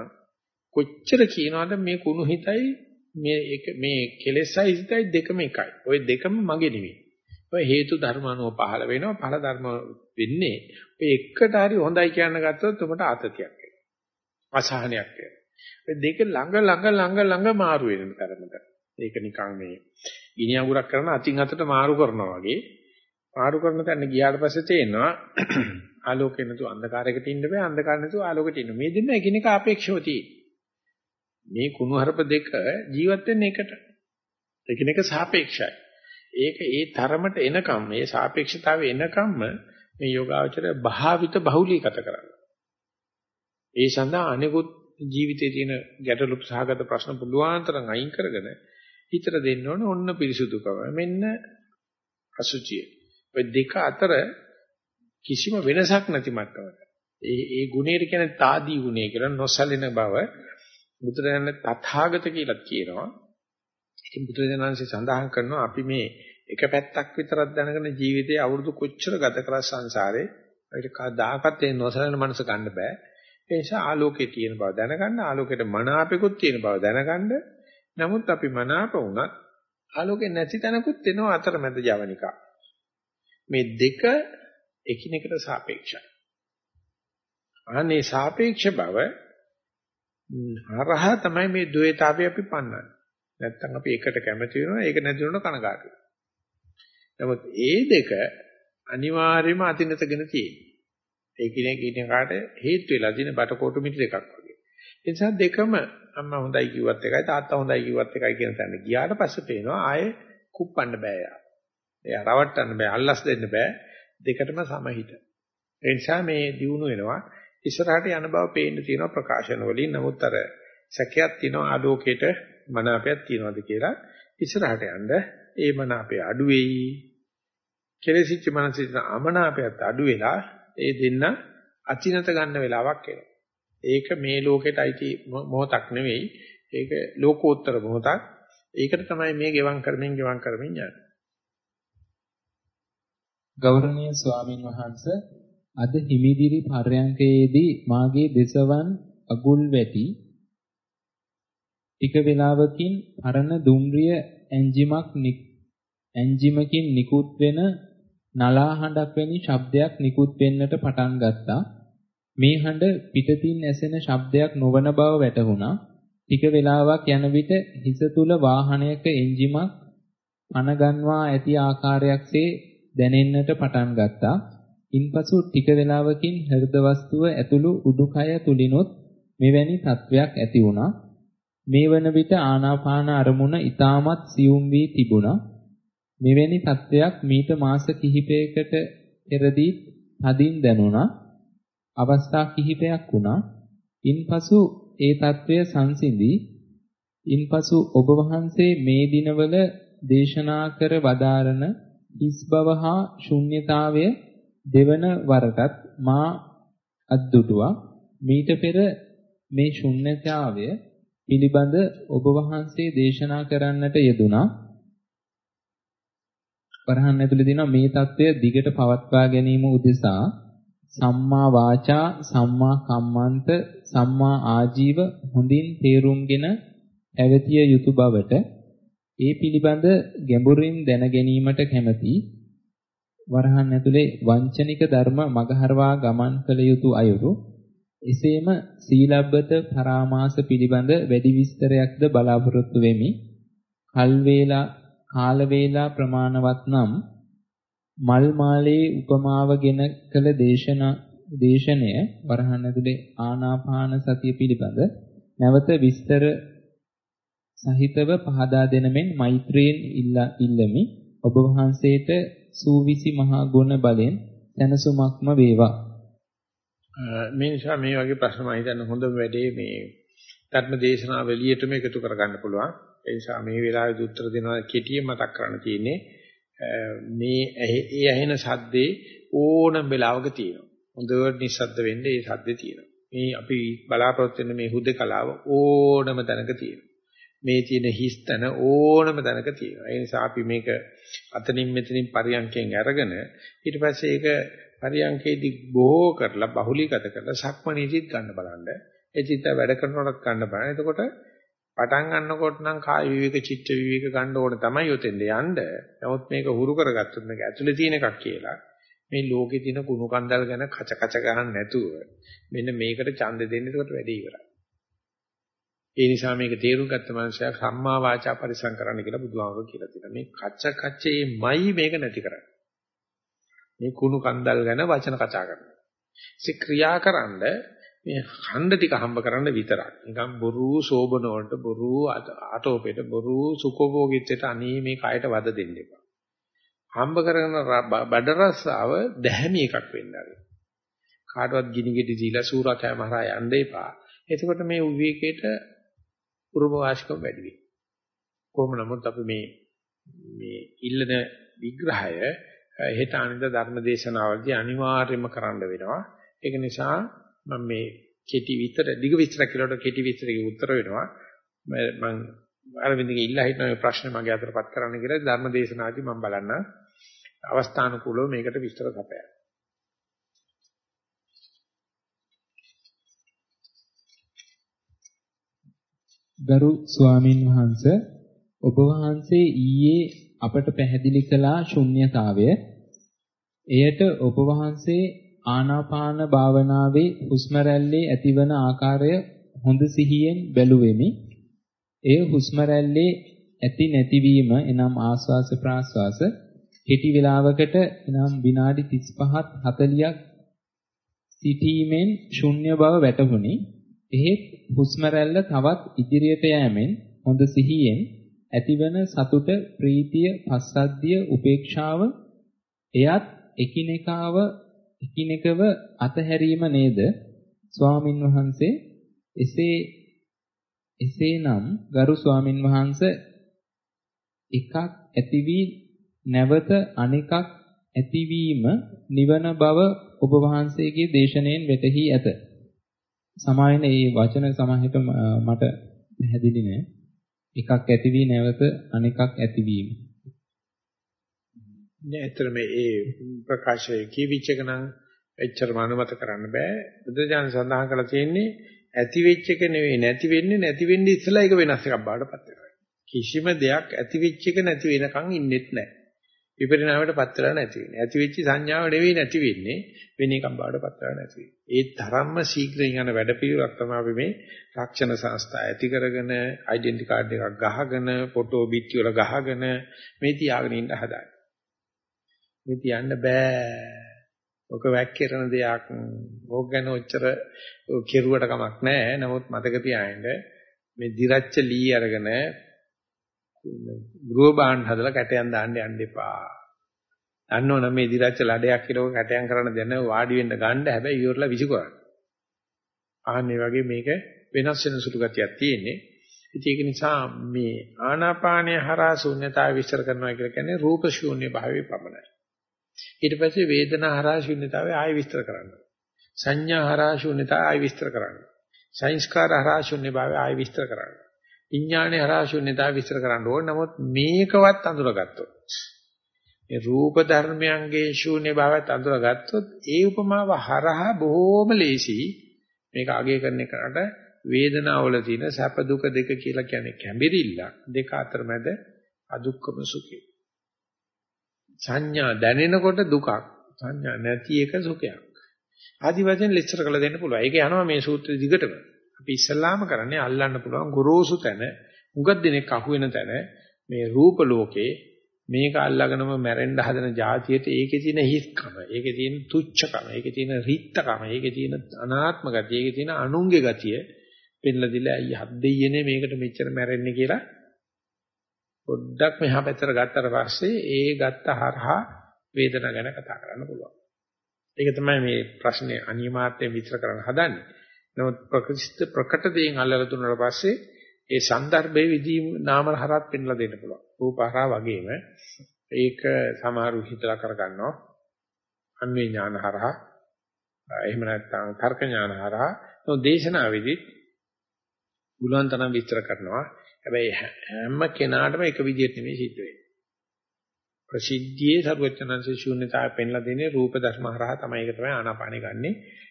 කොච්චර කියනවද මේ කුණු හිතයි මේ මේ කෙලෙසයි හිතයි දෙකම එකයි. ওই දෙකම මගේ නෙවෙයි. ඔය හේතු ධර්ම අනුව පහළ වෙනවා ඵල ධර්ම වෙන්නේ. ඔය එකට හරි හොඳයි කියන ගත්තොත් උඹට ආතතියක් එනවා. අසහනයක් එනවා. ඔය දෙක ළඟ ළඟ ළඟ ළඟ මාරු වෙන තරමට. ඒක නිකන් මේ ගිනි අඟුරක් කරන අතින් අතට මාරු කරනවා වගේ මාරු කරන තැන ගියාට පස්සේ තේනවා ආලෝකේ නැතුව අන්ධකාරයකට ඉන්න බෑ අන්ධකාර නැතුව ආලෝකයට ඉන්න. මේ දෙන්න එකිනෙක අපේක්ෂව මේ කුණුහරුප දෙක ජීවත් වෙන්නේ එකට. එකිනෙක සාපේක්ෂයි. ඒක ඒ තරමට එනකම් මේ සාපේක්ෂතාවය එනකම්ම මේ යෝගාචරය භාවිත බහුලීගත කරනවා. ඒ සඳහා අනිකුත් ජීවිතයේ තියෙන ගැටලු සහගත ප්‍රශ්න පුළුවන් තරම් අයින් කරගෙන හිතට දෙන්න ඕන ඔන්න පිරිසුදුකම. මෙන්න අසුචිය. ඔය දෙක අතර කිසිම වෙනසක් නැති මට්ටමක. ඒ ඒ ගුණයට කියන්නේ తాදී ගුණය කියලා නොසලින බව බුදුරජාණන් තථාගත කියලා කියනවා. ඉතින් බුදුරජාණන්සේ සඳහන් කරනවා අපි මේ එක පැත්තක් විතරක් දැනගෙන ජීවිතේ අවුරුදු කොච්චර ගත කරා සංසාරේ අපිට කවදාකවත් ඒ නොසලන මනස ගන්න බෑ. ඒ නිසා ආලෝකයේ තියෙන බව දැනගන්න ආලෝකයට මනාපෙකුත් තියෙන බව දැනගන්න. නමුත් අපි මනාප වුණත් ආලෝකේ නැති තැනකුත් එනවා අතරමැද ජවනිකා. මේ දෙක එකිනෙකට සාපේක්ෂයි. අනේ සාපේක්ෂ බව හරහා තමයි මේ ද්වේතාවය අපි පන්නන්නේ. නැත්තම් අපි එකට කැමති වෙනවා ඒක නැති වෙනවා කනගාටු නමුත් ඒ දෙක අනිවාර්යයෙන්ම අතිනතගෙන තියෙනවා. ඒ කිනේ කිනේ කාට හේතු වෙලා තියෙන බටකොටු මිටි දෙකක් වගේ. ඒ නිසා දෙකම අම්මා හොඳයි කිව්වත් එකයි තාත්තා හොඳයි කිව්වත් එකයි කියන තැන ගියාට පස්සේ පේනවා ආයේ කුප්පන්න බෑ යා. එයා රවට්ටන්න බෑ අල්ලස් දෙන්න බෑ දෙකටම සමහිත. ඒ නිසා මේ දියුණු වෙනවා ඉස්සරහට යන බව පේන්න තියෙනවා ප්‍රකාශන වලින්. නමුත් අර සැකයක් තියෙනවා ආලෝකයට මනාපයක් තියනවාද කියලා ඉස්සරහට යන්න ඒ මනාපය අඩු වෙයි. කෙලෙසිච්ච මනසින් අමනාපයත් අඩු වෙලා ඒ දෙන්න අචිනත ගන්න වෙලාවක් එනවා. ඒක මේ ලෝකෙට අයිති මොහොතක් නෙවෙයි. ඒක ලෝකෝත්තර මොහොතක්. ඒකට තමයි මේ ගෙවම් කරමින් ගෙවම් කරමින් යන්නේ. ගෞරවනීය ස්වාමින් වහන්සේ අද හිමිදිරි පර්යංකයේදී මාගේ දෙසවන් අගුල් වැටි ටික වේලාවකින් පරණ දුම්රිය එන්ජිමක් එන්ජිමකින් නිකුත් වෙන නලා හඬක් වැනි ශබ්දයක් නිකුත් වෙන්නට පටන් ගත්තා. මේ හඬ පිටතින් ඇසෙන ශබ්දයක් නොවන බව වැටහුණා. ටික වේලාවක් යන විට හිස තුල වාහනයක එන්ජිමක් අනගන්වා ඇති ආකාරයක්සේ දැනෙන්නට පටන් ගත්තා. ඉන්පසු ටික වේලාවකින් හෘද වස්තුව ඇතුළු උඩුකය තුලිනුත් මෙවැනි තත්වයක් ඇති වුණා. මේ වන විට ආනාපාන අරමුණ ඊටමත් සියුම් වී තිබුණා. මෙවැනි තත්වයක් මීට මාස කිහිපයකට පෙරදී තදින් දැනුණා. අවස්ථා කිහිපයක් වුණා. ඉන්පසු ඒ తත්වය සංසිඳී ඉන්පසු ඔබ වහන්සේ මේ දිනවල දේශනා කර වදාරන හිස් බව හා ශුන්්‍යතාවය දෙවන වරටත් මා අද්දුටුවා මීට පෙර මේ ශුන්්‍යතාවය පිළිබඳ ඔබ වහන්සේ දේශනා කරන්නට යෙදුනා. වරහන් ඇතුළේ තියෙනවා මේ தত্ত্বය දිගට පවත්වා ගැනීම උදෙසා සම්මා වාචා සම්මා කම්මන්ත සම්මා ආජීව හොඳින් තේරුම්ගෙන ඇවතිය යුතු බවට ඒ පිළිබඳ ගැඹුරින් දැන ගැනීමට කැමැති වරහන් ඇතුලේ වංචනික ධර්ම මගහරවා ගමන් කළ යුතු අයුරු එසේම සීලබ්බත පරාමාස පිළිබඳ වැඩි විස්තරයක්ද බලාපොරොත්තු වෙමි. කල් වේලා කාල වේලා ප්‍රමාණවත් නම් මල් මාලේ උපමාවගෙන කළ දේශනා දේශනය වරහන් ඇතුලේ ආනාපාන සතිය පිළිබඳ නැවත විස්තර සහිතව පහදා දෙන මෙන් මෛත්‍රියෙන් ඉල්ලමි ඔබ වහන්සේට සූවිසි මහා ගුණ බලෙන් සැනසුමක්ම වේවා මේ නිසා මේ වගේ ප්‍රශ්න මම හිතන්නේ හොඳම වැඩේ මේ ධර්ම දේශනාව එළියටම එකතු කරගන්න පුළුවන් ඒ නිසා මේ වෙලාවේදී උත්තර දෙනවා කෙටියෙන් මතක් කරන්න තියෙන්නේ මේ ඒ ඇහෙන සද්දේ ඕනම වෙලාවක තියෙනවා. හොඳට නිස්සද්ද වෙන්න ඒ සද්දේ තියෙනවා. මේ අපි බලාපොරොත්තු වෙන මේ හුදකලාව ඕනම තැනක තියෙනවා. මේ තියෙන හිස්තන ඕනම තැනක තියෙනවා. ඒ නිසා අපි මේක අතනින් මෙතනින් පරියන්කෙන් අරගෙන ඊට පස්සේ ඒක පරියන්කේදී බොහෝ කරලා බහුලීගත කරලා සක්මණේජිත් ගන්න බලන්න. ඒ චිත්ත වැඩ කරනකොටත් ගන්න බලන්න. එතකොට පටන් ගන්නකොට නම් කාය විවේක චිත්ත විවේක ගන්න ඕනේ තමයි යොතෙන්ද යන්න. නමුත් මේක හුරු කරගත්තොත් මේක ඇතුලේ තියෙන එකක් කියලා. මේ ලෝකේ තියෙන කුණු කන්දල් ගැන කච කච ගහන්න නැතුව මෙන්න මේකට ඡන්ද දෙන්න එතකොට වැඩේ ඉවරයි. ඒ නිසා මේක තේරුම් ගත්ත මනුස්සයා සම්මා වාචා පරිසං කරන්න කියලා බුදුහාමුදුරුවෝ කියලා තියෙනවා. මේ කච කචේමයි මේක නැති කරන්නේ. මේ කුණු කන්දල් ගැන වචන කතා කරනවා. ඉතින් ක්‍රියාකරනද මේ ඛණ්ඩ ටික හම්බ කරන්න විතරක්. නිකන් බොරු සෝබන වලට බොරු ආටෝපෙට බොරු සුඛෝභෝගීත්වයට අනී මේ කයට වද දෙන්න එපා. හම්බ කරගෙන බඩ රස්සාව දැහැමි එකක් වෙන්න ආරයි. කාටවත් ගිනි ගෙඩි දීලා සූරා කෑම හරහා යන්න එපා. එතකොට මේ විවේකයට උරුම වාසිකම වැඩි වෙයි. කොහොම නමුත් අපි මේ මේ ඉල්ලන විග්‍රහය හෙට අනිද්දා ධර්ම දේශනාවලදී අනිවාර්යයෙන්ම කරන්න වෙනවා. ඒක නිසා මම මේ කෙටි විතර දිග විස්තර කියලාට කෙටි විස්තරේ උත්තර වෙනවා මම අරවින්දගේ ඉල්ලා හිටන මේ ප්‍රශ්නේ මගේ අතටපත් කරන්න කියලා ධර්ම දේශනාදී මම බලන්න අවස්ථානුකූලව මේකට විස්තර සපයන්න. ගරු ස්වාමින් වහන්සේ ඔබ වහන්සේ ඊයේ අපට පැහැදිලි කළා ශුන්්‍යතාවය. එයට ඔබ වහන්සේ ආනාපාන භාවනාවේ හුස්ම රැල්ලේ ඇතිවන ආකාරය හොඳ සිහියෙන් බැලුවෙමි. එය හුස්ම රැල්ලේ ඇති නැතිවීම එනම් ආස්වාස ප්‍රාස්වාස කෙටි වේලාවකට එනම් විනාඩි 35ත් 40ක් සිටීමෙන් ශුන්‍ය බව වැටහුණි. එහෙත් හුස්ම රැල්ල තවත් ඉදිරියට යෑමෙන් හොඳ සිහියෙන් ඇතිවන සතුට ප්‍රීතිය පස්සද්ධිය උපේක්ෂාව එයත් එකිනෙකාව එකිනෙකව අතහැරීම නේද ස්වාමින් වහන්සේ එසේ එසේනම් ගරු ස්වාමින් වහන්සේ එකක් ඇති වී නැවත අනෙකක් ඇතිවීම නිවන බව ඔබ වහන්සේගේ දේශනෙන් වැටහි ඇත. සමායන මේ වචන සමහරට මට පැහැදිලි නෑ. එකක් ඇති වී නැවත අනෙකක් ඇතිවීම. නෑ ඇත්තට මේ ඒ ප්‍රකාශය කියවිච්ච එක නම් එච්චරම අනුමත කරන්න බෑ. බුදුජානක සඳහන් කරලා තියෙන්නේ ඇති වෙච්ච එක නෙවෙයි නැති වෙන්නේ නැති වෙන්නේ ඉස්සලා ඒක වෙනස් එකක් බාටපත් වෙනවා. කිසිම දෙයක් ඇති වෙච්ච එක නැති වෙනකන් ඉන්නෙත් නැහැ. විපරිණාමයටපත් වෙලා නැති වෙන්නේ. ඇති වෙච්ච සංඥාව නෙවෙයි නැති වෙන්නේ වෙන එකක් බාටපත් වෙලා නැති වෙන්නේ. ඒ තරම්ම ශීඝ්‍රයෙන් යන වැඩපිළිවෙලක් තමයි අපි මේ රක්ෂණ සංස්ථා ඇති කරගෙන ඩෙන්ටි කාඩ් එකක් ගහගෙන ෆොටෝ බිත්ති වල ගහගෙන මේ තියාගෙන ඉන්න හදාගන්න. මේ තියන්න බෑ. ඔක වැක්කිරන දෙයක්. ඕක ගැන ඔච්චර කෙරුවට කමක් නැහැ. නමුත් මතක තියාගන්න මේ දිරච්ච ලී අරගෙන ගෘහ භාණ්ඩ හදලා කැටයන් දාන්න යන්න එපා. දන්නවනම් මේ දිරච්ච ලඩයක් කියලා කැටයන් කරන්න දෙන වාඩි වෙන්න ගන්න හැබැයි ඉවරලා විසිකරන්න. ආන්නේ වගේ මේක වෙනස් වෙන සුළු ගතියක් තියෙන්නේ. ඉතින් ඒක නිසා මේ ආනාපානය හරහා ශූන්‍යතාවය විස්තර කරනවා කියලා කියන්නේ රූප ශූන්‍ය භාවයේ පමණයි. ඊට පස්සේ වේදනා හරහා ශූන්‍යතාවය ආයෙ විස්තර කරන්න. සංඥා හරහා ශූන්‍යතාවය ආයෙ විස්තර කරන්න. සංස්කාර හරහා ශූන්‍ය භාවය ආයෙ විස්තර කරන්න. විඥානේ හරහා ශූන්‍යතාවය විස්තර කරන්න ඕන. නමුත් මේකවත් අඳුරගත්තොත් මේ රූප ධර්මයන්ගේ ශූන්‍ය භාවයත් අඳුරගත්තොත් ඒ උපමාව හරහා බොහෝම ලේසි. මේක අගය කරන එකට වේදනාවල තියෙන සැප දුක දෙක කියලා කියන්නේ කැඹිරිල්ලක් දෙක අතරමැද අදුක්කම සුඛය. සංඥා දැනෙනකොට දුකක් සංඥා නැති එක සුඛයක්. ආදි වශයෙන් ලෙච්චර කළ දෙන්න පුළුවන්. ඒක යනවා මේ සූත්‍ර දිගටම. අපි ඉස්සල්ලාම කරන්නේ අල්ලන්න පුළුවන් ගොරෝසු තැන උගත් දිනෙක අහුවෙන තැන මේ රූප ලෝකේ මේක අල්ලගෙනම මැරෙන්න හදන જાතියට ඒකේ තියෙන හිස්කම ඒකේ තියෙන තුච්ඡකම ඒකේ තියෙන රිත්තකම ඒකේ තියෙන අනාත්ම ගතිය ඒකේ තියෙන අනුන්ගේ ගතිය පෙන්ලා දිලා අයිය හත් දෙයියනේ මේකට මෙච්චර මැරෙන්නේ කියලා පොඩ්ඩක් මෙහා පැත්තට ගත්තට පස්සේ ඒ ගත්ත හරහා වේදනාව ගැන කතා කරන්න පුළුවන්. ඒක තමයි මේ ප්‍රශ්නේ අනියමාර්ථයෙන් විස්තර කරන්න හදන්නේ. නමුත් ප්‍රකෘති ප්‍රකට දේෙන් අල්ලලා දුන්නාට පස්සේ ඒ સંદર્ભයේ විදී නාම හරහත් පෙන්ලා දෙන්න පුළුවන්. රූපහරා වගේම ඒක සමහරු හිතලා කරගන්නවා. අන්වේ ඥාන හරහා එහෙම නැත්නම් තර්ක ඥාන හරහා නෝ දේශනාවේදී බුලන්තනම් විස්තර කරනවා. හැබැයි හැම කෙනාටම එක විදිහට නෙමෙයි සිද්ධ වෙන්නේ. ප්‍රසිද්ධියේ සර්වචනංශේ ශූන්‍යතාවය පෙන්ලා දෙන්නේ රූප ධර්ම හරහා තමයි ඒක තමයි ආනාපානෙ ගන්නෙ.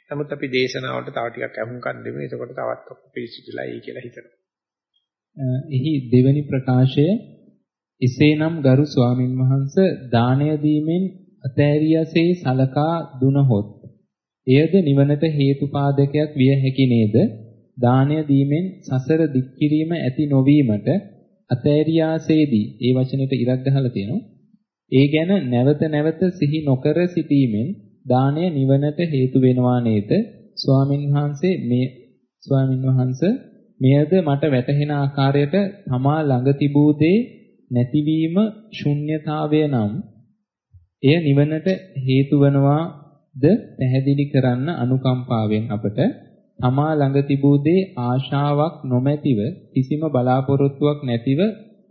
නමුත් අපි දේශනාවට තව ටිකක් අහුම්කම් දෙමු. එතකොට තවත් පිළිසිතුලා එයි කියලා හිතනවා. එහි දෙවැනි ප්‍රකාශය එසේනම් ගරු ස්වාමින් වහන්සේ දානය දීමෙන් අතෑරියසේ සලකා දුනහොත් එයද නිවනට හේතුපාදකයක් විය හැකි නේද? දානය දීමෙන් සසර දික් කිරීම ඇති නොවීමට අතෑරියාසේදී ඒ වචනෙට ඉරක් ගහලා තියෙනවා. ඒ ගැන නැවත නැවත සිහි නොකර සිටීමෙන් දානය නිවනට හේතු වෙනවා නේද? ස්වාමින් වහන්සේ මේ ස්වාමින් වහන්සේ මෙයද මට වැටහෙන ආකාරයට තමා ළඟ තිබූ දේ නැතිවීම ශුන්්‍යතාවය නම් එය නිවනට හේතු වනවාද පැහැදිලි කරන්න අනුකම්පාවෙන් අපට තමා ළඟ තිබූ දේ ආශාවක් නොමැතිව කිසිම බලාපොරොත්තුවක් නැතිව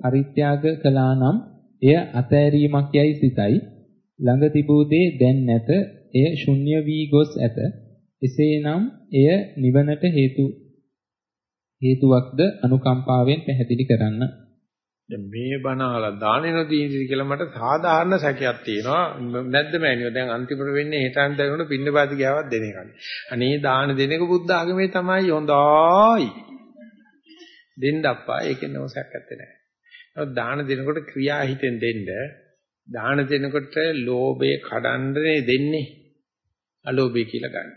පරිත්‍යාග කළා නම් එය අතෑරීමක් යයි සිතයි ළඟ තිබූ දේ දැන් නැත එය ශුන්‍ය වී ගොස් ඇත එසේනම් එය නිවනට හේතු හේතුවක්ද අනුකම්පාවෙන් පැහැදිලි කරන්න. දැන් මේ බණ අහලා දානෙ නොදීනි කියලා මට සාධාරණ සැකයක් තියෙනවා. නැද්ද මෑණියෝ? දැන් අන්තිමට වෙන්නේ හිතන් දරුණු පින්නපාති ගාවක් දෙන එකනේ. අනේ දාන දෙන එක බුද්ධ ආගමේ තමයි හොඳයි. දෙන්න අප්පා ඒකෙන් නෝසයක් ඇත්තේ නැහැ. නමුත් දාන දෙනකොට ක්‍රියා හිතෙන් දෙන්න දාන දෙනකොට ලෝභය කඩන්නනේ දෙන්නේ. අලෝභය කියලා ගන්න.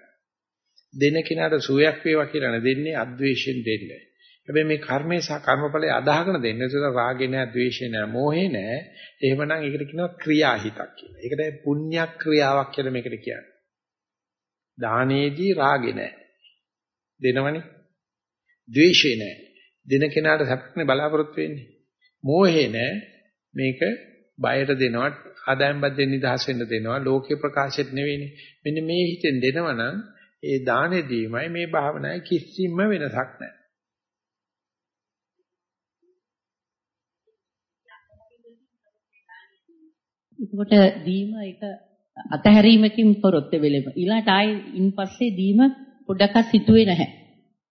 දෙන කෙනාට සුවයක් වේවා කියලා නෙදෙන්නේ අද්වේෂයෙන් දෙන්නේ. හැබැයි මේ කර්මේ සහ කර්මඵලයේ අදාහගෙන දෙන්නේ ඒක රාගේ නෑ, ද්වේෂේ නෑ, මෝහේ නෑ. එහෙමනම් ඒකට කියනවා ක්‍රියාහිතක් කියලා. ඒකට පුණ්‍ය ක්‍රියාවක් කියලා මේකට කියන්නේ. දානේදී රාගේ නෑ. දෙනවනේ. ද්වේෂේ නෑ. දෙන කෙනාට සැපක්නේ බලාපොරොත්තු වෙන්නේ. මෝහේ නෑ. මේක බයට දෙනවා ආදායම් බද්දෙන් නිදහස් වෙන්න දෙනවා ලෝකේ ප්‍රකාශෙත් නෙවෙයිනේ මෙන්න මේ හිතෙන් දෙනවනම් ඒ දානෙදීමයි මේ භාවනාවේ කිසිම වෙනසක් නැහැ එතකොට දීම එක අතහැරීමකින් කරොත් වෙලෙම ඊළාට ආයි ඉන්පස්සේ දීම පොඩ්ඩක් සිතුවේ නැහැ.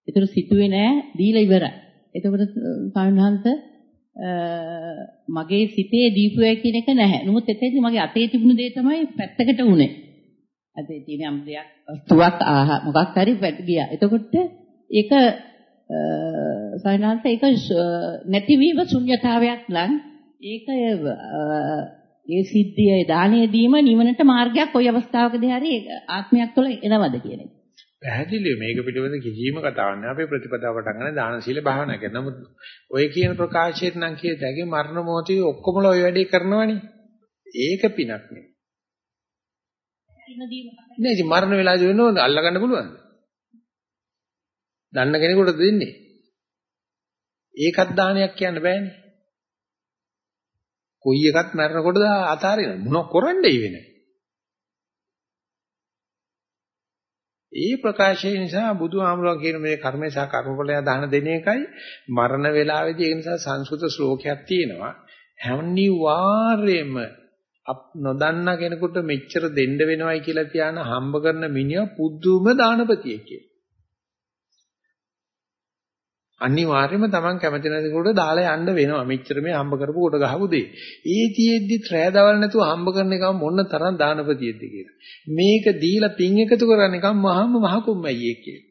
ඒතර සිතුවේ නැහැ දීලා ඉවරයි. එතකොට සාමාන්‍යහන්ත මගේ සිතේ දීපුවයි කියන එක නැහැ. නමුත් එතෙන්දී මගේ අතේ තිබුණු දේ තමයි පැත්තකට උනේ. අතේ තියෙන යම් දෙයක් වස්තුවක් ආහ මොකක් හරි ගියා. එතකොට ඒක සාමාන්‍යහන්ත ඒක නැතිවීම ශුන්‍යතාවයක් නම් ඒක ඒ සිද්ධියේ දාණය දීම නිවනට මාර්ගයක් ওই අවස්ථාවකදී හරි ආත්මයක් තුළ එනවද කියන එක. පැහැදිලිව මේක පිළිබඳ කිසිම කතාවක් නැහැ. අපේ ප්‍රතිපදාව පටන් ගන්න දාන සීල භාවනා කරන. නමුත් ඔය කියන ප්‍රකාශයෙන් නම් කියත හැකි මරණ මොහොතේ ඔක්කොම ඔය වැඩේ කරනවනේ. ඒක පිනක් නෙවෙයි. නෑ ඉතින් මරණ වෙලාවදී වෙනවද අල්ලගන්න පුළුවන්ද? දන්න කෙනෙකුට දෙන්නේ. ඒකත් දානයක් කියන්න බෑනේ. කොයි එකත් මැරෙනකොට අතාරින මොන කරන්නේ වෙන්නේ? ඒ ප්‍රකාශය නිසා බුදුහාමුදුරුවෝ කියන මේ කර්මය සහ කර්මඵලය දාන දෙන එකයි මරණ වේලාවේදී ඒ නිසා සංස්කෘත ශ්ලෝකයක් තියෙනවා හැමනිවාර්යයෙන්ම නොදන්න කෙනෙකුට මෙච්චර දෙන්න වෙනවයි කියලා තියාන හම්බ කරන මිනිහා පුදුම දානපතියෙක් කියලා. අනිවාර්යයෙන්ම Taman කැමති නැතිකොට දාලා යන්න වෙනවා. මෙච්චර මේ හම්බ කරපු කොට ගහපු දෙය. ඒ තියෙද්දි ත්‍රෑ දවල් නැතුව හම්බ කරන එකම මොන තරම් දානපතියෙක්ද කියලා. මේක දීලා පින් එකතු කරන එකම මහම මහ කුම්මයියේ කියලා.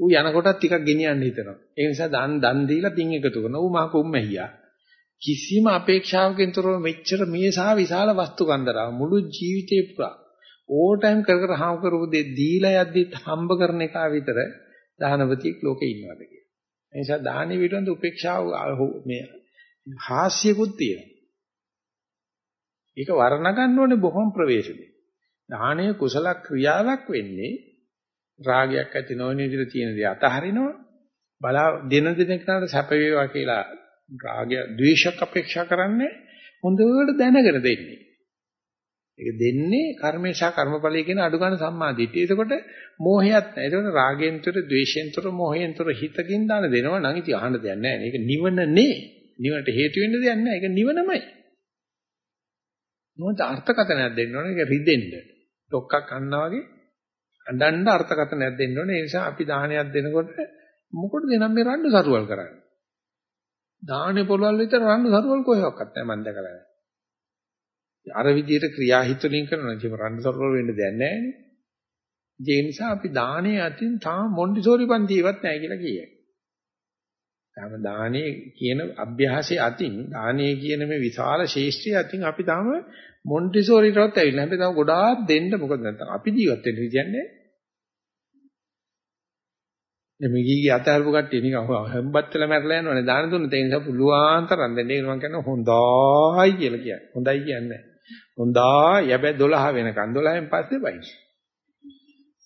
ඌ යනකොටත් ටිකක් ගෙනියන්න හිතනවා. ඒ නිසා දන් දන් දීලා පින් එකතු කරනවා. ඌ මහ කුම්මයියා. කිසිම අපේක්ෂාවකින් තොරව මෙච්චර මේසා විශාල වස්තු කන්දරාව මුළු ජීවිතේ පුරා ඕ ටයිම් කර කර හම් කරපු දෙ දීලා යද්දි හම්බ කරන එක විතර දානපතියෙක් ලෝකේ ඉන්නවද කියලා. ඒ නිසා දාහනේ පිටවෙන උපේක්ෂාව මේ හාස්‍යකුත් තියෙනවා. ඒක වර්ණ ගන්න ඕනේ බොහොම ප්‍රවේශමෙන්. දාහනේ කුසල ක්‍රියාවක් වෙන්නේ රාගයක් ඇති නොවන විදිහට තියෙන දේ අතහරිනවා. බලා දින දිනකට සැප වේවා කියලා රාගය ද්වේෂයක් අපේක්ෂා කරන්නේ හොඳට දැනගෙන දෙන්නේ. ඒක දෙන්නේ කර්මේශා කර්මඵලයේ කියන අඩු ගන්න සම්මාදිට්ඨිය. එතකොට මෝහයක් නැහැ. එතකොට රාගයෙන්තර, ද්වේෂයෙන්තර, මොහයෙන්තර හිතකින් දාන දෙනවා නම් ඉතින් අහන්න දෙයක් නැහැ. මේක නිවනනේ. නිවනට හේතු වෙන්න දෙයක් නැහැ. ඒක නිවනමයි. මොකද අර්ථකථනයක් දෙන්න ඕනේ. ඒක රිදෙන්න. ඩොක්කක් අන්නා වගේ අඬන්න අර්ථකථනයක් දෙන්න ඕනේ. ඒ නිසා අපි දානයක් දෙනකොට මොකටද එනම් මේ රණ්ඩු සරුවල් කරන්නේ? දානේ පොළවල් විතර රණ්ඩු සරුවල් කොහෙවත් නැහැ මම දැකලා නැහැ. අර විදිහට ක්‍රියාහිත වලින් කරනවා කියව රණ්ඩුතරවල වෙන්න දෙයක් නැහැ නේ. ඒ නිසා අපි දානේ අතින් තාම මොන්ටිසෝරි පන්තියවත් නැහැ කියලා කියයි. තාම දානේ කියන අභ්‍යාසයේ අතින් දානේ කියන මේ විශාල ශේෂ්ත්‍රය අතින් අපි තාම මොන්ටිසෝරිටවත් ඇවිල්ලා නැහැ. තාම ගොඩාක් දෙන්න මොකද නැත්නම් අපි ජීවත් වෙන්න විදියන්නේ මේ ගීගේ අතහරපු කට්ටිය නිකන් හැම්බත්තල මැරලා යනවනේ දාන දුන්නත් ඒ නිසා පුළුවන් තරම් දෙන්න ඒක මම කියන්නේ හොඳයි කියලා කියන්නේ. හොඳයි කියන්නේ. හොඳා යබැ 12 වෙනකන් 12න් පස්සේ බයි.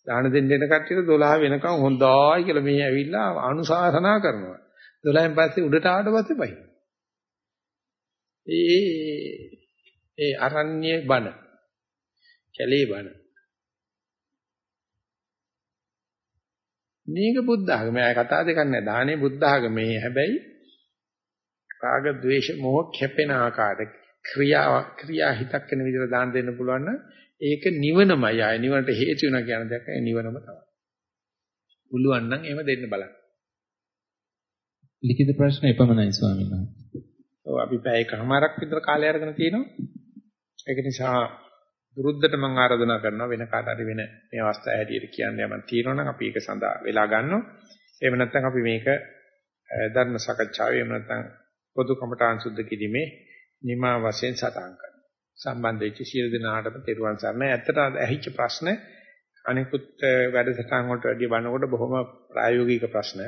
දාන දෙන්න දෙන කට්ටියට 12 වෙනකන් හොඳයි කියලා මේ ඇවිල්ලා අනුශාසනා කරනවා. 12න් පස්සේ උඩට ආවට පස්සේ බයි. ඒ ඒ අරණ්‍ය බණ. කැලේ බණ. මේක බුද්ධ ආගම. මම කතා දෙකක් නෑ. දානේ බුද්ධ ආගමේ. හැබැයි රාග, ద్వේෂ, මෝහ කැපෙන ආකාරයට ක්‍රියා ක්‍රියා හිතක් වෙන විදිහට දාන දෙන්න පුළුවන් නම් ඒක නිවනමයි. ආය නිවනට හේතු වෙනවා කියන දෙයක් ඒ නිවනම තමයි. පුළුවන් නම් එහෙම දෙන්න බලන්න. ලිඛිත ප්‍රශ්න එපමණයි ස්වාමීන් වහන්සේ. ඔව් අපි පැය එකමාරක් විතර කාලය අරගෙන තිනවා. ඒක නිසා විරුද්ධට මම ආරාධනා කරනවා වෙන කාට හරි වෙන මේ අවස්ථාව හැටියට කියන්න යමක් තියෙනවා නම් අපි ඒක සඳහා වෙලා ගන්නවා. එහෙම නැත්නම් අපි මේක ධර්ම සාකච්ඡාවේ එහෙම නැත්නම් පොදු කමඨාන් සුද්ධ කිරීමේ නිමා වශයෙන් සටහන් කරනවා. සම්බන්ධ වෙච්ච සියලු දෙනාටම තෙරුවන් සරණයි. ඇත්තට ඇහිච්ච ප්‍රශ්න අනිකුත් වැඩසටහන් වලට වැඩි බලනකොට බොහොම ප්‍රායෝගික ප්‍රශ්න.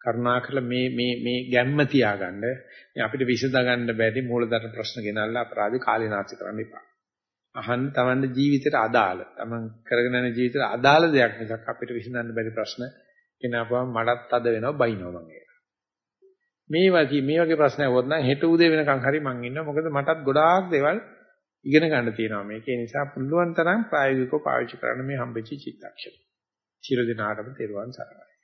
කරුණාකරලා මේ මේ මේ ගැම්ම තියාගන්න මේ අපිට විසඳ ගන්න බැරි මූලධර්ම ප්‍රශ්න ගෙනල්ලා අපරාධي කාලේ නාස්ති කරන්න එපා. අහන්න තමන්ගේ ජීවිතයට අදාළ, තමන් කරගෙන යන ජීවිතයට අදාළ දෙයක් මිසක් අපිට විසඳන්න බැරි ප්‍රශ්න ගෙනාපුවම මඩත් අද වෙනවා බයිනවා මම ඒක. මේ වගේ මේ වගේ ප්‍රශ්නයක් වොත් නම් හෙට උදේ වෙනකන් හරි මං ඉන්නවා. මොකද මටත් ගොඩාක් දේවල් ඉගෙන ගන්න තියෙනවා මේකේ නිසා පුළුවන් තරම් ප්‍රායෝගිකව පාවිච්චි කරන්න මේ හම්බෙච්ච චිත්තක්ෂණ. චිර දිනාටම තෙරුවන් සරණයි.